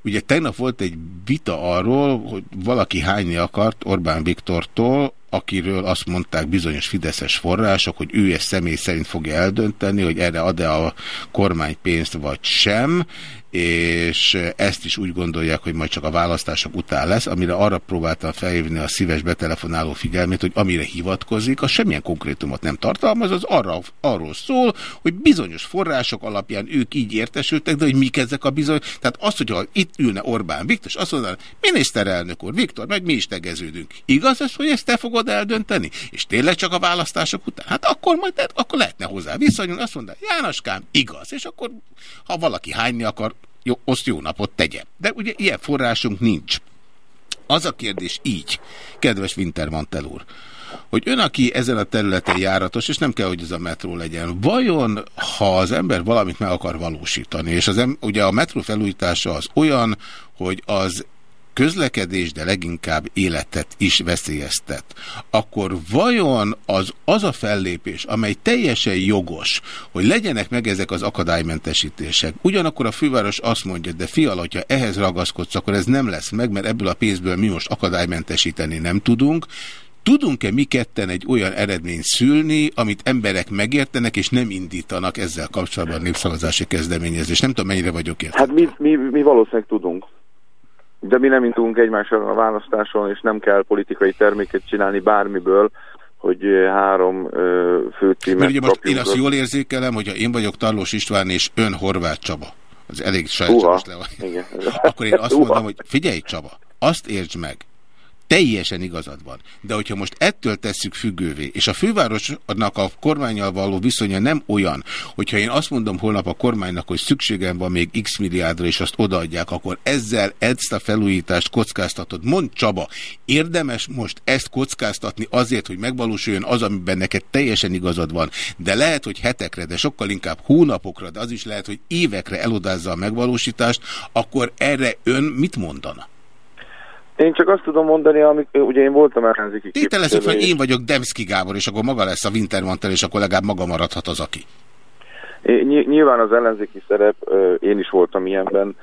Ugye tegnap volt egy vita arról, hogy valaki hányni akart Orbán Viktortól, akiről azt mondták bizonyos fideszes források, hogy ő ezt személy szerint fogja eldönteni, hogy erre ad-e a kormány pénzt vagy sem, és ezt is úgy gondolják, hogy majd csak a választások után lesz, amire arra próbáltam felhívni a szíves betelefonáló figyelmét, hogy amire hivatkozik, az semmilyen konkrétumot nem tartalmaz, az arra, arról szól, hogy bizonyos források alapján ők így értesültek, de hogy mik ezek a bizony. Tehát az, hogyha itt ülne Orbán Viktor, és azt mondaná, miniszterelnök úr, Viktor, meg mi is tegeződünk. Igaz ez, hogy ezt te fogod eldönteni? És tényleg csak a választások után? Hát akkor majd akkor lehetne hozzá viszonyulni, azt mondja, Jánoskám, igaz, és akkor ha valaki hányni akar, jó, azt jó napot tegye. De ugye ilyen forrásunk nincs. Az a kérdés így, kedves Wintermantel úr, hogy ön, aki ezen a területen járatos, és nem kell, hogy ez a metró legyen, vajon, ha az ember valamit meg akar valósítani, és az em ugye a metró felújítása az olyan, hogy az közlekedés, de leginkább életet is veszélyeztet, akkor vajon az, az a fellépés, amely teljesen jogos, hogy legyenek meg ezek az akadálymentesítések, ugyanakkor a főváros azt mondja, de fiala, hogyha ehhez ragaszkodsz, akkor ez nem lesz meg, mert ebből a pénzből mi most akadálymentesíteni nem tudunk, Tudunk-e mi ketten egy olyan eredményt szülni, amit emberek megértenek, és nem indítanak ezzel kapcsolatban népszavazási kezdeményezést? Nem tudom, mennyire vagyok érte. Hát mi, mi, mi valószínűleg tudunk. De mi nem indulunk egymással a választáson, és nem kell politikai terméket csinálni bármiből, hogy három főcímet ugye most én azt jól érzékelem, hogyha én vagyok Tarlós István és ön Horváth Csaba. Az elég sajnos le van. Akkor én azt mondom, hogy figyelj Csaba, azt értsd meg, Teljesen igazad van. De hogyha most ettől tesszük függővé, és a fővárosnak a kormányjal való viszonya nem olyan, hogyha én azt mondom holnap a kormánynak, hogy szükségem van még x milliárdra, és azt odaadják, akkor ezzel ezt a felújítást kockáztatod. Mond Csaba, érdemes most ezt kockáztatni azért, hogy megvalósuljon az, amiben neked teljesen igazad van, de lehet, hogy hetekre, de sokkal inkább hónapokra, de az is lehet, hogy évekre elodázza a megvalósítást, akkor erre ön mit mondana? Én csak azt tudom mondani, amik, ugye én voltam ellenzéki Tételezzük, hogy én vagyok Demszki Gábor, és akkor maga lesz a Wintermantel, és akkor legalább maga maradhat az, aki. É, nyilván az ellenzéki szerep, én is voltam ilyenben,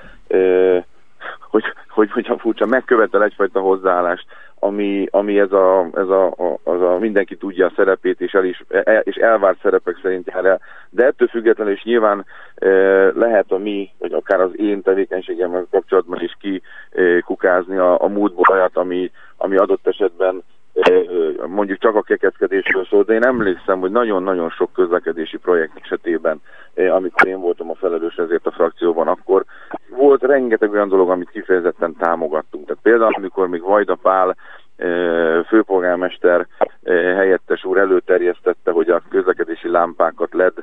hogy, hogy, hogy furcsa, megkövetel egyfajta hozzáállást ami, ami ez, a, ez a, az a mindenki tudja a szerepét, és, el is, el, és elvárt szerepek szerint jár el. De ettől függetlenül is nyilván e, lehet a mi, vagy akár az én tevékenységemmel kapcsolatban is kikukázni a, a múltból olyat, ami, ami adott esetben mondjuk csak a kekeckedésről szól, de én emlékszem, hogy nagyon-nagyon sok közlekedési projekt esetében, amikor én voltam a felelős ezért a frakcióban, akkor volt rengeteg olyan dolog, amit kifejezetten támogattunk. Tehát például, amikor még Vajda Pál főpolgármester helyettes úr előterjesztette, hogy a közlekedési lámpákat LED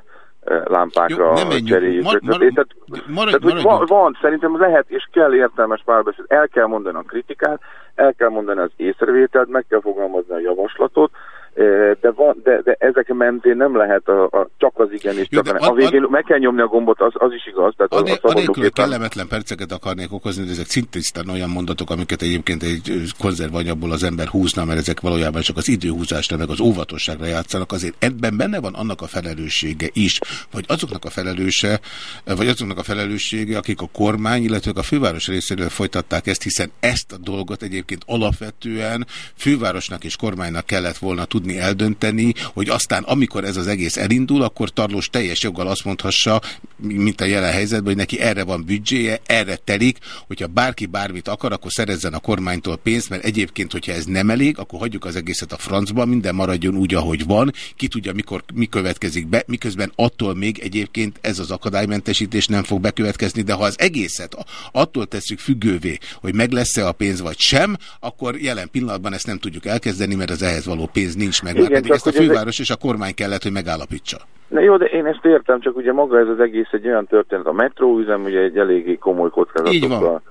lámpákra Jó, cseréljük. Mar, mar, tehát, maradj, tehát, van, van, szerintem lehet és kell értelmes párbeszéd, el kell mondani a kritikát, el kell mondani az észrevételt, meg kell fogalmazni a javaslatot, de, van, de, de ezek mentén nem lehet a, a, csak az igen és csak a, a végén meg kell nyomni a gombot, az, az is igaz. Tehát adé, az, anélkül, hogy kellemetlen perceket akarnék okozni, de ezek szintisztán olyan mondatok, amiket egyébként egy konzervanyagból az ember húzna, mert ezek valójában csak az időhúzásra, meg az óvatosságra játszanak. Azért ebben benne van annak a felelőssége is, vagy azoknak a felelőse, vagy azoknak a felelőssége, akik a kormány, illetve a főváros részéről folytatták ezt, hiszen ezt a dolgot egyébként alapvetően fővárosnak és kormánynak kellett volna tudni tudni eldönteni, hogy aztán amikor ez az egész elindul, akkor Tarlós teljes joggal azt mondhassa, mint a jelen helyzetben, hogy neki erre van büdzséje, erre telik, hogyha bárki bármit akar, akkor szerezzen a kormánytól pénzt, mert egyébként, hogyha ez nem elég, akkor hagyjuk az egészet a francba, minden maradjon úgy, ahogy van, ki tudja, mikor mi következik be, miközben attól még egyébként ez az akadálymentesítés nem fog bekövetkezni, de ha az egészet attól tesszük függővé, hogy meg lesz-e a pénz vagy sem, akkor jelen pillanatban ezt nem tudjuk elkezdeni, mert az ehhez való pénz nincs nincs meg, Igen, pedig ezt a főváros ez... és a kormány kellett, hogy megállapítsa. Na jó, de én ezt értem, csak ugye maga ez az egész egy olyan történet. A metróüzem ugye egy eléggé komoly kockázatokkal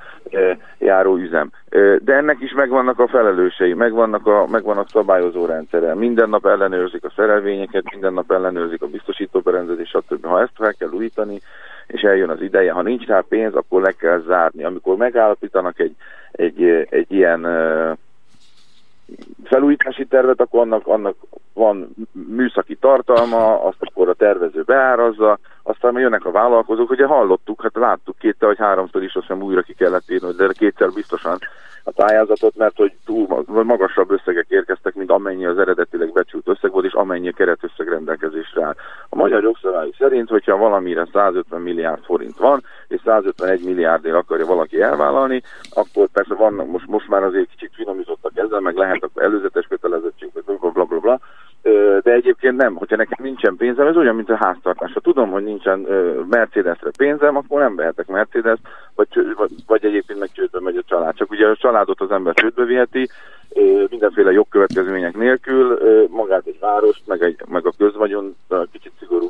járó üzem. De ennek is megvannak a felelősei, megvannak a, megvan a szabályozó rendszere. Minden nap ellenőrzik a szerelvényeket, minden nap ellenőrzik a biztosítóberendezés, stb. Ha ezt fel kell újítani, és eljön az ideje, ha nincs rá pénz, akkor le kell zárni. Amikor megállapítanak egy, egy, egy ilyen felújítási tervet, akkor annak, annak van műszaki tartalma, azt akkor a tervező beárazza, aztán jönnek a vállalkozók, ugye hallottuk, hát láttuk kétszer vagy háromszor is, azt újra ki kellett írni, de kétszer biztosan a pályázatot, mert hogy túl magasabb összegek érkeztek, mint amennyi az eredetileg becsült összeg volt, és amennyi a keretösszeg rendelkezésre áll. A magyar jogszabályok szerint, hogyha valamire 150 milliárd forint van, és 151 milliárdért akarja valaki elvállalni, akkor persze vannak, most, most már azért kicsit finomítottak ezzel, meg lehet akkor előzetes kötelezettség, bla, bla, bla, bla, de egyébként nem, hogyha nekem nincsen pénzem, ez olyan, mint a háztartás. Ha tudom, hogy nincsen Mercedesre pénzem, akkor nem vehetek Mercedes, vagy, vagy, egyébként meg csődbe megy a család. Csak ugye a családot az ember csődbe viheti, mindenféle jogkövetkezmények nélkül, magát egy várost, meg, egy, meg a közvagyon kicsit szigorú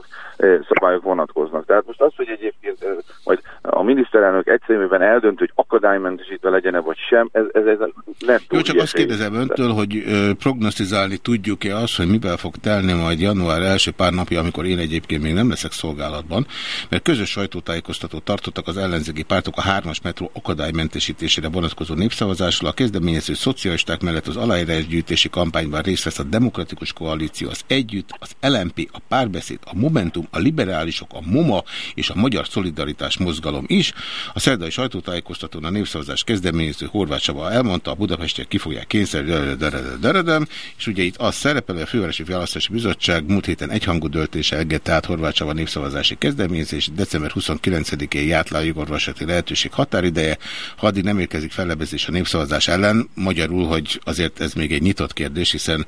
szabályok vonatkoznak. Tehát most az, hogy egyébként majd a miniszterelnök egyszerűen eldönt, hogy akadálymentesítve legyen-e vagy sem, ez, ez, ez nem Jó, csak azt kérdezem öntől, hogy prognosztizálni tudjuk-e azt, hogy mivel fog telni majd január első pár napja, amikor én egyébként még nem leszek szolgálatban, mert közös sajtótájékoztatót tartottak az ellenzéki pártok a hármas metró akadálymentesítésére vonatkozó népszavazásról, a kezdeményező szocialisták mellett az aláírásgyűjtési kampányban részt vesz a Demokratikus Koalíció, az Együtt, az LMP, a Párbeszéd, a Momentum, a Liberálisok, a MOMA és a Magyar Szolidaritás Mozgalom is. A szerdai sajtótájékoztatón a népszavazás kezdeményező Horváth Csaba elmondta, a budapestiek ki fogják kényszeríteni, és ugye itt az szerepel, a Fővárosi Választási Bizottság múlt héten egyhangú döltése engedte át Horváth Csaba népszavazási kezdeményezés, december 29-én járt le a jogorvosati lehetőség határideje, ha addig nem érkezik fellebezés a népszavazás ellen, magyarul, hogy azért ez még egy nyitott kérdés, hiszen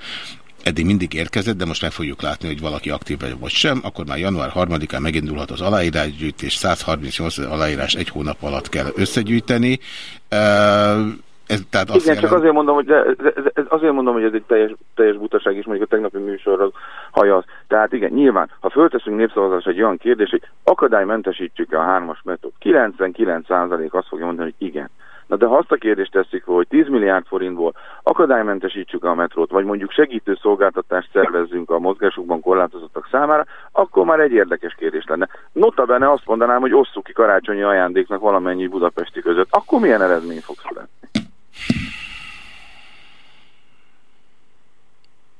eddig mindig érkezett, de most meg fogjuk látni, hogy valaki aktív vagy, vagy sem, akkor már január 3-án megindulhat az aláírásgyűjtés, 138 aláírás egy hónap alatt kell összegyűjteni. Ez, tehát azt Igen, jelent... csak azért mondom, hogy ez, ez, azért mondom, hogy ez egy teljes, teljes butaság is, mondjuk a tegnapi műsorra hajaz. Tehát igen, nyilván, ha fölteszünk népszavazás egy olyan kérdés, hogy akadálymentesítjük -e a hármas metót, 99% azt fogja mondani, hogy igen. Na de ha azt a kérdést teszik hogy 10 milliárd forintból akadálymentesítsük a metrót, vagy mondjuk segítő szolgáltatást szervezzünk a mozgásukban korlátozottak számára, akkor már egy érdekes kérdés lenne. Notabene azt mondanám, hogy osszuk ki karácsonyi ajándéknak valamennyi budapesti között. Akkor milyen eredmény fog születni?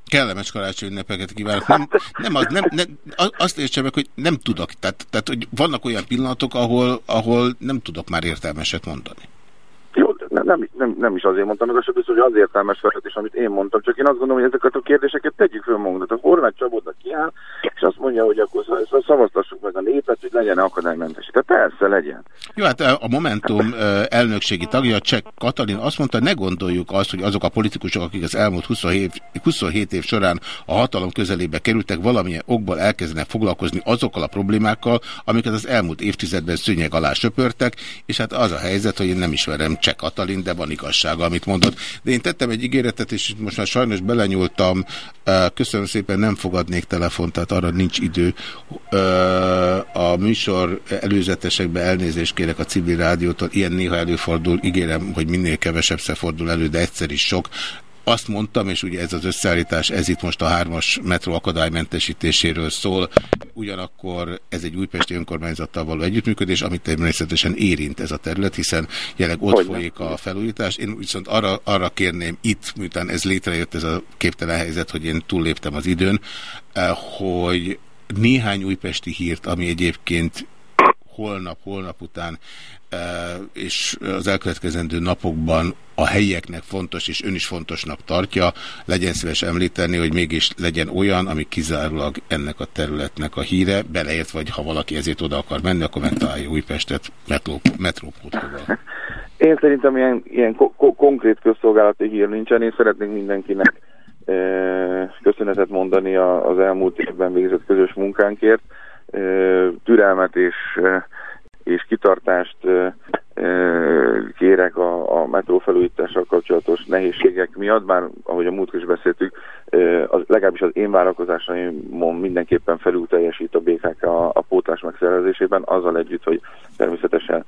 kellemes karácsony ünnepeket kívánok. Nem, nem, az, nem, nem, azt értsem meg, hogy nem tudok. Tehát, tehát hogy vannak olyan pillanatok, ahol, ahol nem tudok már értelmeset mondani nem, nem, nem, nem is azért mondtam, meg az biztos, hogy az értelmes felvetés, amit én mondtam, csak én azt gondolom, hogy ezeket a kérdéseket tegyük föl magunknak. A Horváth Csabónak kiáll, és azt mondja, hogy akkor szavaztassuk meg a népet, hogy legyen akadálymentes. Tehát persze legyen. Jó, hát a Momentum elnökségi tagja, Cseh Katalin azt mondta, ne gondoljuk azt, hogy azok a politikusok, akik az elmúlt 27, 27 év során a hatalom közelébe kerültek, valamilyen okból elkezdenek foglalkozni azokkal a problémákkal, amiket az elmúlt évtizedben szőnyeg alá söpörtek, és hát az a helyzet, hogy én nem ismerem Cseh Katalin Katalin, de van igazsága, amit mondott. De én tettem egy ígéretet, és most már sajnos belenyúltam. Köszönöm szépen, nem fogadnék telefont, tehát arra nincs idő. A műsor előzetesekben elnézést kérek a civil rádiótól. Ilyen néha előfordul, ígérem, hogy minél kevesebb fordul elő, de egyszer is sok azt mondtam, és ugye ez az összeállítás, ez itt most a hármas metró akadálymentesítéséről szól, ugyanakkor ez egy újpesti önkormányzattal való együttműködés, amit természetesen érint ez a terület, hiszen jelenleg ott Hogyne. folyik a felújítás. Én viszont arra, arra kérném itt, miután ez létrejött, ez a képtelen helyzet, hogy én túlléptem az időn, eh, hogy néhány újpesti hírt, ami egyébként holnap, holnap után és az elkövetkezendő napokban a helyieknek fontos, és ön is fontosnak tartja, legyen szíves említeni, hogy mégis legyen olyan, ami kizárólag ennek a területnek a híre, beleért, vagy ha valaki ezért oda akar menni, akkor megtalálja Újpestet metrópótkóval. Én szerintem ilyen, ilyen ko ko konkrét közszolgálati hír nincsen, én szeretnék mindenkinek e köszönetet mondani az elmúlt évben végzett közös munkánkért, e türelmet és és kitartást kérek a, a metró felújítással kapcsolatos nehézségek miatt, bár ahogy a múltkor is beszéltük, az, legalábbis az én várakozásaimon mindenképpen felül teljesít a BKK a, a pótlás megszervezésében, azzal együtt, hogy természetesen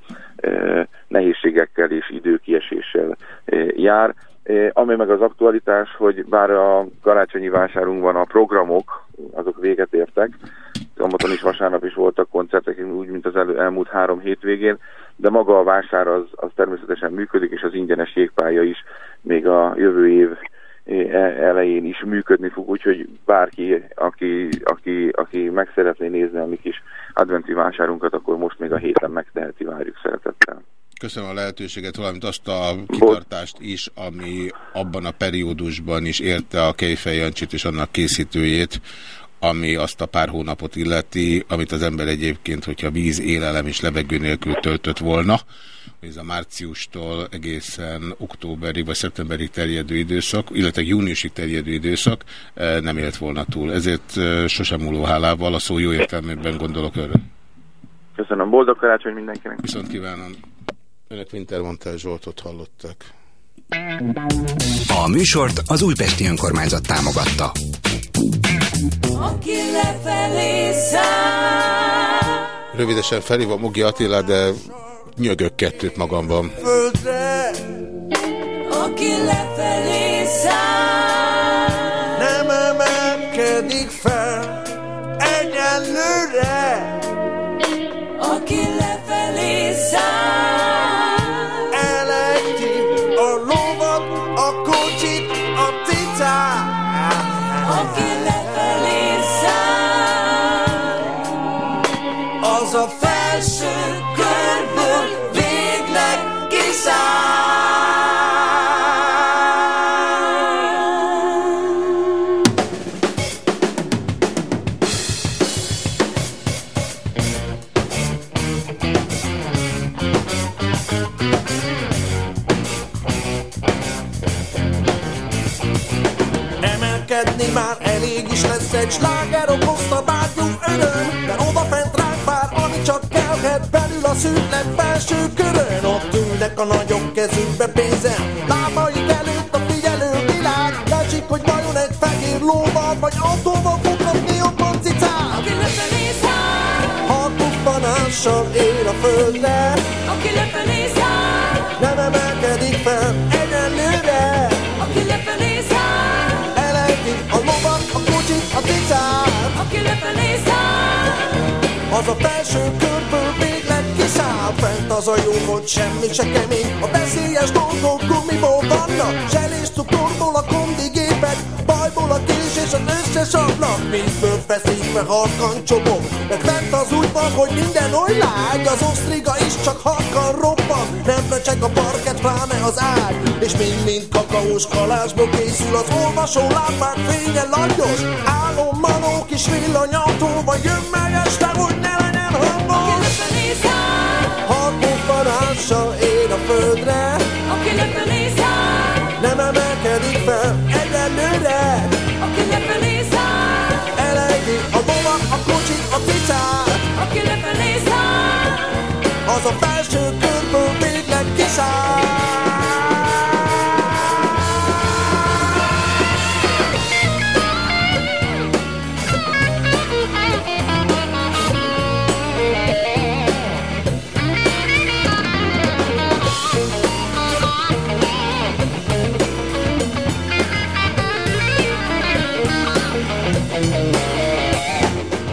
nehézségekkel és időkieséssel jár. Ami meg az aktualitás, hogy bár a karácsonyi vásárunkban a programok, azok véget értek, szombaton is, vasárnap is voltak koncertek, úgy, mint az elő, elmúlt három hétvégén, de maga a vásár az, az természetesen működik, és az ingyenes jégpálya is még a jövő év e, elején is működni fog, úgyhogy bárki, aki, aki, aki meg szeretné nézni a mi kis adventi vásárunkat, akkor most még a héten megteheti, várjuk szeretettel. Köszönöm a lehetőséget, valamint azt a kitartást is, ami abban a periódusban is érte a Kejfej Jancsit és annak készítőjét, ami azt a pár hónapot illeti, amit az ember egyébként, hogyha víz, élelem és levegő nélkül töltött volna, ez a márciustól egészen októberig vagy szeptemberig terjedő időszak, illetve júniusig terjedő időszak eh, nem élt volna túl. Ezért eh, sosem múló hálával a szó jó értelmében gondolok öröm. Köszönöm, boldog karácsony mindenkinek. Viszont kívánom. Önök Wintermantel Zsoltot hallották. A műsort az Újpesti Önkormányzat támogatta. Aki lefelé száll, Rövidesen felhívom Mugi Attila, de nyögök kettőt magamban. földre, aki lefelé száll, nem emelkedik fel egyenlőre. aki lefelé száll, Már elég is lesz egy sláger okozta bátyú öröm. De odafent ránk vár, ami csak kellhet belül a szűknek felső körön. Ott ülnek a nagyok kezükbe pénzen Lábaik előtt a figyelő világ. Látszik, hogy vajon egy fehér lóval Vagy autóval futnak jobban cicát aki lefelé száll, Ha ér a földre Az a felső körből végleg kiszáll. Fent az a jó, hogy semmi se kemény. A veszélyes dolgok gumiból vannak. Zselés cukorból a kondigépek Bajból a kés és az összes ablak Mindből feszítve halkan csobog Meg fent az úgy hogy minden oly lágy. Az osztriga is csak halkan robban Nem recseg a parket, pláne az ágy. És mind-mind kakaós kalásból készül Az olvasó lámpák fénye langyos. Álom manó kis villanyautóval Jön meg este, Az a felső körből végleg kiszáll.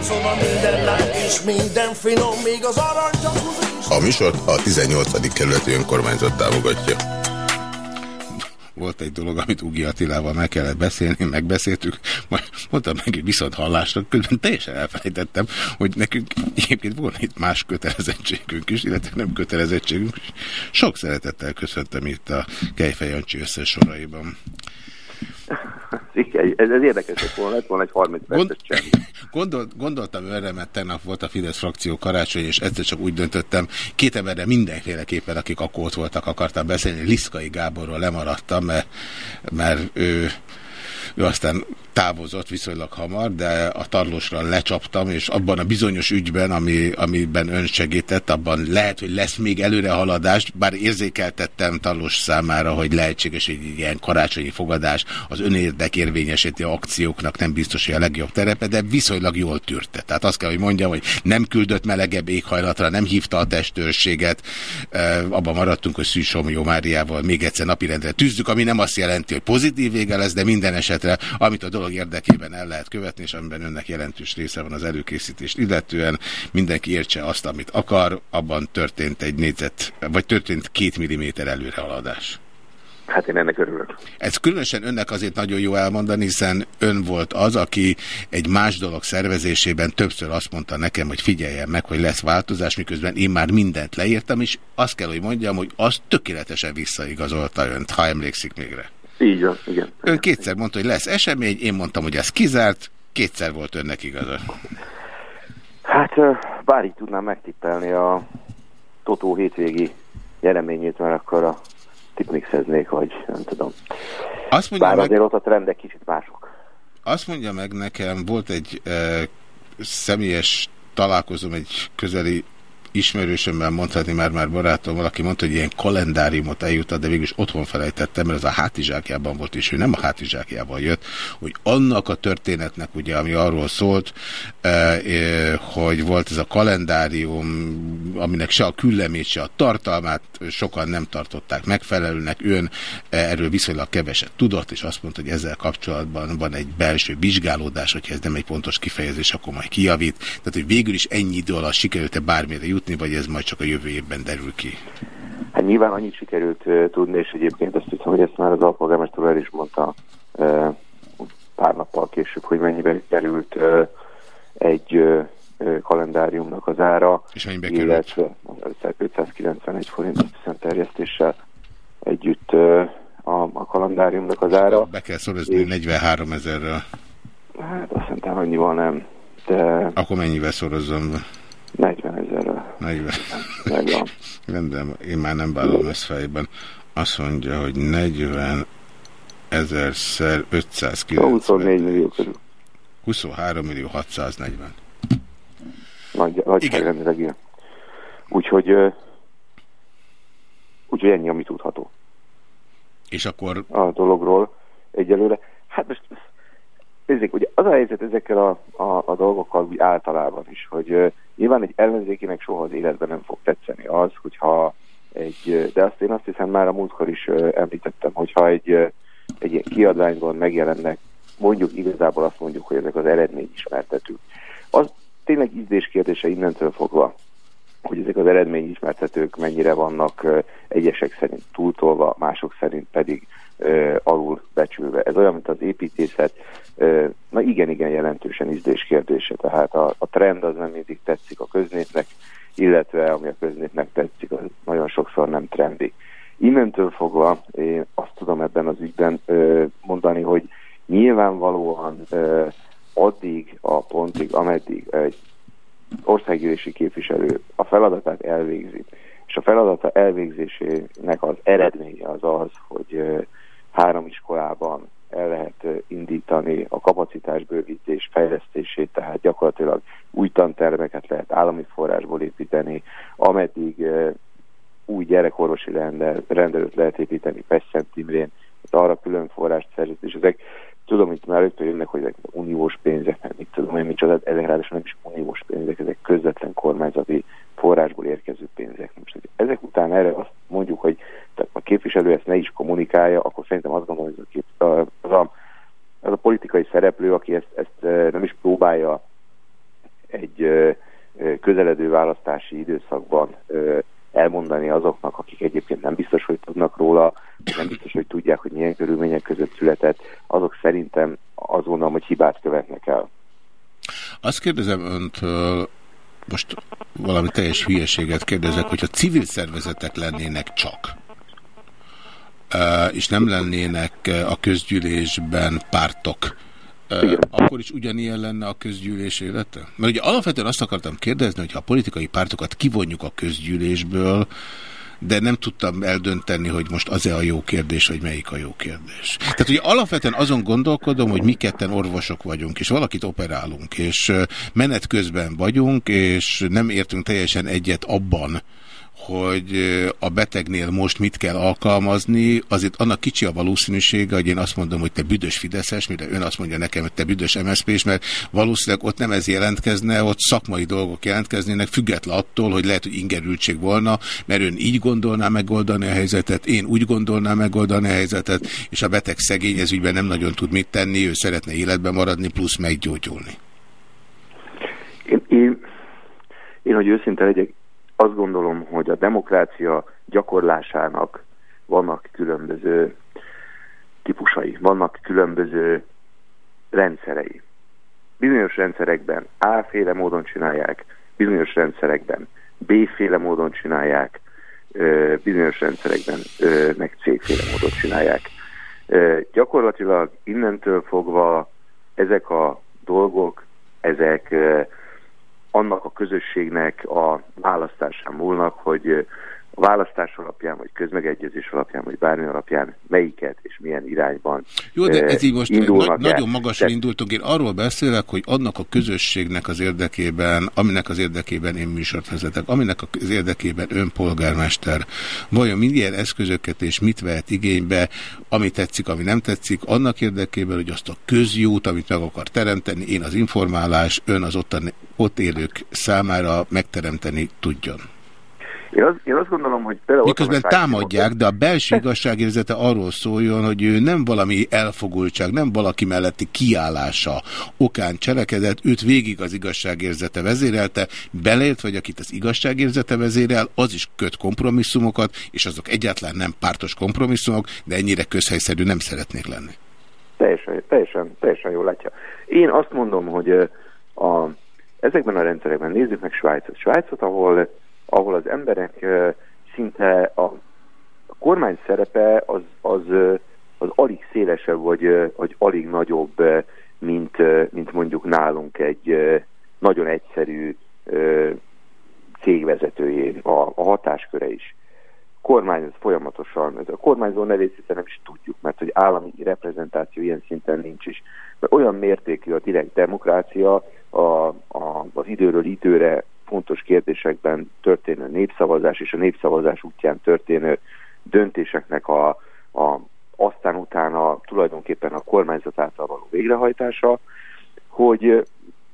Szóval és minden finom Még az aranyzsakhoz is A műsort a 18. kerületi önkormányzat támogatja. Volt egy dolog, amit Ugi Attilával meg kellett beszélni, megbeszéltük, majd mondtam hogy viszont hallásra, közben teljesen elfelejtettem, hogy nekünk egyébként volna itt más kötelezettségünk is, illetve nem kötelezettségünk is. Sok szeretettel köszöntem itt a Kejfej Jancsi összes soraiban. Igen, ez, ez érdekes volna, lett volna egy 30 perces Gond, csemm. gondolt, gondoltam erre, mert tegnap volt a Fidesz frakció karácsony, és egyszer csak úgy döntöttem, két emberre mindenféleképpen, akik akkor ott voltak, akartam beszélni, Liszkai Gáborról lemaradtam, mert, mert ő, ő aztán távozott viszonylag hamar, de a tarlósra lecsaptam, és abban a bizonyos ügyben, ami, amiben ön segített, abban lehet, hogy lesz még előrehaladás, bár érzékeltettem tarlós számára, hogy lehetséges egy ilyen karácsonyi fogadás az önérdek akcióknak nem biztos, hogy a legjobb terepe, de viszonylag jól tűrte. Tehát azt kell, hogy mondjam, hogy nem küldött melegebb éghajlatra, nem hívta a testőrséget, abban maradtunk, hogy Szűs Somjó Máriával még egyszer napirendre tűzzük, ami nem azt jelenti, hogy pozitív vége lesz, de minden esetre, amit a dolog érdekében el lehet követni, és amiben önnek jelentős része van az előkészítést illetően, mindenki értse azt, amit akar, abban történt egy négyzet, vagy történt két milliméter előrehaladás. Hát én ennek örülök. Ez különösen önnek azért nagyon jó elmondani, hiszen ön volt az, aki egy más dolog szervezésében többször azt mondta nekem, hogy figyeljen meg, hogy lesz változás, miközben én már mindent leírtam, és azt kell, hogy mondjam, hogy az tökéletesen visszaigazolta önt, ha emlékszik mégre. Így van, igen. Ön kétszer mondta, hogy lesz esemény, én mondtam, hogy ez kizárt, kétszer volt önnek igaza. Hát bár így tudnám megtippelni a Totó hétvégi nyereményét, mert akkor a tipmixeznék, vagy nem tudom. Azt mondja Bár meg- azért ott a trendek kicsit mások. Azt mondja meg nekem, volt egy e, személyes találkozom egy közeli ismerősömmel mondhatni már már barátom, valaki mondta, hogy ilyen kalendáriumot eljutott, de végül is otthon felejtettem, mert ez a hátizsákjában volt, és ő nem a hátizsákjában jött, hogy annak a történetnek, ugye, ami arról szólt, e, e, hogy volt ez a kalendárium, aminek se a küllemét, se a tartalmát sokan nem tartották megfelelőnek, ön e, erről viszonylag keveset tudott, és azt mondta, hogy ezzel kapcsolatban van egy belső vizsgálódás, hogyha ez nem egy pontos kifejezés, akkor majd kijavít. Tehát, hogy végül is ennyi idő alatt sikerült-e bármire jutni, vagy ez majd csak a jövő évben derül ki? Hát nyilván annyit sikerült uh, tudni, és egyébként azt hiszem, hogy ezt már az alpolgármester el is mondta uh, pár nappal később, hogy mennyibe került uh, egy uh, kalendáriumnak az ára. És mennyibe került? illetve 591 forint azt hiszem terjesztéssel együtt uh, a, a kalendáriumnak az ára. Be kell szorozni 43 ezerrel. Hát azt szerintem annyival nem, de Akkor mennyivel szorozzon be? 40 ezerrel. 40. Megvan. Rendben, én már nem vállalom ezt fejben. Azt mondja, hogy 40 ezerszer 590. 24 millió körül. 23 millió 640. Nagy, nagyságrendileg ilyen. Úgyhogy, úgyhogy ennyi, ami tudható És akkor a dologról egyelőre. Hát most nézzék, ugye az a helyzet ezekkel a, a, a dolgokkal úgy általában is, hogy ö, nyilván egy ellenzékinek soha az életben nem fog tetszeni az, hogyha egy, de azt én azt hiszem már a múltkor is ö, említettem, hogyha egy, ö, egy ilyen kiadványban megjelennek, mondjuk igazából azt mondjuk, hogy ezek az eredményismertetők. Az tényleg ízdés kérdése innentől fogva, hogy ezek az eredményismertetők mennyire vannak egyesek szerint túltolva, mások szerint pedig alul becsülve. Ez olyan, mint az építészet, ö, na igen, igen jelentősen ízdés kérdése, tehát a, a trend az nem mindig tetszik a köznépnek, illetve ami a köznépnek tetszik, az nagyon sokszor nem trendi. Innentől fogva én azt tudom ebben az ügyben mondani, hogy nyilvánvalóan ö, addig a pontig, ameddig egy országgyűlési képviselő a feladatát elvégzi, és a feladata elvégzésének az eredménye az az, hogy három iskolában el lehet indítani a kapacitásbővítés fejlesztését, tehát gyakorlatilag új tantermeket lehet állami forrásból építeni, ameddig új gyerekorvosi rendel, rendelőt lehet építeni Pesszent Imrén, tehát arra külön forrást szerzett, és ezek tudom, itt már rögtön jönnek, hogy ezek uniós pénzek, nem mit tudom én, micsoda, ezek ráadásul nem is uniós pénzek, ezek közvetlen kormányzati forrásból érkező pénzek. Most, hogy ezek után erre azt mondjuk, hogy a képviselő ezt ne is kommunikálja, akkor szerintem azt gondolom, hogy az a, kép, az a, az a politikai szereplő, aki ezt, ezt eh, nem is próbálja egy ö, ö, közeledő választási időszakban elmondani azoknak, akik egyébként nem biztos, hogy tudnak róla, nem biztos, hogy tudják, hogy milyen körülmények között született, azok szerintem azt gondolom, hogy hibát követnek el. Azt kérdezem öntől, most valami teljes hülyeséget kérdezek, hogyha civil szervezetek lennének csak, és nem lennének a közgyűlésben pártok, akkor is ugyanilyen lenne a közgyűlés élete? Mert ugye alapvetően azt akartam kérdezni, hogy ha a politikai pártokat kivonjuk a közgyűlésből, de nem tudtam eldönteni, hogy most az-e a jó kérdés, vagy melyik a jó kérdés. Tehát ugye alapvetően azon gondolkodom, hogy mi ketten orvosok vagyunk, és valakit operálunk, és menet közben vagyunk, és nem értünk teljesen egyet abban, hogy a betegnél most mit kell alkalmazni, azért annak kicsi a valószínűsége, hogy én azt mondom, hogy te büdös Fideszes, mire ön azt mondja nekem, hogy te büdös MSZP-s, mert valószínűleg ott nem ez jelentkezne, ott szakmai dolgok jelentkeznének, független attól, hogy lehet, hogy ingerültség volna, mert ön így gondolná megoldani a helyzetet, én úgy gondolnám megoldani a helyzetet, és a beteg szegény ez ügyben nem nagyon tud mit tenni, ő szeretne életben maradni, plusz meggyógyulni. Én, én, én hogy őszinte legyek, azt gondolom, hogy a demokrácia gyakorlásának vannak különböző típusai, vannak különböző rendszerei. Bizonyos rendszerekben A-féle módon csinálják, bizonyos rendszerekben B-féle módon csinálják, bizonyos rendszerekben meg C-féle módon csinálják. Gyakorlatilag innentől fogva ezek a dolgok, ezek annak a közösségnek a választásán múlnak, hogy a választás alapján, vagy közmegegyezés alapján, vagy bármi alapján melyiket és milyen irányban Jó, de ez így most na nagyon magasan de... indultunk. Én arról beszélek, hogy annak a közösségnek az érdekében, aminek az érdekében én műsort vezetek, aminek az érdekében ön polgármester, vajon milyen eszközöket és mit vehet igénybe, ami tetszik, ami nem tetszik, annak érdekében, hogy azt a közjót, amit meg akar teremteni, én az informálás, ön az ottan, ott élők számára megteremteni tudjon. Én, az, én azt gondolom, hogy például... Miközben támadják, de a belső igazságérzete arról szóljon, hogy ő nem valami elfogultság, nem valaki melletti kiállása okán cselekedett, őt végig az igazságérzete vezérelte, beleért vagy akit az igazságérzete vezérel, az is köt kompromisszumokat, és azok egyáltalán nem pártos kompromisszumok, de ennyire közhelyszerű nem szeretnék lenni. Teljesen, teljesen, teljesen jól látja. Én azt mondom, hogy a, ezekben a rendszerekben nézzük meg Svájcot. Svájcot, ahol ahol az emberek szinte a, kormány szerepe az, az, az alig szélesebb, vagy, vagy alig nagyobb, mint, mint mondjuk nálunk egy nagyon egyszerű cégvezetőjé, a, a hatásköre is. Kormány folyamatosan, ez a kormányzó nevét szinte nem is tudjuk, mert hogy állami reprezentáció ilyen szinten nincs is. Mert olyan mértékű a direkt demokrácia, a, a, az időről időre fontos kérdésekben történő népszavazás és a népszavazás útján történő döntéseknek a, a aztán utána tulajdonképpen a kormányzat által való végrehajtása, hogy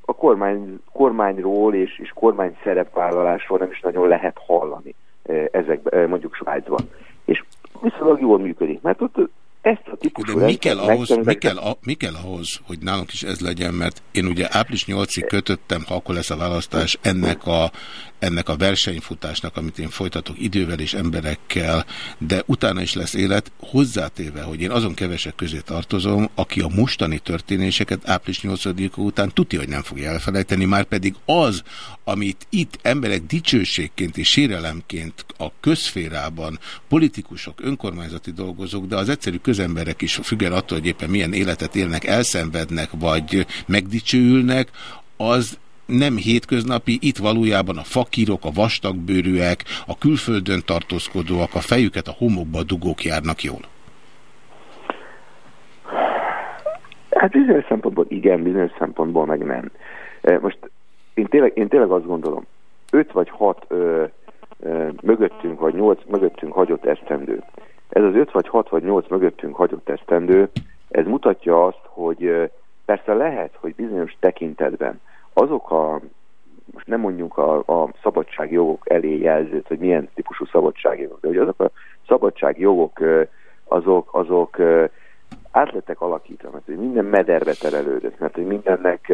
a kormány, kormányról és, és kormány szerepvállalásról nem is nagyon lehet hallani eh, ezekben, eh, mondjuk Svájcban. És viszonylag jól működik, mert ott ezt a típusú De mi kell, ahhoz, mi, kell a, mi kell ahhoz, hogy nálunk is ez legyen, mert én ugye április 8-ig kötöttem, ha akkor lesz a választás, ennek a, ennek a versenyfutásnak, amit én folytatok idővel és emberekkel, de utána is lesz élet, hozzátéve, hogy én azon kevesek közé tartozom, aki a mostani történéseket április 8 után tudja, hogy nem fogja elfelejteni, már pedig az, amit itt emberek dicsőségként és sérelemként a közférában politikusok, önkormányzati dolgozók, de az egyszerű közemberek is függen attól, hogy éppen milyen életet élnek, elszenvednek, vagy megdicsőülnek, az nem hétköznapi, itt valójában a fakírok, a vastagbőrűek, a külföldön tartózkodóak, a fejüket a homokba dugók járnak jól. Hát bizonyos szempontból igen, bizonyos szempontból meg nem. E, most én tényleg, én tényleg azt gondolom, öt vagy hat ö, ö, mögöttünk, vagy nyolc mögöttünk hagyott esztendő. Ez az öt vagy hat vagy nyolc mögöttünk hagyott esztendő, ez mutatja azt, hogy persze lehet, hogy bizonyos tekintetben azok a, most nem mondjuk a, a szabadságjogok elé jelzőt, hogy milyen típusú szabadságjogok, de hogy azok a szabadságjogok, azok, azok át lettek alakítva, mert hogy minden mederbe terelődött, mert hogy mindennek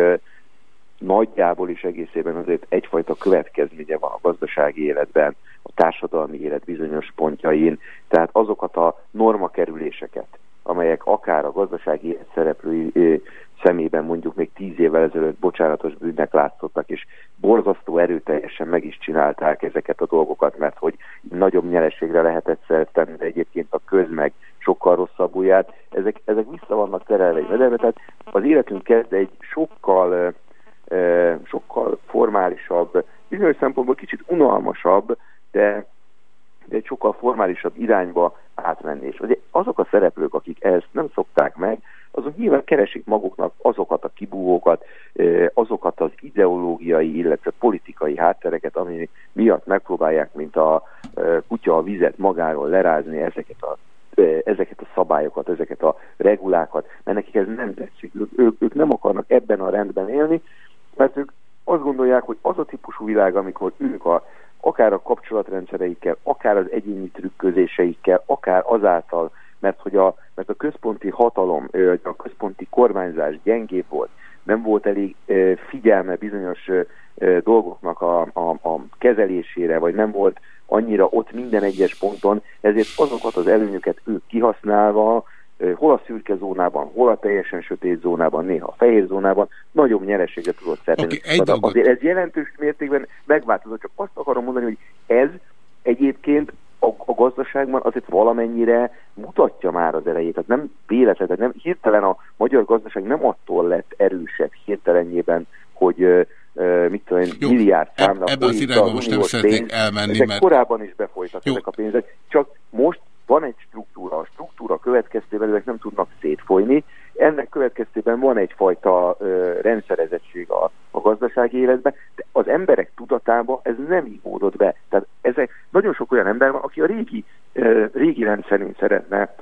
nagyjából is egészében azért egyfajta következménye van a gazdasági életben, a társadalmi élet bizonyos pontjain, tehát azokat a normakerüléseket, amelyek akár a gazdasági élet szereplői szemében mondjuk még tíz évvel ezelőtt bocsánatos bűnnek látszottak, és borzasztó erőteljesen meg is csinálták ezeket a dolgokat, mert hogy nagyobb nyereségre lehetett szert tenni, de egyébként a közmeg sokkal rosszabbul járt. Ezek, ezek vissza vannak terelve egy mederbe, tehát az életünk kezd egy sokkal, sokkal formálisabb, bizonyos szempontból kicsit unalmasabb, de de egy sokkal formálisabb irányba átmenni. És azok a szereplők, akik ezt nem szokták meg, azok nyilván keresik maguknak azokat a kibúvókat, azokat az ideológiai, illetve politikai háttereket, ami miatt megpróbálják, mint a kutya a vizet magáról lerázni ezeket a ezeket a szabályokat, ezeket a regulákat, mert nekik ez nem tetszik. Ők, ők nem akarnak ebben a rendben élni, mert ők azt gondolják, hogy az a típusú világ, amikor ők a, akár a kapcsolatrendszereikkel, akár az egyéni trükközéseikkel, akár azáltal, mert hogy a, mert a központi hatalom, a központi kormányzás gyengébb volt, nem volt elég figyelme bizonyos dolgoknak a, a, a kezelésére, vagy nem volt annyira ott minden egyes ponton, ezért azokat az előnyöket ők kihasználva, hol a szürke zónában, hol a teljesen sötét zónában, néha a fehér zónában nagyobb nyereséget tudott szerezni. Okay, azért ez jelentős mértékben megváltozott, csak azt akarom mondani, hogy ez egyébként a, a gazdaságban azért valamennyire mutatja már az erejét. Tehát nem véletlen, tehát nem, hirtelen a magyar gazdaság nem attól lett erősebb hirtelenjében, hogy uh, mit tudom én, Jó, milliárd számra. Ebben az irányban most nem szeretnék elmenni, ezek mert... korábban is befolytak Jó. ezek a pénzek, csak most van egy struktúra, a struktúra következtében ezek nem tudnak szétfolyni, ennek következtében van egyfajta ö, rendszerezettség a, a gazdasági életben, de az emberek tudatába ez nem ígódott be. Tehát ezek, nagyon sok olyan ember van, aki a régi, ö, régi rendszerén szeretne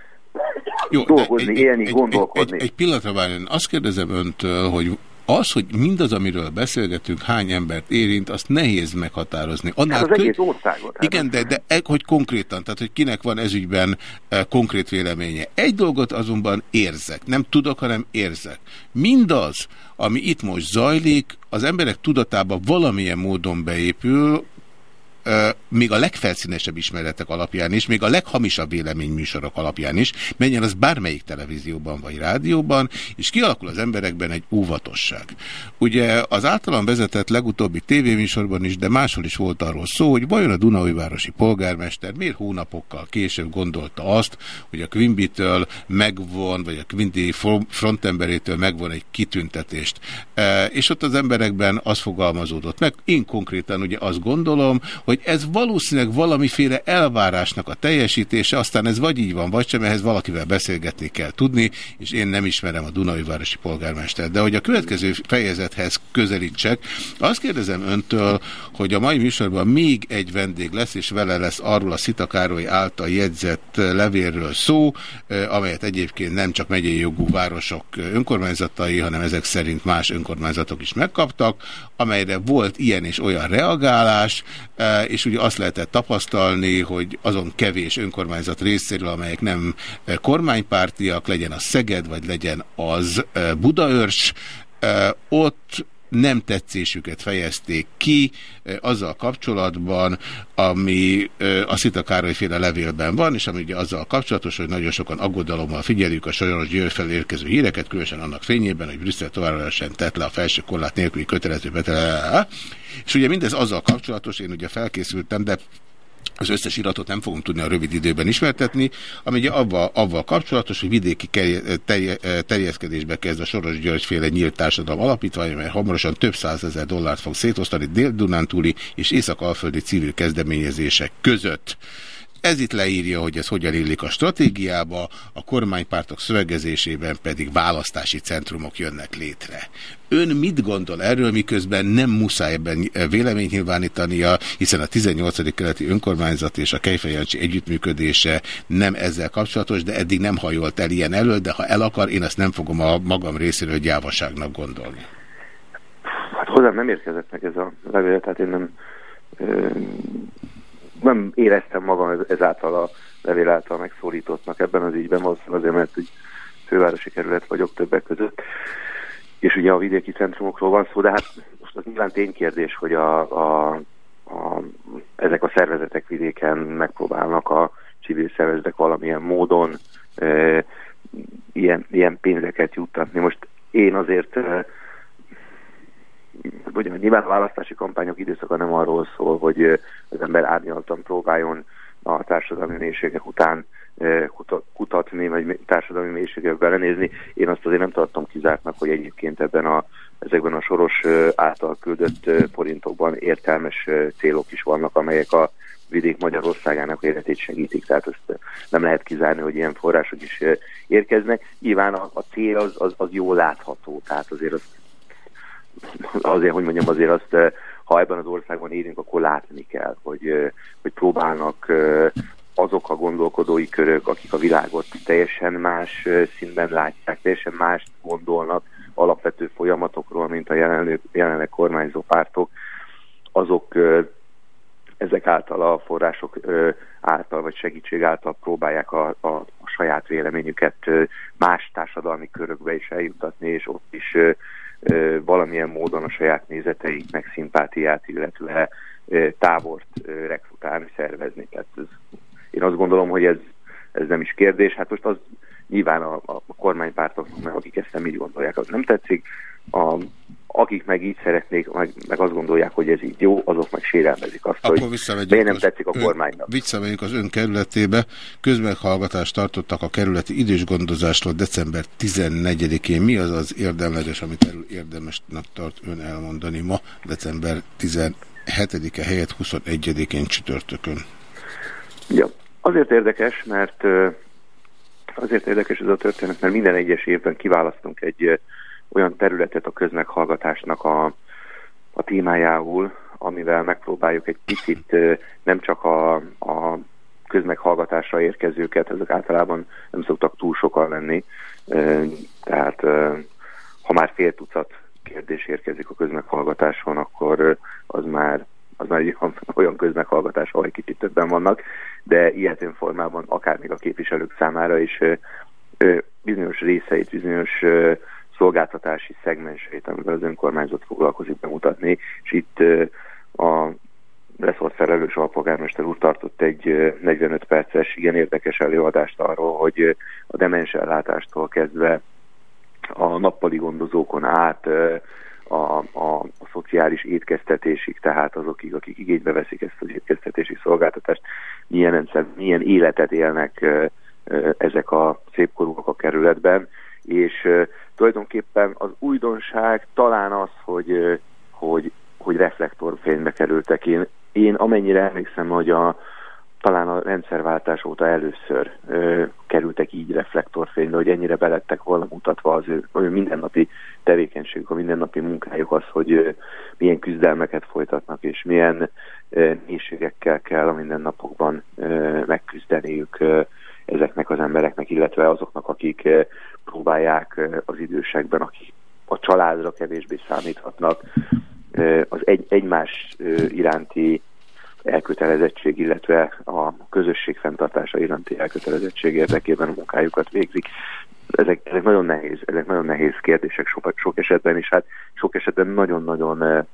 Jó, dolgozni, egy, élni, egy, gondolkodni. Egy, egy, egy pillanatra várjon. Azt kérdezem öntől, hogy az, hogy mindaz, amiről beszélgetünk, hány embert érint, azt nehéz meghatározni. Annál hát az egész országot. Igen, de, de e, hogy konkrétan, tehát hogy kinek van ezügyben e, konkrét véleménye. Egy dolgot azonban érzek, nem tudok, hanem érzek. Mindaz, ami itt most zajlik, az emberek tudatába valamilyen módon beépül, még a legfelszínesebb ismeretek alapján is, még a leghamisabb véleményműsorok alapján is, menjen az bármelyik televízióban vagy rádióban, és kialakul az emberekben egy óvatosság. Ugye az általam vezetett legutóbbi tévéműsorban is, de máshol is volt arról szó, hogy vajon a Dunaújvárosi polgármester miért hónapokkal később gondolta azt, hogy a Quimbitől megvon, vagy a Quimby frontemberétől megvon egy kitüntetést. És ott az emberekben az fogalmazódott meg. Én konkrétan ugye azt gondolom, hogy hogy ez valószínűleg valamiféle elvárásnak a teljesítése, aztán ez vagy így van, vagy sem, ehhez valakivel beszélgetni kell tudni, és én nem ismerem a Dunai Városi polgármestert. De hogy a következő fejezethez közelítsek, azt kérdezem öntől, hogy a mai műsorban még egy vendég lesz, és vele lesz arról a Szita Károly által jegyzett levélről szó, amelyet egyébként nem csak megyei jogú városok önkormányzatai, hanem ezek szerint más önkormányzatok is megkaptak, amelyre volt ilyen és olyan reagálás, és ugye azt lehetett tapasztalni, hogy azon kevés önkormányzat részéről, amelyek nem kormánypártiak, legyen az Szeged, vagy legyen az Budaörs, ott nem tetszésüket fejezték ki azzal kapcsolatban, ami a Szita Károly féle levélben van, és ami ugye azzal kapcsolatos, hogy nagyon sokan aggodalommal figyeljük a Soros Győr felé híreket, különösen annak fényében, hogy Brüsszel továbbra sem tett le a felső korlát nélküli kötelező betele. És ugye mindez azzal kapcsolatos, én ugye felkészültem, de az összes iratot nem fogom tudni a rövid időben ismertetni, ami ugye avval, avval kapcsolatos, hogy vidéki terje, terjeszkedésbe kezd a Soros György féle nyílt társadalom alapítvány, mert hamarosan több százezer dollárt fog szétosztani Dél-Dunántúli és Észak-Alföldi civil kezdeményezések között. Ez itt leírja, hogy ez hogyan illik a stratégiába, a kormánypártok szövegezésében pedig választási centrumok jönnek létre. Ön mit gondol erről, miközben nem muszáj ebben véleményt nyilvánítania, hiszen a 18. keleti önkormányzat és a Kejfejancsi együttműködése nem ezzel kapcsolatos, de eddig nem hajolt el ilyen elől, de ha el akar, én ezt nem fogom a magam részéről gyávaságnak gondolni. Hát hozzám nem érkezett meg ez a levél, tehát én nem nem éreztem magam ezáltal a levél által megszólítottnak ebben az ügyben, valószínűleg azért, mert hogy fővárosi kerület vagyok többek között, és ugye a vidéki centrumokról van szó, de hát most az nyilván ténykérdés, hogy a, a, a, ezek a szervezetek vidéken megpróbálnak a civil szervezetek valamilyen módon e, ilyen, ilyen pénzeket juttatni. Most én azért e, hogy nyilván a választási kampányok időszaka nem arról szól, hogy az ember árnyaltan próbáljon a társadalmi mélységek után kutatni, vagy társadalmi mélységekbe belenézni. Én azt azért nem tartom kizártnak, hogy egyébként ebben a, ezekben a soros által küldött forintokban értelmes célok is vannak, amelyek a vidék Magyarországának életét segítik, tehát ezt nem lehet kizárni, hogy ilyen források is érkeznek. Nyilván a, a cél az, az, az jól látható, tehát azért azt azért, hogy mondjam, azért azt, eh, ha ebben az országban élünk, akkor látni kell, hogy, eh, hogy próbálnak eh, azok a gondolkodói körök, akik a világot teljesen más színben látják, teljesen mást gondolnak alapvető folyamatokról, mint a jelenleg, jelenleg kormányzó pártok, azok ezek által a források által vagy segítség által próbálják a, a, a saját véleményüket más társadalmi körökbe is eljutatni, és ott is valamilyen módon a saját nézeteiknek szimpátiát, illetve távort rekrutálni, szervezni. Tehát ez, én azt gondolom, hogy ez, ez nem is kérdés. Hát most az nyilván a, a kormánypártoknak, akik ezt nem így gondolják, az nem tetszik. A, akik meg így szeretnék, meg, meg azt gondolják, hogy ez így jó, azok meg sérelmezik azt, Akkor hogy miért nem tetszik a ön- kormánynak. Visszamegyünk az ön kerületébe. Közmeghallgatást tartottak a kerületi idősgondozásról december 14-én. Mi az az érdemleges, amit erről érdemesnek tart ön elmondani ma, december 17-e helyett 21-én csütörtökön? Ja, azért érdekes, mert azért érdekes ez a történet, mert minden egyes évben kiválasztunk egy olyan területet a közmeghallgatásnak a, a témájául, amivel megpróbáljuk egy picit nem csak a, a közmeghallgatásra érkezőket, ezek általában nem szoktak túl sokan lenni, tehát ha már fél tucat kérdés érkezik a közmeghallgatáson, akkor az már az már egy olyan- közmeghallgatás, ahol egy kicsit többen vannak, de ilyetén formában akár még a képviselők számára is bizonyos részeit, bizonyos szolgáltatási szegmenseit, amivel az önkormányzat foglalkozik bemutatni, és itt a reszort felelős alpolgármester úr tartott egy ö, 45 perces, igen érdekes előadást arról, hogy a demens ellátástól kezdve a nappali gondozókon át ö, a, a, a szociális étkeztetésig, tehát azokig, akik igénybe veszik ezt az étkeztetési szolgáltatást, milyen, milyen életet élnek ezek a szépkorúak a kerületben, és tulajdonképpen az újdonság talán az, hogy, hogy, hogy reflektorfénybe kerültek. Én, én amennyire emlékszem, hogy a, talán a rendszerváltás óta először ö, kerültek így reflektorfénybe, hogy ennyire belettek volna mutatva az ő, ő mindennapi tevékenységük, a mindennapi munkájuk az, hogy ö, milyen küzdelmeket folytatnak, és milyen ö, kell a mindennapokban ö, megküzdeniük ö, ezeknek az embereknek, illetve azoknak, akik ö, próbálják ö, az idősekben, akik a családra kevésbé számíthatnak, ö, az egy, egymás iránti elkötelezettség, illetve a közösség fenntartása iránti elkötelezettség érdekében a munkájukat végzik. Ezek, ezek nagyon nehéz, ezek nagyon nehéz kérdések sok, sok esetben, és hát sok esetben nagyon-nagyon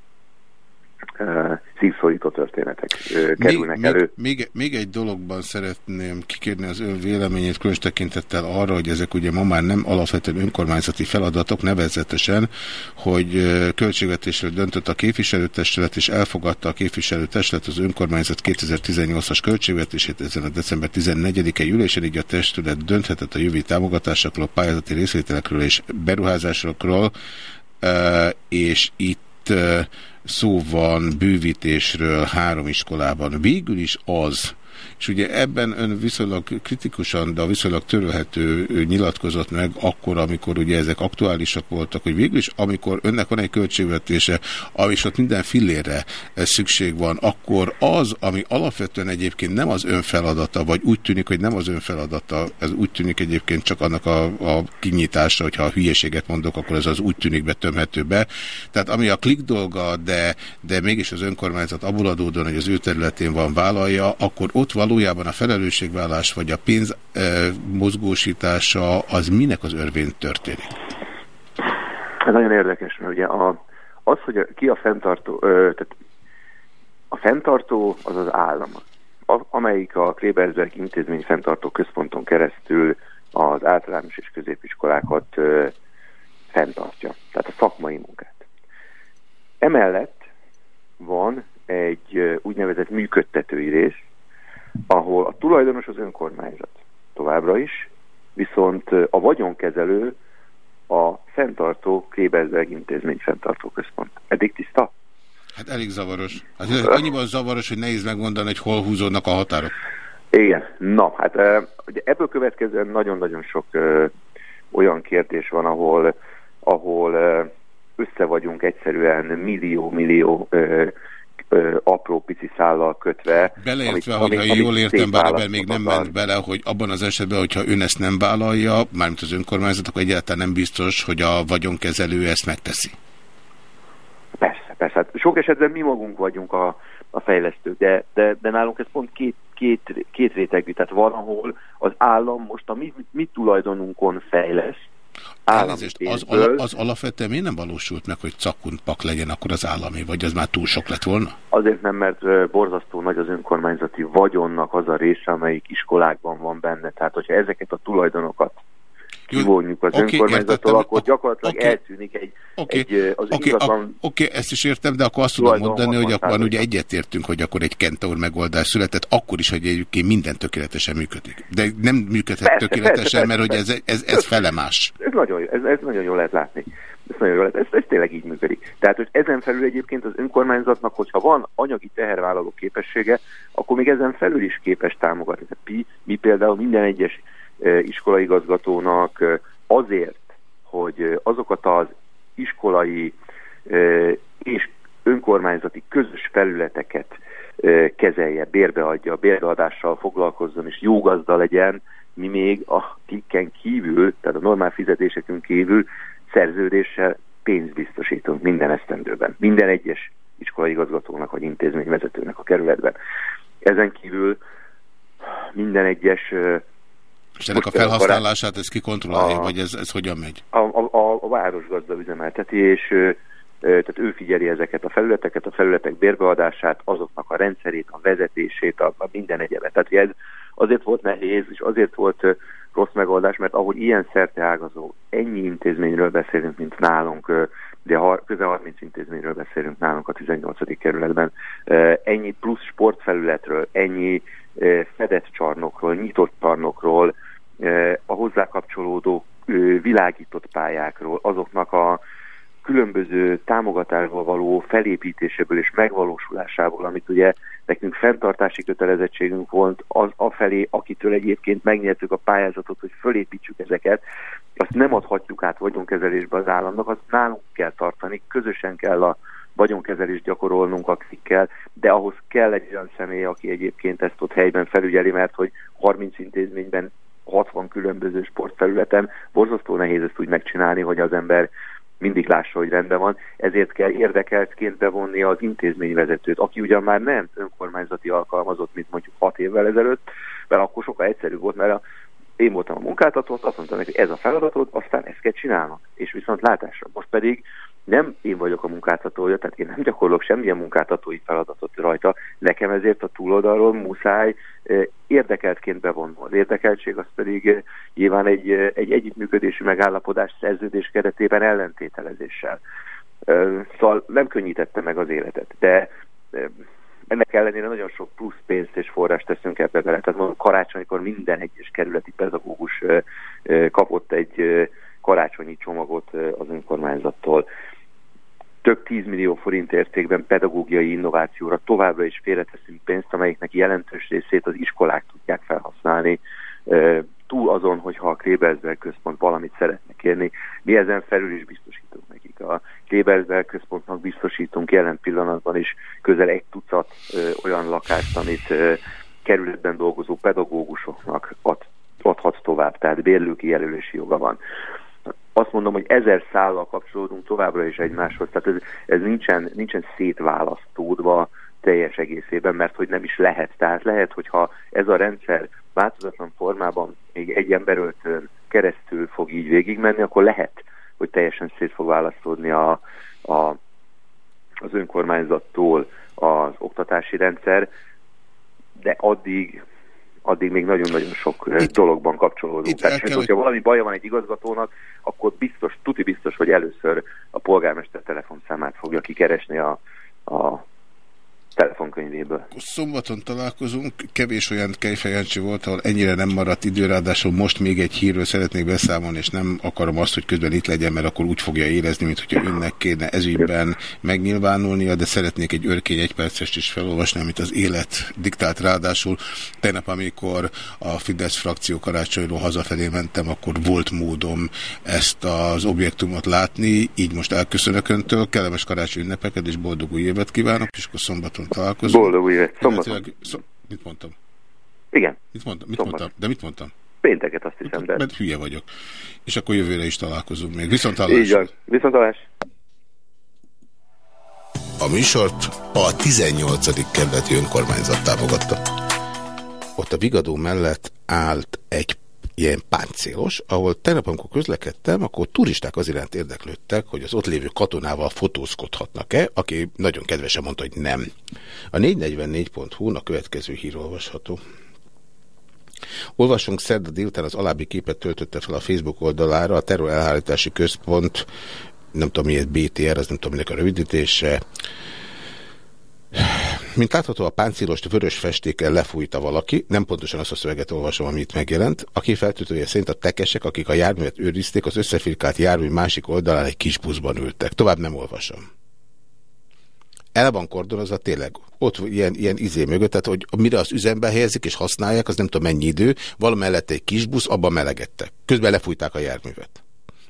szívszorító történetek kerülnek még, elő. Még, még, még egy dologban szeretném kikérni az ön véleményét, különös tekintettel arra, hogy ezek ugye ma már nem alapvetően önkormányzati feladatok, nevezetesen, hogy költségvetésről döntött a képviselőtestület, és elfogadta a képviselőtestület az önkormányzat 2018-as költségvetését ezen a december 14-e ülésen, így a testület dönthetett a jövő támogatásokról, pályázati részvételekről és beruházásokról, és itt szó van bővítésről három iskolában. Végül is az, és ugye ebben ön viszonylag kritikusan, de viszonylag törölhető nyilatkozott meg akkor, amikor ugye ezek aktuálisak voltak, hogy végül is, amikor önnek van egy költségvetése, és ott minden fillérre szükség van, akkor az, ami alapvetően egyébként nem az ön feladata, vagy úgy tűnik, hogy nem az ön feladata, ez úgy tűnik egyébként csak annak a, a kinyitása, hogyha a hülyeséget mondok, akkor ez az úgy tűnik betömhető be. Tehát ami a klik dolga, de, de mégis az önkormányzat abból adódóan, hogy az ő területén van vállalja, akkor ott valójában a felelősségvállás vagy a pénz e, mozgósítása az minek az örvényt történik? Ez nagyon érdekes, mert ugye a, az, hogy a, ki a fenntartó, ö, tehát a fenntartó az az állam, a, amelyik a Kleberzberg intézmény fenntartó központon keresztül az általános és középiskolákat ö, fenntartja, tehát a szakmai munkát. Emellett van egy úgynevezett működtetői rész, ahol a tulajdonos az önkormányzat továbbra is, viszont a vagyonkezelő a fenntartó Kleberzberg intézmény fenntartó központ. Eddig tiszta? Hát elég zavaros. Hát ez annyiban zavaros, hogy nehéz megmondani, hogy hol húzódnak a határok. Igen, na, hát ugye ebből következően nagyon-nagyon sok ö, olyan kérdés van, ahol, ahol ö, össze vagyunk egyszerűen millió-millió ö, apró pici szállal kötve. Beleértve, hogy ha jól értem, bár ebben még nem ment bele, hogy abban az esetben, hogyha ön ezt nem vállalja, mármint az önkormányzat, akkor egyáltalán nem biztos, hogy a vagyonkezelő ezt megteszi. Persze, persze. Hát sok esetben mi magunk vagyunk a, a fejlesztők, de, de, de nálunk ez pont két, két, két rétegű. Tehát van, ahol az állam most a mi, mi tulajdonunkon fejleszt, Elnézést, az, ala, az alapvetően miért nem valósult meg, hogy cakuntpak legyen akkor az állami, vagy az már túl sok lett volna? Azért nem, mert borzasztó nagy az önkormányzati vagyonnak az a része, amelyik iskolákban van benne. Tehát, hogyha ezeket a tulajdonokat kivonjuk az Oké, önkormányzattól, értettem. akkor gyakorlatilag Oké. eltűnik egy, Oké, egy az Oké, ingatlan oké, ezt is értem, de akkor azt tudom mondani, hogy 60 akkor ugye egyetértünk, hogy akkor egy kentaur megoldás született, akkor is, hogy egyébként minden tökéletesen működik. De nem működhet Persze, tökéletesen, persze, mert hogy persze. ez, ez, ez felemás. Ez nagyon, ez, ez nagyon jól lehet látni. Ez, nagyon jól lehet, ez, ez tényleg így működik. Tehát, hogy ezen felül egyébként az önkormányzatnak, hogyha van anyagi tehervállaló képessége, akkor még ezen felül is képes támogatni. Mi, mi például minden egyes iskolaigazgatónak azért, hogy azokat az iskolai és önkormányzati közös felületeket kezelje, bérbeadja, bérbeadással foglalkozzon és jó gazda legyen, mi még a klikken kívül, tehát a normál fizetésekünk kívül szerződéssel pénzt biztosítunk minden esztendőben. Minden egyes iskolaigazgatónak vagy intézményvezetőnek a kerületben. Ezen kívül minden egyes És ennek a felhasználását ez ki kontrollálja, A- vagy ez, ez hogyan megy? a, a, a, városgazda üzemelteti, és tehát ő figyeli ezeket a felületeket, a felületek bérbeadását, azoknak a rendszerét, a vezetését, a, a minden egyebet. Tehát ez azért volt nehéz, és azért volt rossz megoldás, mert ahogy ilyen szerteágazó, ennyi intézményről beszélünk, mint nálunk, de közel 30 intézményről beszélünk nálunk a 18. kerületben, ennyi plusz sportfelületről, ennyi fedett csarnokról, nyitott csarnokról, a hozzá kapcsolódó ö, világított pályákról, azoknak a különböző támogatásból való felépítéséből és megvalósulásából, amit ugye nekünk fenntartási kötelezettségünk volt az afelé, akitől egyébként megnyertük a pályázatot, hogy fölépítsük ezeket, azt nem adhatjuk át vagyonkezelésbe az államnak, azt nálunk kell tartani, közösen kell a vagyonkezelést gyakorolnunk akikkel, de ahhoz kell egy olyan személy, aki egyébként ezt ott helyben felügyeli, mert hogy 30 intézményben 60 különböző sportfelületen. Borzasztó nehéz ezt úgy megcsinálni, hogy az ember mindig lássa, hogy rendben van, ezért kell érdekeltként bevonni az intézményvezetőt, aki ugyan már nem önkormányzati alkalmazott, mint mondjuk 6 évvel ezelőtt, mert akkor sokkal egyszerűbb volt, mert a, én voltam a munkáltató, azt mondtam neki, ez a feladatod, aztán ezt kell csinálnod, és viszont látásra. Most pedig nem én vagyok a munkáltatója, tehát én nem gyakorlok semmilyen munkáltatói feladatot rajta, nekem ezért a túloldalról muszáj érdekeltként bevonni. Az érdekeltség az pedig nyilván egy, egy együttműködési megállapodás szerződés keretében ellentételezéssel. Szóval nem könnyítette meg az életet, de ennek ellenére nagyon sok plusz pénzt és forrást teszünk ebbe bele. Tehát mondom, karácsonykor minden egyes kerületi pedagógus kapott egy karácsonyi csomagot az önkormányzattól. Több 10 millió forint értékben pedagógiai innovációra továbbra is félreteszünk pénzt, amelyiknek jelentős részét az iskolák tudják felhasználni. Túl azon, hogyha a Klebersberg központ valamit szeretne kérni, mi ezen felül is biztosítunk nekik. A Klebersberg központnak biztosítunk jelen pillanatban is közel egy tucat olyan lakást, amit kerületben dolgozó pedagógusoknak ad, adhat tovább, tehát bérlőki jelölési joga van. Azt mondom, hogy ezer szállal kapcsolódunk továbbra is egymáshoz, tehát ez, ez nincsen, nincsen szétválasztódva teljes egészében, mert hogy nem is lehet. Tehát lehet, hogyha ez a rendszer változatlan formában még egy emberöltön keresztül fog így végigmenni, akkor lehet, hogy teljesen szét fog választódni a, a, az önkormányzattól az oktatási rendszer, de addig addig még nagyon-nagyon sok itt, dologban kapcsolódunk. itt Tehát, el kell, hogyha hogy- valami baja van egy igazgatónak, akkor biztos, tuti biztos, hogy először a polgármester telefonszámát fogja kikeresni a, a telefonkönyvéből. Szombaton találkozunk, kevés olyan kejfejancsi volt, ahol ennyire nem maradt idő, ráadásul most még egy hírről szeretnék beszámolni, és nem akarom azt, hogy közben itt legyen, mert akkor úgy fogja érezni, mint hogyha önnek kéne ezügyben megnyilvánulnia, de szeretnék egy örkény egypercest is felolvasni, amit az élet diktált ráadásul. Tegnap, amikor a Fidesz frakció karácsonyról hazafelé mentem, akkor volt módom ezt az objektumot látni, így most elköszönök öntől, kellemes karácsony ünnepeket és boldog új évet kívánok, és akkor szombaton találkozunk. Boldog új évet. Szombaton. Szom- Mit mondtam? Igen. Mit mondtam? Mit Szombat. mondtam? De mit mondtam? Pénteket azt hiszem, de... Mert hülye vagyok. És akkor jövőre is találkozunk még. Viszont Így hallásra. van. Viszont hallás. A műsort a 18. kerületi önkormányzat támogatta. Ott a Vigadó mellett állt egy ilyen páncélos, ahol tegnap, amikor közlekedtem, akkor turisták az iránt érdeklődtek, hogy az ott lévő katonával fotózkodhatnak-e, aki nagyon kedvesen mondta, hogy nem. A 444.hu a következő hír olvasható. Olvasunk szerda délután az alábbi képet töltötte fel a Facebook oldalára, a Terror Elhárítási Központ, nem tudom miért BTR, az nem tudom minek a rövidítése, mint látható, a páncélost vörös festékkel lefújta valaki, nem pontosan azt a szöveget olvasom, amit megjelent, aki feltűtője szerint a tekesek, akik a járművet őrizték, az összefirkált jármű másik oldalán egy kis buszban ültek. Tovább nem olvasom. El van kordonozva tényleg, ott ilyen, ilyen izé mögött, tehát hogy mire az üzembe helyezik és használják, az nem tudom mennyi idő, valamellett egy kis busz, abban melegedtek. Közben lefújták a járművet.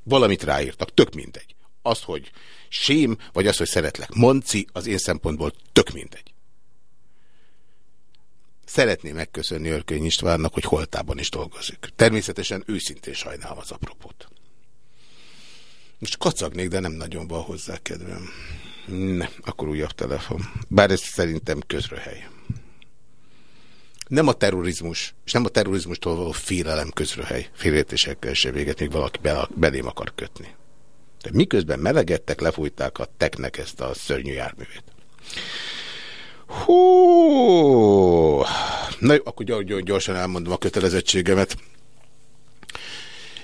Valamit ráírtak, tök mindegy. Azt, hogy sém, vagy az, hogy szeretlek. Monci, az én szempontból tök mindegy. Szeretném megköszönni Örköny Istvánnak, hogy holtában is dolgozik. Természetesen őszintén sajnálom az apropót. Most kacagnék, de nem nagyon van hozzá kedvem. Ne, akkor újabb telefon. Bár ez szerintem közröhely. Nem a terrorizmus, és nem a terrorizmustól való félelem közröhely. Félértésekkel se véget, még valaki belém akar kötni. De miközben melegedtek, lefújták a teknek ezt a szörnyű járművét. Hú! Na jó, akkor gyorsan elmondom a kötelezettségemet.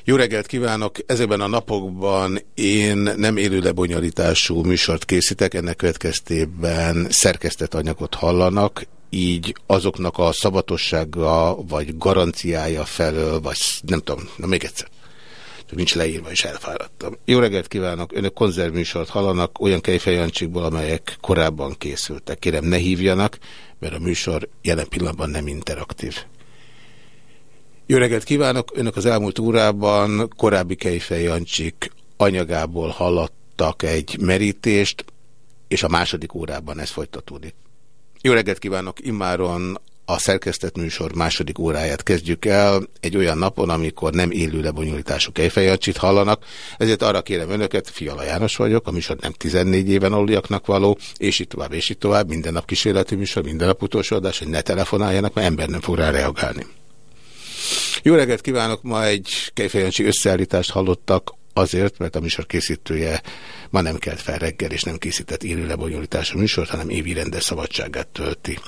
Jó reggelt kívánok! Ezekben a napokban én nem élő lebonyolítású műsort készítek, ennek következtében szerkesztett anyagot hallanak, így azoknak a szabatossága vagy garanciája felől, vagy nem tudom, na még egyszer nincs leírva, és elfáradtam. Jó reggelt kívánok! Önök konzervműsort hallanak olyan kejfejancsikból, amelyek korábban készültek. Kérem, ne hívjanak, mert a műsor jelen pillanatban nem interaktív. Jó reggelt kívánok! Önök az elmúlt órában korábbi kejfejancsik anyagából hallattak egy merítést, és a második órában ez folytatódik. Jó reggelt kívánok! Immáron a szerkesztett műsor második óráját kezdjük el egy olyan napon, amikor nem élő lebonyolítású kejfejacsit hallanak, ezért arra kérem önöket, Fiala János vagyok, a műsor nem 14 éven aluliaknak való, és itt tovább, és itt tovább, minden nap kísérleti műsor, minden nap utolsó adás, hogy ne telefonáljanak, mert ember nem fog rá reagálni. Jó reggelt kívánok, ma egy kejfejancsi összeállítást hallottak, azért, mert a műsor készítője ma nem kelt fel reggel, és nem készített élő lebonyolítású műsort, hanem évi rendes szabadságát tölti.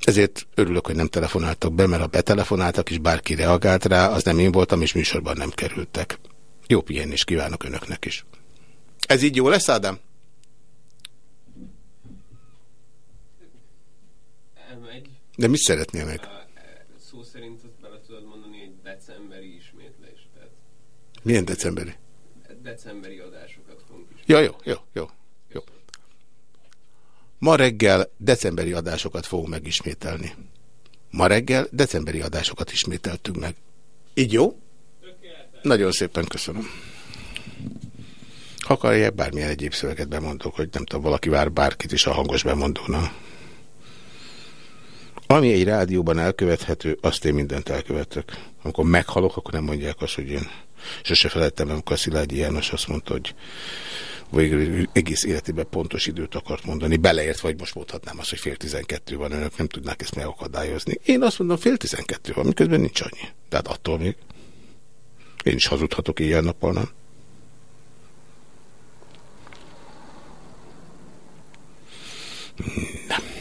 Ezért örülök, hogy nem telefonáltak be, mert ha betelefonáltak és bárki reagált rá, az nem én voltam, és műsorban nem kerültek. Jó pihenést kívánok önöknek is. Ez így jó lesz, Ádám? De mit szeretnél meg? Szó szerint azt bele tudod mondani, egy decemberi ismétlés. Tehát Milyen decemberi? decemberi adásokat fogunk is. Ja, jó, jó, jó. Ma reggel decemberi adásokat fogunk megismételni. Ma reggel decemberi adásokat ismételtünk meg. Így jó? Nagyon szépen köszönöm. Ha akarják, bármilyen egyéb szöveget bemondok, hogy nem tudom, valaki vár bárkit is a hangos bemondóna. Ami egy rádióban elkövethető, azt én mindent elkövetök. Amikor meghalok, akkor nem mondják azt, hogy én sose felettem, amikor a Szilágyi János azt mondta, hogy végül egész életében pontos időt akart mondani, beleért, vagy most mondhatnám azt, hogy fél tizenkettő van, önök nem tudnák ezt megakadályozni. Én azt mondom, fél tizenkettő van, miközben nincs annyi. Tehát attól még én is hazudhatok ilyen-nappal, nem? Nem.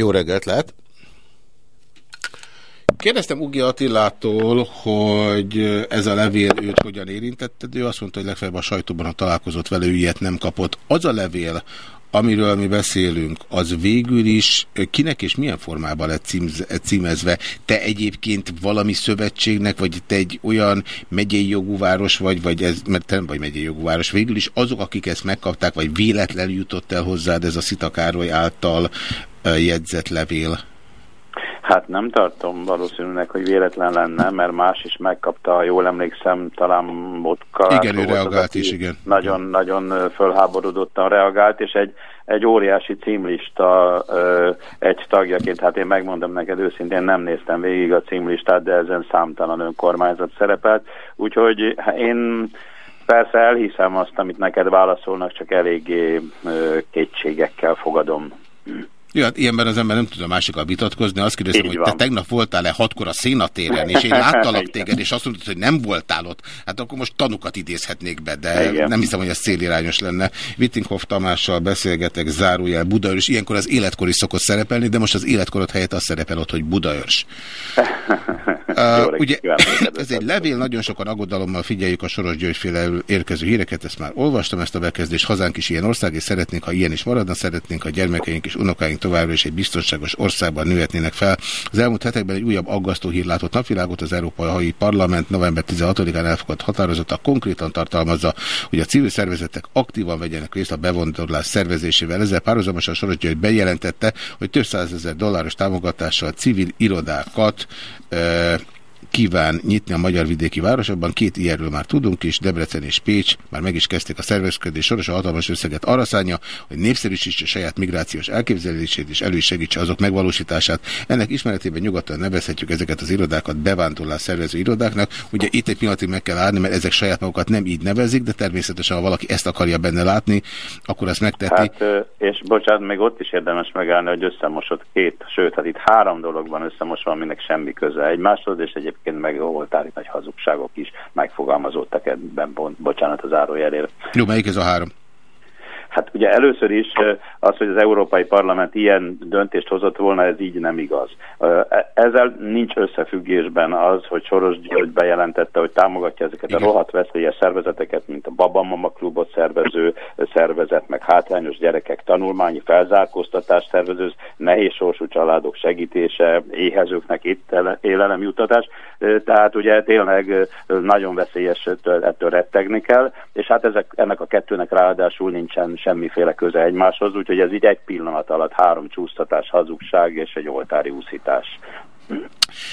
Jó reggelt lehet! Kérdeztem Ugi Attilától, hogy ez a levél őt hogyan érintette, de ő azt mondta, hogy legfeljebb a sajtóban a találkozott vele, ő ilyet nem kapott. Az a levél, amiről mi beszélünk, az végül is kinek és milyen formában lett címz, címezve? Te egyébként valami szövetségnek, vagy te egy olyan megyei jogú város vagy, vagy ez, mert te nem vagy megyei jogú város, végül is azok, akik ezt megkapták, vagy véletlenül jutott el hozzád ez a Szita által jegyzett levél? Hát nem tartom valószínűleg, hogy véletlen lenne, mert más is megkapta, jól emlékszem, talán Motka. Igen, ő reagált is, igen. Nagyon-nagyon fölháborodottan reagált, és egy, egy óriási címlista ö, egy tagjaként, hát én megmondom neked őszintén, nem néztem végig a címlistát, de ezen számtalan önkormányzat szerepelt, úgyhogy hát én persze elhiszem azt, amit neked válaszolnak, csak eléggé ö, kétségekkel fogadom. Jó, hát ilyenben az ember nem tud a másikkal vitatkozni. Azt kérdezem, hogy te tegnap voltál-e hatkor a szénatéren, és én láttalak téged, és azt mondtad, hogy nem voltál ott. Hát akkor most tanukat idézhetnék be, de Igen. nem hiszem, hogy ez célirányos lenne. Wittinghoff Tamással beszélgetek, zárójel Budaörs. Ilyenkor az életkor is szokott szerepelni, de most az életkorod helyett az szerepel ott, hogy Budaörs. Uh, ugye ez egy levél, nagyon sokan aggodalommal figyeljük a Soros Györgyféle érkező híreket, ezt már olvastam, ezt a bekezdést, hazánk is ilyen ország, és szeretnénk, ha ilyen is maradna, szeretnénk, ha gyermekeink és unokáink továbbra is egy biztonságos országban nőhetnének fel. Az elmúlt hetekben egy újabb aggasztó hír látott napvilágot, az Európai Parlament november 16-án elfogadott határozata konkrétan tartalmazza, hogy a civil szervezetek aktívan vegyenek részt a bevonulás szervezésével. Ezzel párhuzamosan Soros György bejelentette, hogy több százezer dolláros támogatással civil irodákat kíván nyitni a magyar vidéki városokban. Két ilyenről már tudunk is, Debrecen és Pécs már meg is kezdték a szervezkedés, soros a hatalmas összeget arra szánja, hogy népszerűsítse saját migrációs elképzelését és elő segítse azok megvalósítását. Ennek ismeretében nyugodtan nevezhetjük ezeket az irodákat bevándorlás szervező irodáknak. Ugye itt egy pillanatig meg kell állni, mert ezek saját magukat nem így nevezik, de természetesen ha valaki ezt akarja benne látni, akkor ezt megteheti. Hát, és bocsánat, még ott is érdemes megállni, hogy összemosott két, sőt, hát itt három dolog van összemosva, aminek semmi köze egymáshoz, és egyébként egyébként meg oltári nagy hazugságok is megfogalmazottak ebben, bocsánat az árójelért. Jó, melyik ez a három? Hát ugye először is az, hogy az Európai Parlament ilyen döntést hozott volna, ez így nem igaz. E, ezzel nincs összefüggésben az, hogy Soros György bejelentette, hogy támogatja ezeket Igen. a rohadt veszélyes szervezeteket, mint a Babamama klubot szervező szervezet, meg hátrányos gyerekek tanulmányi felzárkóztatás szervező, nehéz sorsú családok segítése, éhezőknek itt élelemjutatás. Tehát ugye tényleg nagyon veszélyes ettől, rettegni kell, és hát ezek, ennek a kettőnek ráadásul nincsen semmiféle köze egymáshoz, úgyhogy ez így egy pillanat alatt három csúsztatás, hazugság és egy oltári úszítás.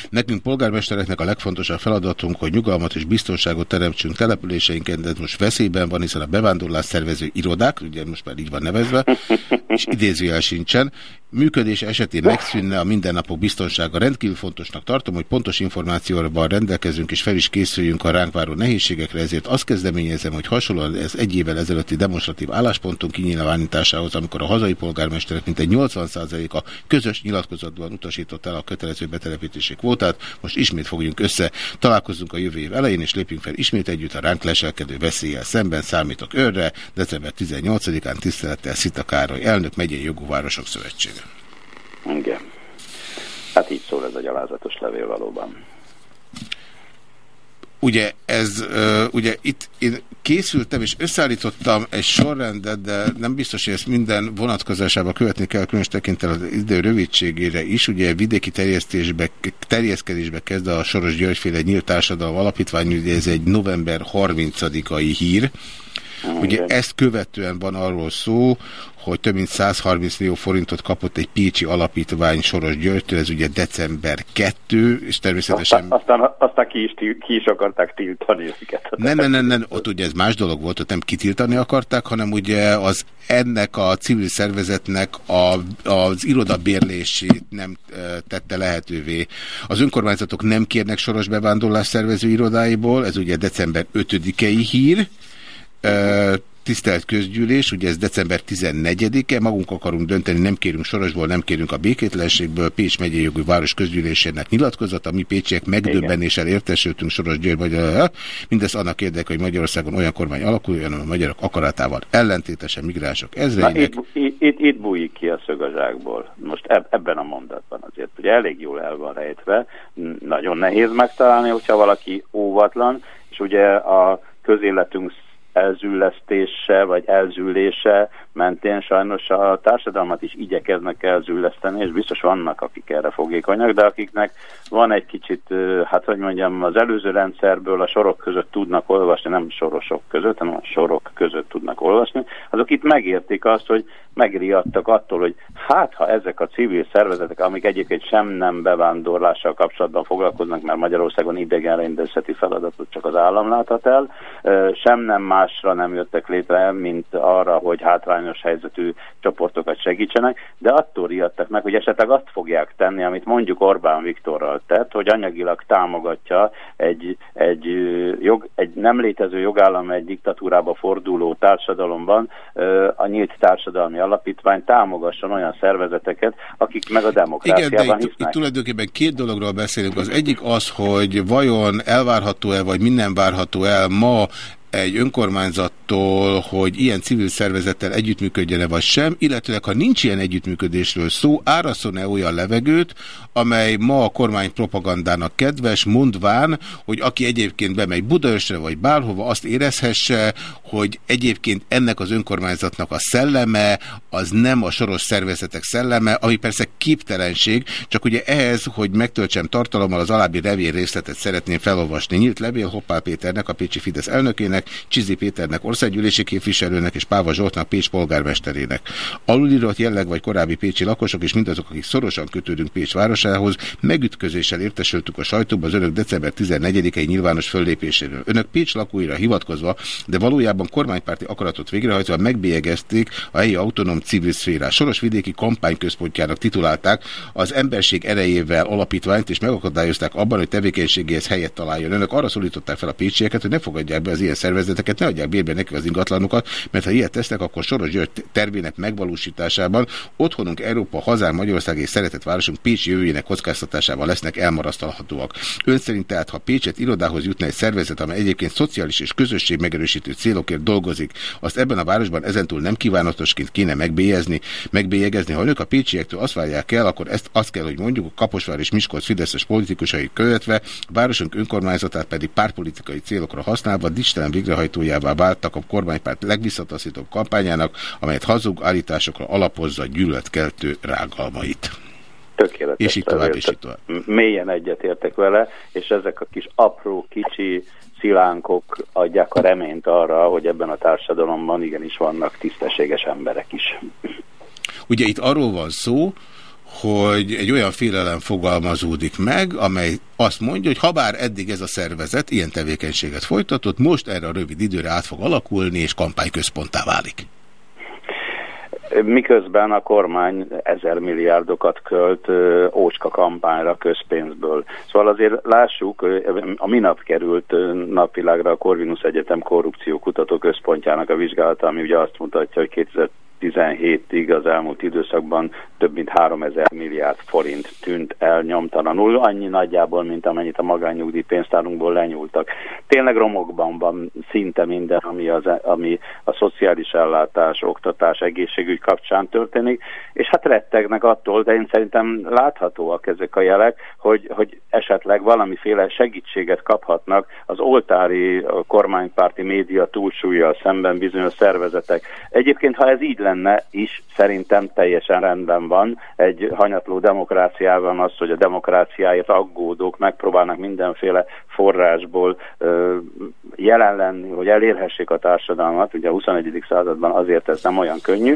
Nekünk polgármestereknek a legfontosabb feladatunk, hogy nyugalmat és biztonságot teremtsünk településeinken, de most veszélyben van, hiszen a bevándorlás szervező irodák, ugye most már így van nevezve, és idézőjel sincsen, működés esetén megszűnne a mindennapok biztonsága. Rendkívül fontosnak tartom, hogy pontos információval rendelkezünk és fel is készüljünk a ránk váró nehézségekre, ezért azt kezdeményezem, hogy hasonlóan ez egy évvel ezelőtti demonstratív álláspontunk kinyilvánításához, amikor a hazai polgármesterek mintegy 80%-a közös nyilatkozatban utasított el a kötelező betelepítési kvótát, most ismét fogjunk össze, találkozunk a jövő év elején, és lépjünk fel ismét együtt a ránk leselkedő veszélyel szemben, számítok őrre, december 18-án tisztelettel Szita Károly, elnök megyei jogú városok szövetség. Igen. Hát így szól ez a gyalázatos levél valóban. Ugye ez, ugye itt én készültem és összeállítottam egy sorrendet, de nem biztos, hogy ezt minden vonatkozásában követni kell, különös tekintel az idő rövidségére is. Ugye vidéki terjesztésbe, terjeszkedésbe kezd a Soros Györgyféle Nyílt Társadalom Alapítvány, ugye ez egy november 30-ai hír. Ugye ezt követően van arról szó, hogy több mint 130 millió forintot kapott egy Pécsi alapítvány Soros Györgytől, ez ugye december 2, és természetesen... Aztán, aztán, aztán ki, is, ki is akarták tiltani őket. Nem, nem, nem, nem, ott ugye ez más dolog volt, ott nem kitiltani akarták, hanem ugye az ennek a civil szervezetnek a, az irodabérlését nem tette lehetővé. Az önkormányzatok nem kérnek soros bevándorlás szervező irodáiból, ez ugye december 5-i hír, tisztelt közgyűlés, ugye ez december 14-e, magunk akarunk dönteni, nem kérünk Sorosból, nem kérünk a békétlenségből, Pécs megyei jogú város közgyűlésének nyilatkozata, mi pécsiek megdöbbenéssel értesültünk Soros György Magyar, mindez annak érdeke, hogy Magyarországon olyan kormány alakuljon, a magyarok akaratával ellentétesen migránsok ezreinek. Itt, itt, itt, itt bújik ki a szögazsákból, most ebben a mondatban azért, ugye elég jól el van rejtve, nagyon nehéz megtalálni, hogyha valaki óvatlan, és ugye a közéletünk elzüllesztése vagy elzülése mentén sajnos a társadalmat is igyekeznek elzülleszteni, és biztos vannak, akik erre fogékonyak, de akiknek van egy kicsit, hát hogy mondjam, az előző rendszerből a sorok között tudnak olvasni, nem sorosok között, hanem a sorok között tudnak olvasni, azok itt megértik azt, hogy megriadtak attól, hogy hát ha ezek a civil szervezetek, amik egyébként sem nem bevándorlással kapcsolatban foglalkoznak, mert Magyarországon idegenrendészeti feladatot csak az állam láthat el, sem nem másra nem jöttek létre, mint arra, hogy hátrányos helyzetű csoportokat segítsenek, de attól riadtak meg, hogy esetleg azt fogják tenni, amit mondjuk Orbán Viktorral tett, hogy anyagilag támogatja egy, egy, jog, egy nem létező jogállam egy diktatúrába forduló társadalomban a nyílt társadalmi alapítvány támogasson olyan szervezeteket, akik meg a Igen, demokráciában de itt, hisznek. itt tulajdonképpen két dologról beszélünk. Az egyik az, hogy vajon elvárható-e, vagy minden várható el ma egy önkormányzattól, hogy ilyen civil szervezettel együttműködjene vagy sem, illetőleg ha nincs ilyen együttműködésről szó, áraszon-e olyan levegőt, amely ma a kormány propagandának kedves, mondván, hogy aki egyébként bemegy Budaörsre vagy bárhova, azt érezhesse, hogy egyébként ennek az önkormányzatnak a szelleme, az nem a soros szervezetek szelleme, ami persze képtelenség, csak ugye ehhez, hogy megtöltsem tartalommal az alábbi levél részletet szeretném felolvasni. Nyílt levél Hoppál Péternek, a Pécsi Fidesz elnökének, Csizi Péternek, országgyűlési képviselőnek és Páva Zsoltnak, Pécs polgármesterének. Alulírott jelleg vagy korábbi pécsi lakosok és mindazok, akik szorosan kötődünk Pécs városához, megütközéssel értesültük a sajtóban az önök december 14-i nyilvános föllépéséről. Önök Pécs lakóira hivatkozva, de valójában kormánypárti akaratot végrehajtva megbélyegezték a helyi autonóm civil szférát. Soros vidéki kampányközpontjának titulálták az emberség erejével alapítványt, és megakadályozták abban, hogy tevékenységéhez helyet találjon. Önök arra szólították fel a pécsieket, hogy ne fogadják be az ilyen szervezeteket, ne adják bérbe nekik az ingatlanukat, mert ha ilyet tesznek, akkor Soros György tervének megvalósításában otthonunk Európa, hazán Magyarország és szeretett városunk Pécs jövőjének kockáztatásával lesznek elmarasztalhatóak. Ön szerint tehát, ha Pécset irodához jutna egy szervezet, amely egyébként szociális és közösség megerősítő célokért dolgozik, azt ebben a városban ezentúl nem kívánatosként kéne megbélyezni, megbélyegezni. Ha önök a pécsiektől azt várják el, akkor ezt azt kell, hogy mondjuk a Kaposvár és Miskolc Fideszes politikusai követve, városunk önkormányzatát pedig pártpolitikai célokra használva dicstelen végrehajtójává váltak a kormánypárt legvisszataszítóbb kampányának, amelyet hazug állításokra alapozza gyűlöletkeltő rágalmait. Tökéletes. És így tovább, és így tovább. Mélyen egyetértek vele, és ezek a kis apró, kicsi szilánkok adják a reményt arra, hogy ebben a társadalomban igenis vannak tisztességes emberek is. Ugye itt arról van szó, hogy egy olyan félelem fogalmazódik meg, amely azt mondja, hogy ha bár eddig ez a szervezet ilyen tevékenységet folytatott, most erre a rövid időre át fog alakulni, és kampányközponttá válik. Miközben a kormány ezer milliárdokat költ ö, ócska kampányra közpénzből. Szóval azért lássuk, a minap került napvilágra a Corvinus Egyetem korrupció kutató központjának a vizsgálata, ami ugye azt mutatja, hogy 2000 17-ig az elmúlt időszakban több mint 3000 milliárd forint tűnt el nyomtalanul, annyi nagyjából, mint amennyit a magánnyugdíj pénztárunkból lenyúltak. Tényleg romokban van szinte minden, ami, az, ami a szociális ellátás, oktatás, egészségügy kapcsán történik, és hát rettegnek attól, de én szerintem láthatóak ezek a jelek, hogy, hogy esetleg valamiféle segítséget kaphatnak az oltári kormánypárti média túlsúlyjal szemben bizonyos szervezetek. Egyébként, ha ez így lenne is, szerintem teljesen rendben van. Egy hanyatló demokráciában az, hogy a demokráciáért aggódók megpróbálnak mindenféle forrásból ö, jelen lenni, hogy elérhessék a társadalmat. Ugye a 21. században azért ez nem olyan könnyű,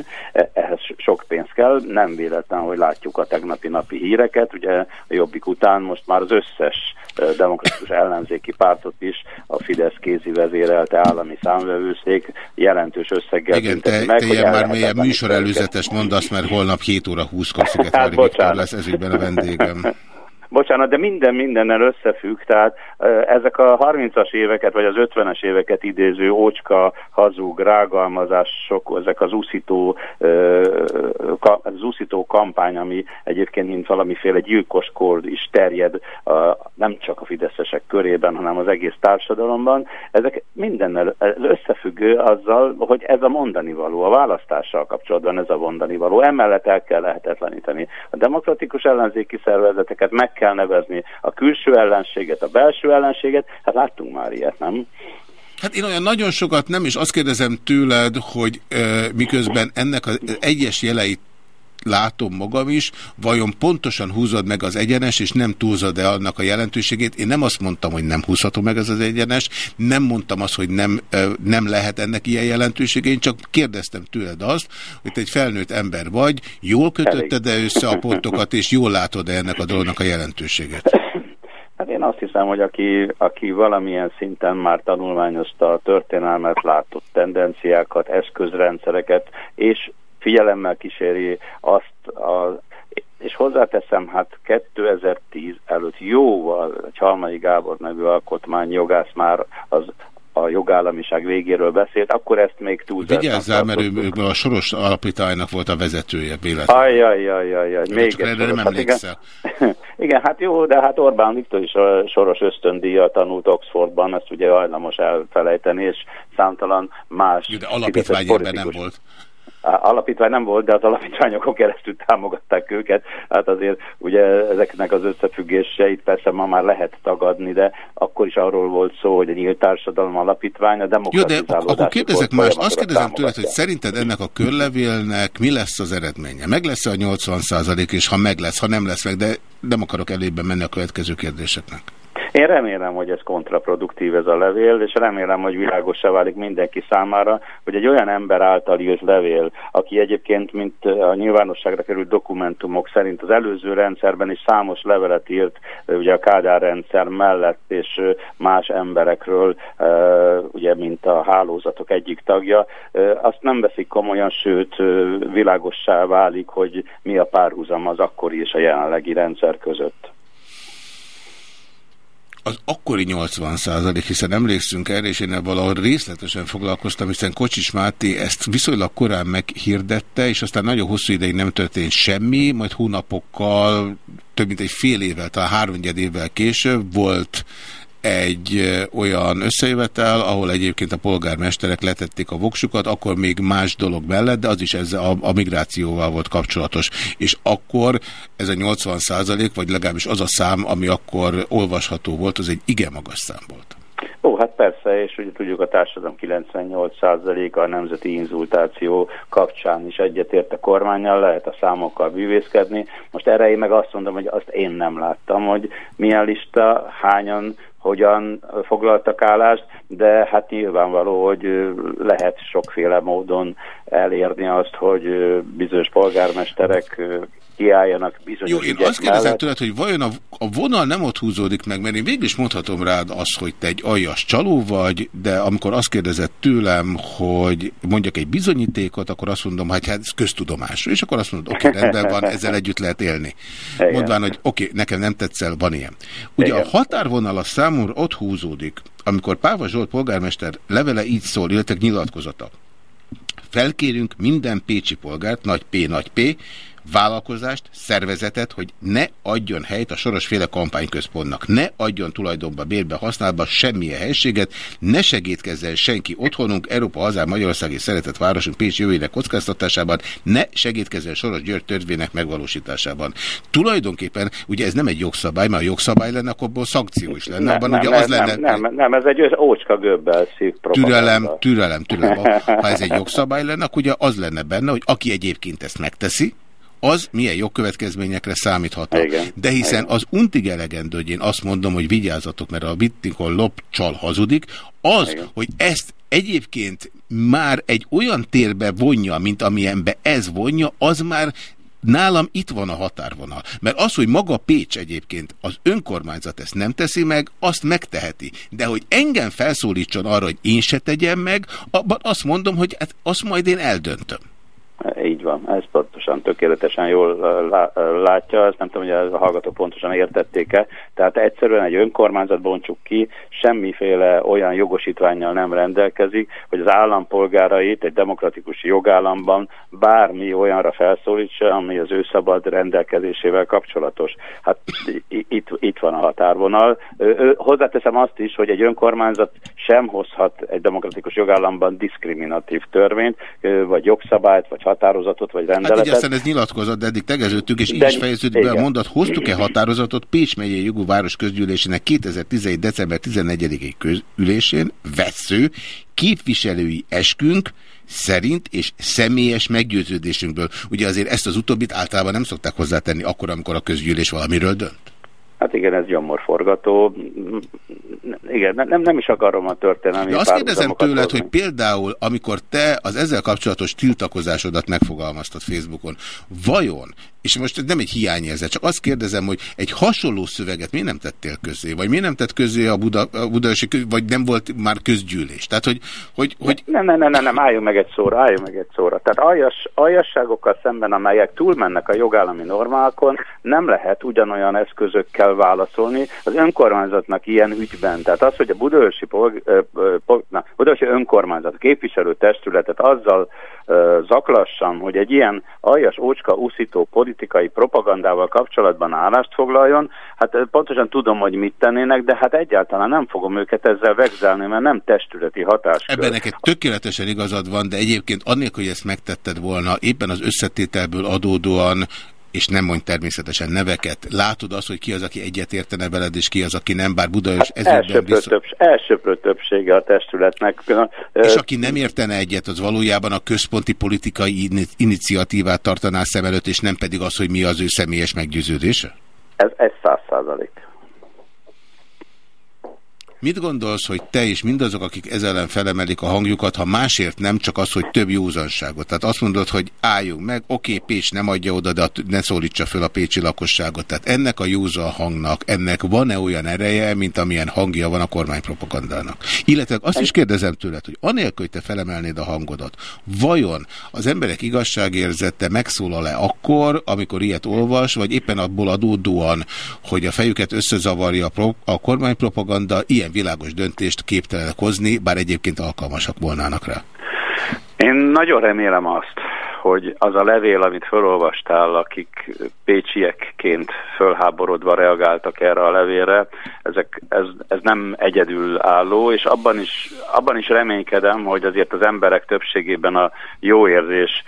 ehhez sok pénz kell. Nem véletlen, hogy látjuk a tegnapi napi híreket. Ugye a Jobbik után most már az összes demokratikus ellenzéki pártot is a Fidesz kézi vezérelte állami számvevőszék jelentős összeggel Igen, te, meg, te ilyen már mélyen műsor előzetes mondasz, mert holnap 7 óra 20-kor Szigetvári hát, Viktor lesz ezügyben a vendégem. Bocsánat, de minden mindennel összefügg, tehát ezek a 30-as éveket, vagy az 50-es éveket idéző ócska, hazug, rágalmazások, ezek az úszító, az úszító kampány, ami egyébként mint valamiféle gyilkos kord is terjed nem csak a fideszesek körében, hanem az egész társadalomban, ezek mindennel összefüggő azzal, hogy ez a mondani való, a választással kapcsolatban ez a mondani való. Emellett el kell lehetetleníteni a demokratikus ellenzéki szervezeteket, meg kell nevezni a külső ellenséget, a belső ellenséget, hát láttunk már ilyet, nem? Hát én olyan nagyon sokat nem, és azt kérdezem tőled, hogy ö, miközben ennek az egyes jeleit látom magam is, vajon pontosan húzod meg az egyenes, és nem túlzod-e annak a jelentőségét? Én nem azt mondtam, hogy nem húzhatom meg ez az egyenes, nem mondtam azt, hogy nem, nem lehet ennek ilyen jelentősége, én csak kérdeztem tőled azt, hogy te egy felnőtt ember vagy, jól kötötted-e össze a pontokat, és jól látod-e ennek a dolognak a jelentőségét? Hát én azt hiszem, hogy aki, aki valamilyen szinten már tanulmányozta a történelmet, látott tendenciákat, eszközrendszereket, és figyelemmel kíséri azt a és hozzáteszem, hát 2010 előtt jóval Csalmai Gábor nevű alkotmányjogász már az a jogállamiság végéről beszélt, akkor ezt még túlzásnak Vigyázzál, mert ő, ő a Soros alapítványnak volt a vezetője véletlenül. Ajajajajaj, még egy erre nem hát emlékszel. igen, igen, hát jó, de hát Orbán Viktor is a Soros ösztöndíjat tanult Oxfordban, ezt ugye hajlamos elfelejteni, és számtalan más... Jó, de alapítvány ebben nem volt alapítvány nem volt, de az alapítványokon keresztül támogatták őket. Hát azért ugye ezeknek az összefüggéseit persze ma már lehet tagadni, de akkor is arról volt szó, hogy a nyílt társadalom alapítvány a demokratizálódás. Jó, de akkor kérdezek más. Azt kérdezem tőled, hogy szerinted ennek a körlevélnek mi lesz az eredménye? Meg lesz -e a 80 és ha meg lesz, ha nem lesz meg, de nem akarok elébe menni a következő kérdéseknek. Én remélem, hogy ez kontraproduktív ez a levél, és remélem, hogy világosá válik mindenki számára, hogy egy olyan ember által írt levél, aki egyébként, mint a nyilvánosságra került dokumentumok szerint az előző rendszerben is számos levelet írt, ugye a Kádár rendszer mellett és más emberekről, ugye mint a hálózatok egyik tagja, azt nem veszik komolyan, sőt világossá válik, hogy mi a párhuzam az akkori és a jelenlegi rendszer között az akkori 80 százalék, hiszen emlékszünk erre, és én valahol részletesen foglalkoztam, hiszen Kocsis Máté ezt viszonylag korán meghirdette, és aztán nagyon hosszú ideig nem történt semmi, majd hónapokkal, több mint egy fél évvel, talán három évvel később volt egy olyan összejövetel, ahol egyébként a polgármesterek letették a voksukat, akkor még más dolog mellett, de az is ezzel a, a migrációval volt kapcsolatos. És akkor ez a 80 százalék, vagy legalábbis az a szám, ami akkor olvasható volt, az egy igen magas szám volt. Ó, hát persze, és ugye tudjuk a társadalom 98%-a a nemzeti inzultáció kapcsán is egyetért a kormányjal, lehet a számokkal bűvészkedni. Most erre én meg azt mondom, hogy azt én nem láttam, hogy milyen lista, hányan hogyan foglaltak állást, de hát nyilvánvaló, hogy lehet sokféle módon elérni azt, hogy bizonyos polgármesterek kiálljanak bizonyos Jó, én azt kérdezem tőled, hogy vajon a, a vonal nem ott húzódik meg, mert én végül is mondhatom rád azt, hogy te egy aljas csaló vagy, de amikor azt kérdezett tőlem, hogy mondjak egy bizonyítékot, akkor azt mondom, hogy hát ez köztudomás. És akkor azt mondod, oké, okay, rendben van, ezzel együtt lehet élni. Igen. Mondván, hogy oké, okay, nekem nem tetszel, van ilyen. Ugye Igen. a határvonal a számomra ott húzódik, amikor Páva Zsolt polgármester levele így szól, illetve nyilatkozata. Felkérünk minden pécsi polgárt, nagy P, nagy P, vállalkozást, szervezetet, hogy ne adjon helyt a sorosféle kampányközpontnak, ne adjon tulajdonba, bérbe, használba semmilyen helységet, ne segítkezzen senki otthonunk, Európa, hazár, Magyarország és szeretett városunk Pécs jövőjének kockáztatásában, ne segítkezzen Soros György törvénynek megvalósításában. Tulajdonképpen, ugye ez nem egy jogszabály, mert a jogszabály lenne, akkor abból szankció is lenne. Abban nem, ugye nem, az lenne... Nem, nem, nem, ez egy ócska göbbel szív Türelem, türelem, türelem. Ha ez egy jogszabály lenne, akkor ugye az lenne benne, hogy aki egyébként ezt megteszi, az milyen jogkövetkezményekre számíthat. De hiszen az untig elegendő, hogy én azt mondom, hogy vigyázzatok, mert a Vittikon lop csal hazudik, az, Igen. hogy ezt egyébként már egy olyan térbe vonja, mint amilyenbe ez vonja, az már Nálam itt van a határvonal. Mert az, hogy maga Pécs egyébként az önkormányzat ezt nem teszi meg, azt megteheti. De hogy engem felszólítson arra, hogy én se tegyem meg, abban azt mondom, hogy hát azt majd én eldöntöm. Így van, ez pontosan, tökéletesen jól látja, ezt nem tudom, hogy a hallgatók pontosan értették-e. Tehát egyszerűen egy önkormányzat bontsuk ki, semmiféle olyan jogosítványjal nem rendelkezik, hogy az állampolgárait egy demokratikus jogállamban bármi olyanra felszólítsa, ami az ő szabad rendelkezésével kapcsolatos. Hát itt, itt van a határvonal. Hozzáteszem azt is, hogy egy önkormányzat sem hozhat egy demokratikus jogállamban diszkriminatív törvényt, vagy jogszabályt, vagy határozatot vagy Hát rendeletet. így aztán ez nyilatkozat, de eddig tegeződtünk, és így De- is fejeződik be a mondat. Hoztuk-e határozatot Pécs megyei jogú város közgyűlésének 2017. december 14-i közülésén vesző képviselői eskünk szerint és személyes meggyőződésünkből. Ugye azért ezt az utóbbit általában nem szokták hozzátenni akkor, amikor a közgyűlés valamiről dönt. Hát igen, ez gyomorforgató. Igen, nem- nem, is akarom a történelmi De azt kérdezem tőled, hozni. hogy például, amikor te az ezzel kapcsolatos tiltakozásodat megfogalmaztad Facebookon, vajon, és most nem egy hiányérzet, csak azt kérdezem, hogy egy hasonló szöveget miért nem tettél közé? Vagy miért nem tett közé a, Buda, a Budaörsi, vagy nem volt már közgyűlés? Tehát, hogy, hogy, hogy Nem, nem, nem, nem, nem, álljunk meg egy szóra, álljunk meg egy szóra. Tehát aljas, aljasságokkal szemben, amelyek túlmennek a jogállami normákon, nem lehet ugyanolyan eszközökkel válaszolni az önkormányzatnak ilyen ügyben. Tehát az, hogy a Budaörsi, polg, ö, ö, pol, na, Budaörsi önkormányzat képviselő testületet azzal zaklassam, hogy egy ilyen aljas, ócska, uszító politikai propagandával kapcsolatban állást foglaljon, hát pontosan tudom, hogy mit tennének, de hát egyáltalán nem fogom őket ezzel vegzálni, mert nem testületi hatáskör. Ebben neked tökéletesen igazad van, de egyébként annélkül, hogy ezt megtetted volna, éppen az összetételből adódóan és nem mondj természetesen neveket. Látod azt, hogy ki az, aki egyet értene veled, és ki az, aki nem, bár Budaörs ezügyben Elsőprő, biztos... többs, elsőprő többsége a testületnek. És aki nem értene egyet, az valójában a központi politikai ini- iniciatívát tartaná szem előtt, és nem pedig az, hogy mi az ő személyes meggyőződése? Ez, ez száz százalék. Mit gondolsz, hogy te és mindazok, akik ezzel ellen felemelik a hangjukat, ha másért nem, csak az, hogy több józanságot? Tehát azt mondod, hogy álljunk meg, oké, Pécs nem adja oda, de ne szólítsa föl a pécsi lakosságot. Tehát ennek a józan hangnak, ennek van-e olyan ereje, mint amilyen hangja van a kormánypropagandának? Illetve azt is kérdezem tőled, hogy anélkül, hogy te felemelnéd a hangodat, vajon az emberek igazságérzete megszólal-e akkor, amikor ilyet olvas, vagy éppen abból adódóan, hogy a fejüket összezavarja a, a kormánypropaganda, ilyen világos döntést képtelenek hozni, bár egyébként alkalmasak volnának rá. Én nagyon remélem azt, hogy az a levél, amit felolvastál, akik pécsiekként fölháborodva reagáltak erre a levélre, ezek, ez, ez nem egyedül álló, és abban is, abban is reménykedem, hogy azért az emberek többségében a jó érzés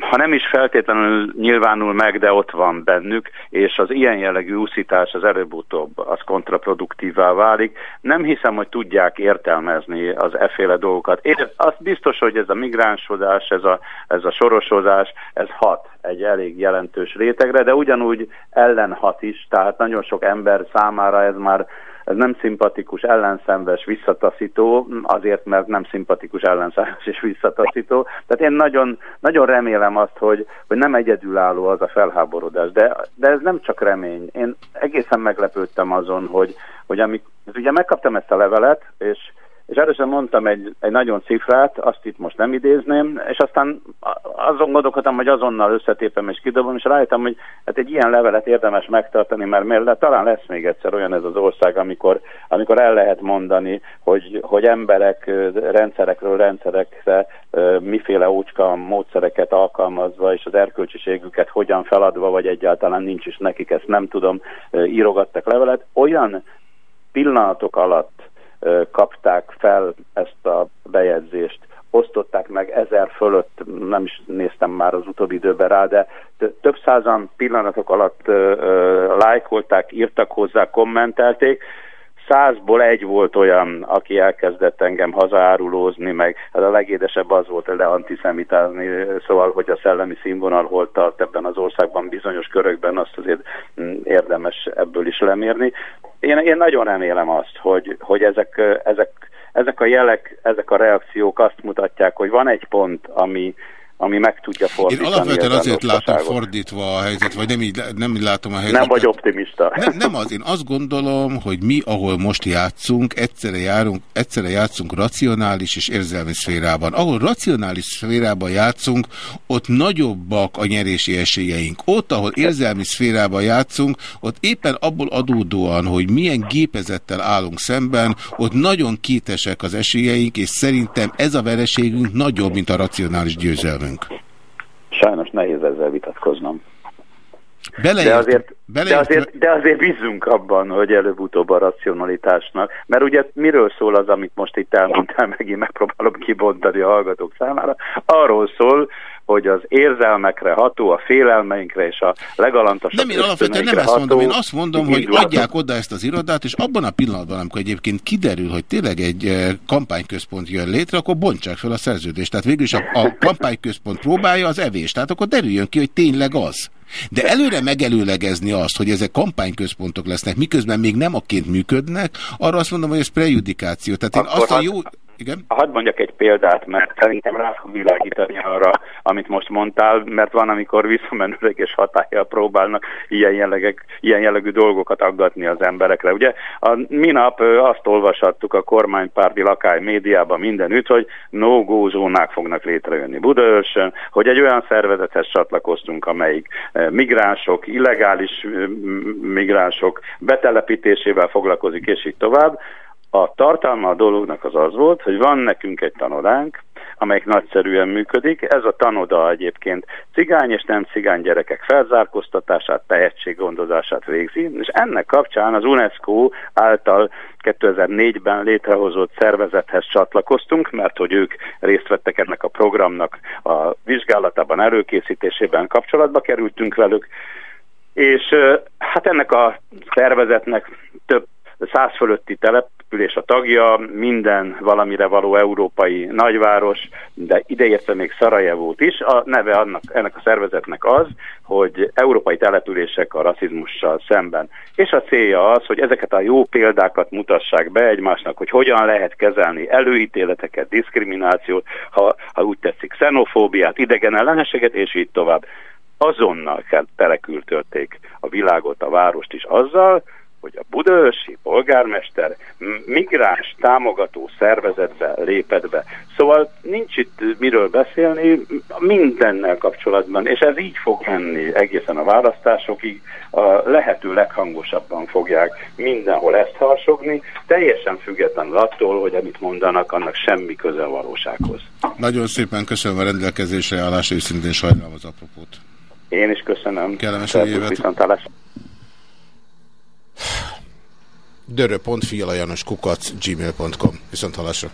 ha nem is feltétlenül nyilvánul meg, de ott van bennük, és az ilyen jellegű úszítás az előbb-utóbb az kontraproduktívá válik. Nem hiszem, hogy tudják értelmezni az efféle dolgokat. Én azt biztos, hogy ez a migránsodás, ez a, ez a sorosozás, ez hat egy elég jelentős rétegre, de ugyanúgy ellenhat is, tehát nagyon sok ember számára ez már ez nem szimpatikus, ellenszenves, visszataszító, azért, mert nem szimpatikus, ellenszenves és visszataszító. Tehát én nagyon, nagyon remélem azt, hogy, hogy nem egyedülálló az a felháborodás, de, de ez nem csak remény. Én egészen meglepődtem azon, hogy, hogy amik, ugye megkaptam ezt a levelet, és és erősen mondtam egy, egy nagyon cifrát, azt itt most nem idézném, és aztán azon gondolkodtam, hogy azonnal összetépem és kidobom, és rájöttem, hogy hát egy ilyen levelet érdemes megtartani, mert, mert talán lesz még egyszer olyan ez az ország, amikor, amikor el lehet mondani, hogy, hogy emberek rendszerekről rendszerekre miféle ócska módszereket alkalmazva, és az erkölcsiségüket hogyan feladva, vagy egyáltalán nincs is nekik, ezt nem tudom, írogattak levelet. Olyan pillanatok alatt kapták fel ezt a bejegyzést, osztották meg ezer fölött, nem is néztem már az utóbbi időben rá, de több százan pillanatok alatt lájkolták, írtak hozzá, kommentelték, százból egy volt olyan, aki elkezdett engem hazaárulózni, meg hát a legédesebb az volt le antiszemitázni, szóval, hogy a szellemi színvonal hol tart ebben az országban bizonyos körökben, azt azért mm, érdemes ebből is lemérni. Én, én nagyon remélem azt, hogy, hogy ezek, ezek, ezek a jelek, ezek a reakciók azt mutatják, hogy van egy pont, ami, ami meg tudja Én fordítani. alapvetően ezen azért látom fordítva a helyzet, vagy nem így, nem így látom a helyzetet. Nem vagy optimista. Nem, nem az, én azt gondolom, hogy mi, ahol most játszunk, egyszerre, járunk, egyszerre játszunk racionális és érzelmi szférában. Ahol racionális szférában játszunk, ott nagyobbak a nyerési esélyeink. Ott, ahol érzelmi szférában játszunk, ott éppen abból adódóan, hogy milyen gépezettel állunk szemben, ott nagyon kétesek az esélyeink, és szerintem ez a vereségünk nagyobb, mint a racionális győzelmünk. Sajnos nehéz ezzel vitatkoznom. Beleért, De azért, de, beleért- azért, de azért bízzunk abban, hogy előbb-utóbb a racionalitásnak, mert ugye miről szól az, amit most itt elmondtál, megint megpróbálom kibontani a hallgatók számára, arról szól, hogy az érzelmekre ható, a félelmeinkre és a legalantasabb Nem, én alapvetően nem ezt mondom, én azt mondom, hogy adják oda ezt az irodát, és abban a pillanatban, amikor egyébként kiderül, hogy tényleg egy eh, kampányközpont jön létre, akkor bontsák fel a szerződést. Tehát végül is a, a kampányközpont próbálja az evés. Tehát akkor derüljön ki, hogy tényleg az. De előre megelőlegezni azt, hogy ezek kampányközpontok lesznek, miközben még nem akként működnek, arra azt mondom, hogy ez prejudikáció. Tehát én Akkor azt a hadd- jó... Igen? Hadd mondjak egy példát, mert szerintem rá fog világítani arra, amit most mondtál, mert van, amikor visszamenőleg és hatállyal próbálnak ilyen, jellegek, ilyen jellegű dolgokat aggatni az emberekre. Ugye a minap azt olvashattuk a kormánypárti lakály médiában mindenütt, hogy no-go zónák fognak létrejönni Budaörsön, hogy egy olyan szervezethez csatlakoztunk, amelyik migránsok, illegális migránsok betelepítésével foglalkozik, és így tovább. A tartalma a dolognak az az volt, hogy van nekünk egy tanodánk, amelyik nagyszerűen működik. Ez a tanoda egyébként cigány és nem cigány gyerekek felzárkóztatását, tehetséggondozását végzi, és ennek kapcsán az UNESCO által 2004-ben létrehozott szervezethez csatlakoztunk, mert hogy ők részt vettek ennek a programnak a vizsgálatában, előkészítésében kapcsolatba kerültünk velük, és hát ennek a szervezetnek több száz fölötti település a tagja, minden valamire való európai nagyváros, de ideértve még Szarajevót is. A neve annak, ennek a szervezetnek az, hogy európai települések a rasszizmussal szemben. És a célja az, hogy ezeket a jó példákat mutassák be egymásnak, hogy hogyan lehet kezelni előítéleteket, diszkriminációt, ha, ha úgy tetszik, xenofóbiát, idegen ellenességet, és így tovább. Azonnal kell telekültölték a világot, a várost is azzal, hogy a budaörsi polgármester migráns támogató szervezetbe lépett be. Szóval nincs itt miről beszélni mindennel kapcsolatban, és ez így fog menni egészen a választásokig, a lehető leghangosabban fogják mindenhol ezt harsogni, teljesen függetlenül attól, hogy amit mondanak, annak semmi köze a valósághoz. Nagyon szépen köszönöm a rendelkezésre állásra, és szintén sajnálom az apropót. Én is köszönöm. Kellemes évet. Viszontlátásra. Dörö.fi alajanos kukac gmail.com. Viszont hallásra.